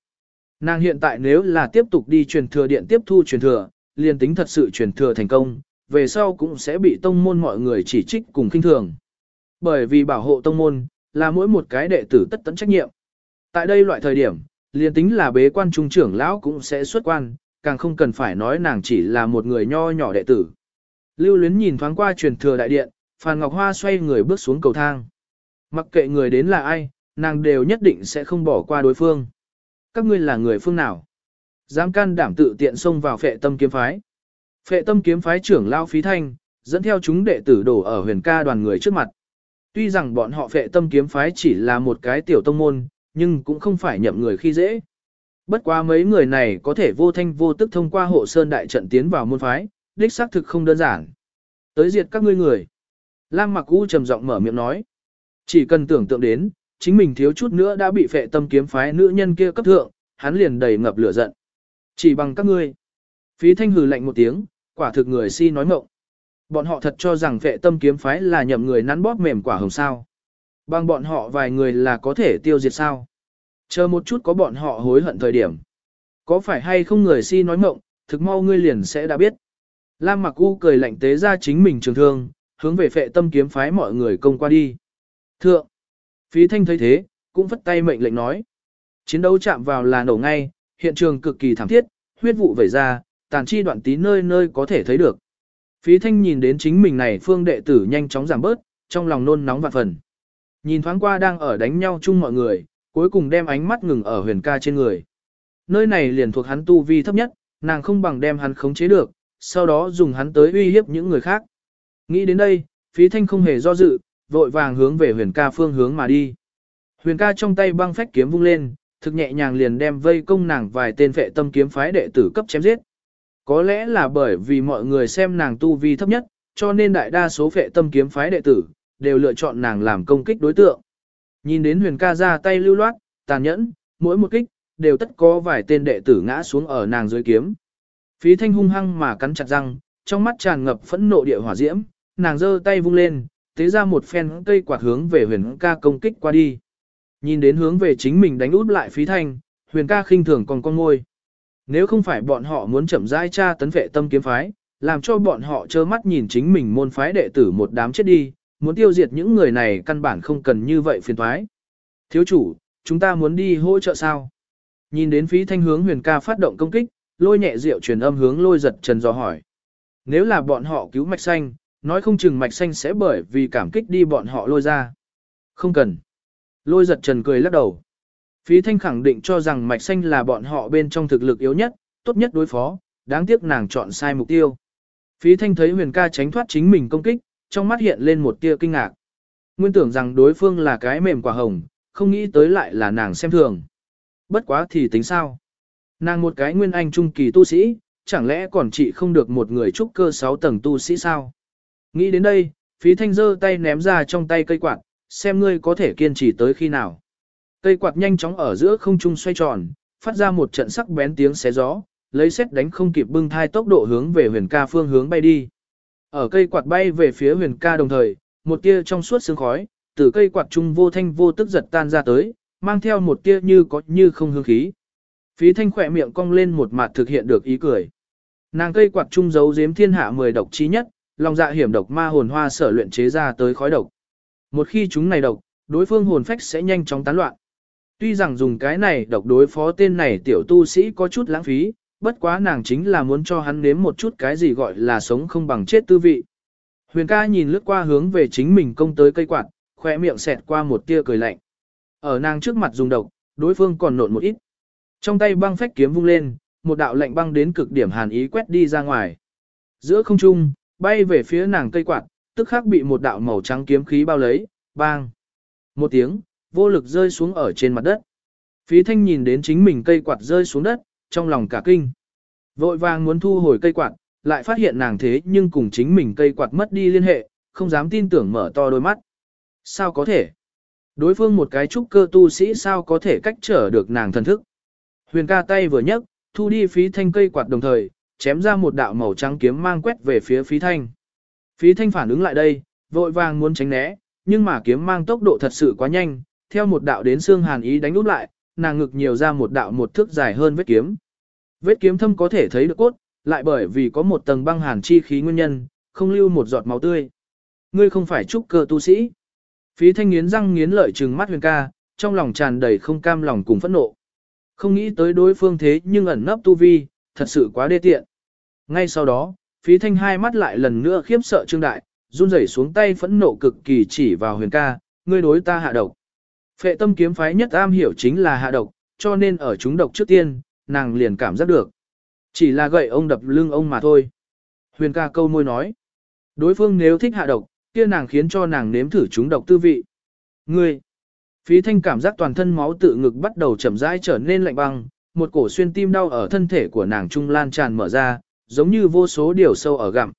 Nàng hiện tại nếu là tiếp tục đi truyền thừa điện tiếp thu truyền thừa, liền tính thật sự truyền thừa thành công, về sau cũng sẽ bị tông môn mọi người chỉ trích cùng kinh thường. Bởi vì bảo hộ tông môn, là mỗi một cái đệ tử tất tận trách nhiệm. Tại đây loại thời điểm, liền tính là bế quan trung trưởng lão cũng sẽ xuất quan, càng không cần phải nói nàng chỉ là một người nho nhỏ đệ tử. Lưu luyến nhìn thoáng qua truyền thừa đại điện, Phan Ngọc Hoa xoay người bước xuống cầu thang. Mặc kệ người đến là ai, nàng đều nhất định sẽ không bỏ qua đối phương. Các ngươi là người phương nào? Dám can đảm tự tiện xông vào phệ tâm kiếm phái. Phệ tâm kiếm phái trưởng lão phí thanh, dẫn theo chúng đệ tử đổ ở huyền ca đoàn người trước mặt. Tuy rằng bọn họ phệ tâm kiếm phái chỉ là một cái tiểu tông môn, nhưng cũng không phải nhậm người khi dễ. Bất quá mấy người này có thể vô thanh vô tức thông qua hộ sơn đại trận tiến vào môn phái, đích xác thực không đơn giản. Tới diệt các ngươi người. Lam mặc u trầm giọng mở miệng nói. Chỉ cần tưởng tượng đến, chính mình thiếu chút nữa đã bị phệ tâm kiếm phái nữ nhân kia cấp thượng, hắn liền đầy ngập lửa giận. Chỉ bằng các ngươi. Phí thanh hừ lạnh một tiếng, quả thực người si nói mộng. Bọn họ thật cho rằng vệ tâm kiếm phái là nhậm người nắn bóp mềm quả hồng sao. Bằng bọn họ vài người là có thể tiêu diệt sao. Chờ một chút có bọn họ hối hận thời điểm. Có phải hay không người si nói mộng, thực mau ngươi liền sẽ đã biết. Lam mặc u cười lạnh tế ra chính mình trường thương, hướng về phệ tâm kiếm phái mọi người công qua đi. Thượng! Phí thanh thấy thế, cũng vất tay mệnh lệnh nói. Chiến đấu chạm vào là nổ ngay, hiện trường cực kỳ thảm thiết, huyết vụ vẩy ra, tàn chi đoạn tí nơi nơi có thể thấy được. Phí thanh nhìn đến chính mình này phương đệ tử nhanh chóng giảm bớt, trong lòng nôn nóng vạn phần. Nhìn thoáng qua đang ở đánh nhau chung mọi người, cuối cùng đem ánh mắt ngừng ở huyền ca trên người. Nơi này liền thuộc hắn tu vi thấp nhất, nàng không bằng đem hắn khống chế được, sau đó dùng hắn tới uy hiếp những người khác. Nghĩ đến đây, phí thanh không hề do dự, vội vàng hướng về huyền ca phương hướng mà đi. Huyền ca trong tay băng phách kiếm vung lên, thực nhẹ nhàng liền đem vây công nàng vài tên vệ tâm kiếm phái đệ tử cấp chém giết. Có lẽ là bởi vì mọi người xem nàng tu vi thấp nhất, cho nên đại đa số vệ tâm kiếm phái đệ tử, đều lựa chọn nàng làm công kích đối tượng. Nhìn đến huyền ca ra tay lưu loát, tàn nhẫn, mỗi một kích, đều tất có vài tên đệ tử ngã xuống ở nàng dưới kiếm. Phí thanh hung hăng mà cắn chặt răng, trong mắt tràn ngập phẫn nộ địa hỏa diễm, nàng giơ tay vung lên, tế ra một phen cây quạt hướng về huyền ca công kích qua đi. Nhìn đến hướng về chính mình đánh út lại phí thanh, huyền ca khinh thường còn con ngôi. Nếu không phải bọn họ muốn chậm rãi tra tấn vệ tâm kiếm phái, làm cho bọn họ trơ mắt nhìn chính mình môn phái đệ tử một đám chết đi, muốn tiêu diệt những người này căn bản không cần như vậy phiền thoái. Thiếu chủ, chúng ta muốn đi hỗ trợ sao? Nhìn đến phí thanh hướng huyền ca phát động công kích, lôi nhẹ rượu truyền âm hướng lôi giật trần do hỏi. Nếu là bọn họ cứu mạch xanh, nói không chừng mạch xanh sẽ bởi vì cảm kích đi bọn họ lôi ra. Không cần. Lôi giật trần cười lắc đầu. Phí thanh khẳng định cho rằng mạch xanh là bọn họ bên trong thực lực yếu nhất, tốt nhất đối phó, đáng tiếc nàng chọn sai mục tiêu. Phí thanh thấy huyền ca tránh thoát chính mình công kích, trong mắt hiện lên một tia kinh ngạc. Nguyên tưởng rằng đối phương là cái mềm quả hồng, không nghĩ tới lại là nàng xem thường. Bất quá thì tính sao? Nàng một cái nguyên anh trung kỳ tu sĩ, chẳng lẽ còn chị không được một người trúc cơ 6 tầng tu sĩ sao? Nghĩ đến đây, phí thanh giơ tay ném ra trong tay cây quạt, xem ngươi có thể kiên trì tới khi nào. Cây quạt nhanh chóng ở giữa không trung xoay tròn, phát ra một trận sắc bén tiếng xé gió, lấy xét đánh không kịp bưng thai tốc độ hướng về huyền ca phương hướng bay đi. Ở cây quạt bay về phía huyền ca đồng thời, một tia trong suốt sương khói, từ cây quạt trung vô thanh vô tức giật tan ra tới, mang theo một tia như có như không hương khí. Phí thanh khỏe miệng cong lên một mặt thực hiện được ý cười. Nàng cây quạt trung giấu giếm thiên hạ mười độc chí nhất, lòng dạ hiểm độc ma hồn hoa sở luyện chế ra tới khói độc. Một khi chúng này độc, đối phương hồn phách sẽ nhanh chóng tán loạn. Tuy rằng dùng cái này độc đối phó tên này tiểu tu sĩ có chút lãng phí, bất quá nàng chính là muốn cho hắn nếm một chút cái gì gọi là sống không bằng chết tư vị. Huyền ca nhìn lướt qua hướng về chính mình công tới cây quạt, khỏe miệng xẹt qua một tia cười lạnh. Ở nàng trước mặt dùng độc, đối phương còn nộn một ít. Trong tay băng phách kiếm vung lên, một đạo lạnh băng đến cực điểm hàn ý quét đi ra ngoài. Giữa không trung, bay về phía nàng cây quạt, tức khắc bị một đạo màu trắng kiếm khí bao lấy, bang. Một tiếng, vô lực rơi xuống ở trên mặt đất. Phí thanh nhìn đến chính mình cây quạt rơi xuống đất, trong lòng cả kinh. Vội vàng muốn thu hồi cây quạt, lại phát hiện nàng thế nhưng cùng chính mình cây quạt mất đi liên hệ, không dám tin tưởng mở to đôi mắt. Sao có thể? Đối phương một cái trúc cơ tu sĩ sao có thể cách trở được nàng thần thức? Huyền ca tay vừa nhấc, thu đi phí thanh cây quạt đồng thời, chém ra một đạo màu trắng kiếm mang quét về phía phí thanh. Phí thanh phản ứng lại đây, vội vàng muốn tránh né, nhưng mà kiếm mang tốc độ thật sự quá nhanh, theo một đạo đến xương hàn ý đánh úp lại, nàng ngực nhiều ra một đạo một thước dài hơn vết kiếm. Vết kiếm thâm có thể thấy được cốt, lại bởi vì có một tầng băng hàn chi khí nguyên nhân, không lưu một giọt máu tươi. Ngươi không phải trúc cơ tu sĩ. Phí thanh nghiến răng nghiến lợi trừng mắt huyền ca, trong lòng tràn đầy không cam lòng cùng phẫn nộ. Không nghĩ tới đối phương thế nhưng ẩn nấp tu vi, thật sự quá đê tiện. Ngay sau đó, phí thanh hai mắt lại lần nữa khiếp sợ trương đại, run rẩy xuống tay phẫn nộ cực kỳ chỉ vào huyền ca, ngươi đối ta hạ độc. Phệ tâm kiếm phái nhất am hiểu chính là hạ độc, cho nên ở chúng độc trước tiên, nàng liền cảm giác được. Chỉ là gậy ông đập lưng ông mà thôi. Huyền ca câu môi nói. Đối phương nếu thích hạ độc, kia nàng khiến cho nàng nếm thử chúng độc tư vị. Ngươi. Phí thanh cảm giác toàn thân máu tự ngực bắt đầu chậm rãi trở nên lạnh băng, một cổ xuyên tim đau ở thân thể của nàng trung lan tràn mở ra, giống như vô số điều sâu ở gặm.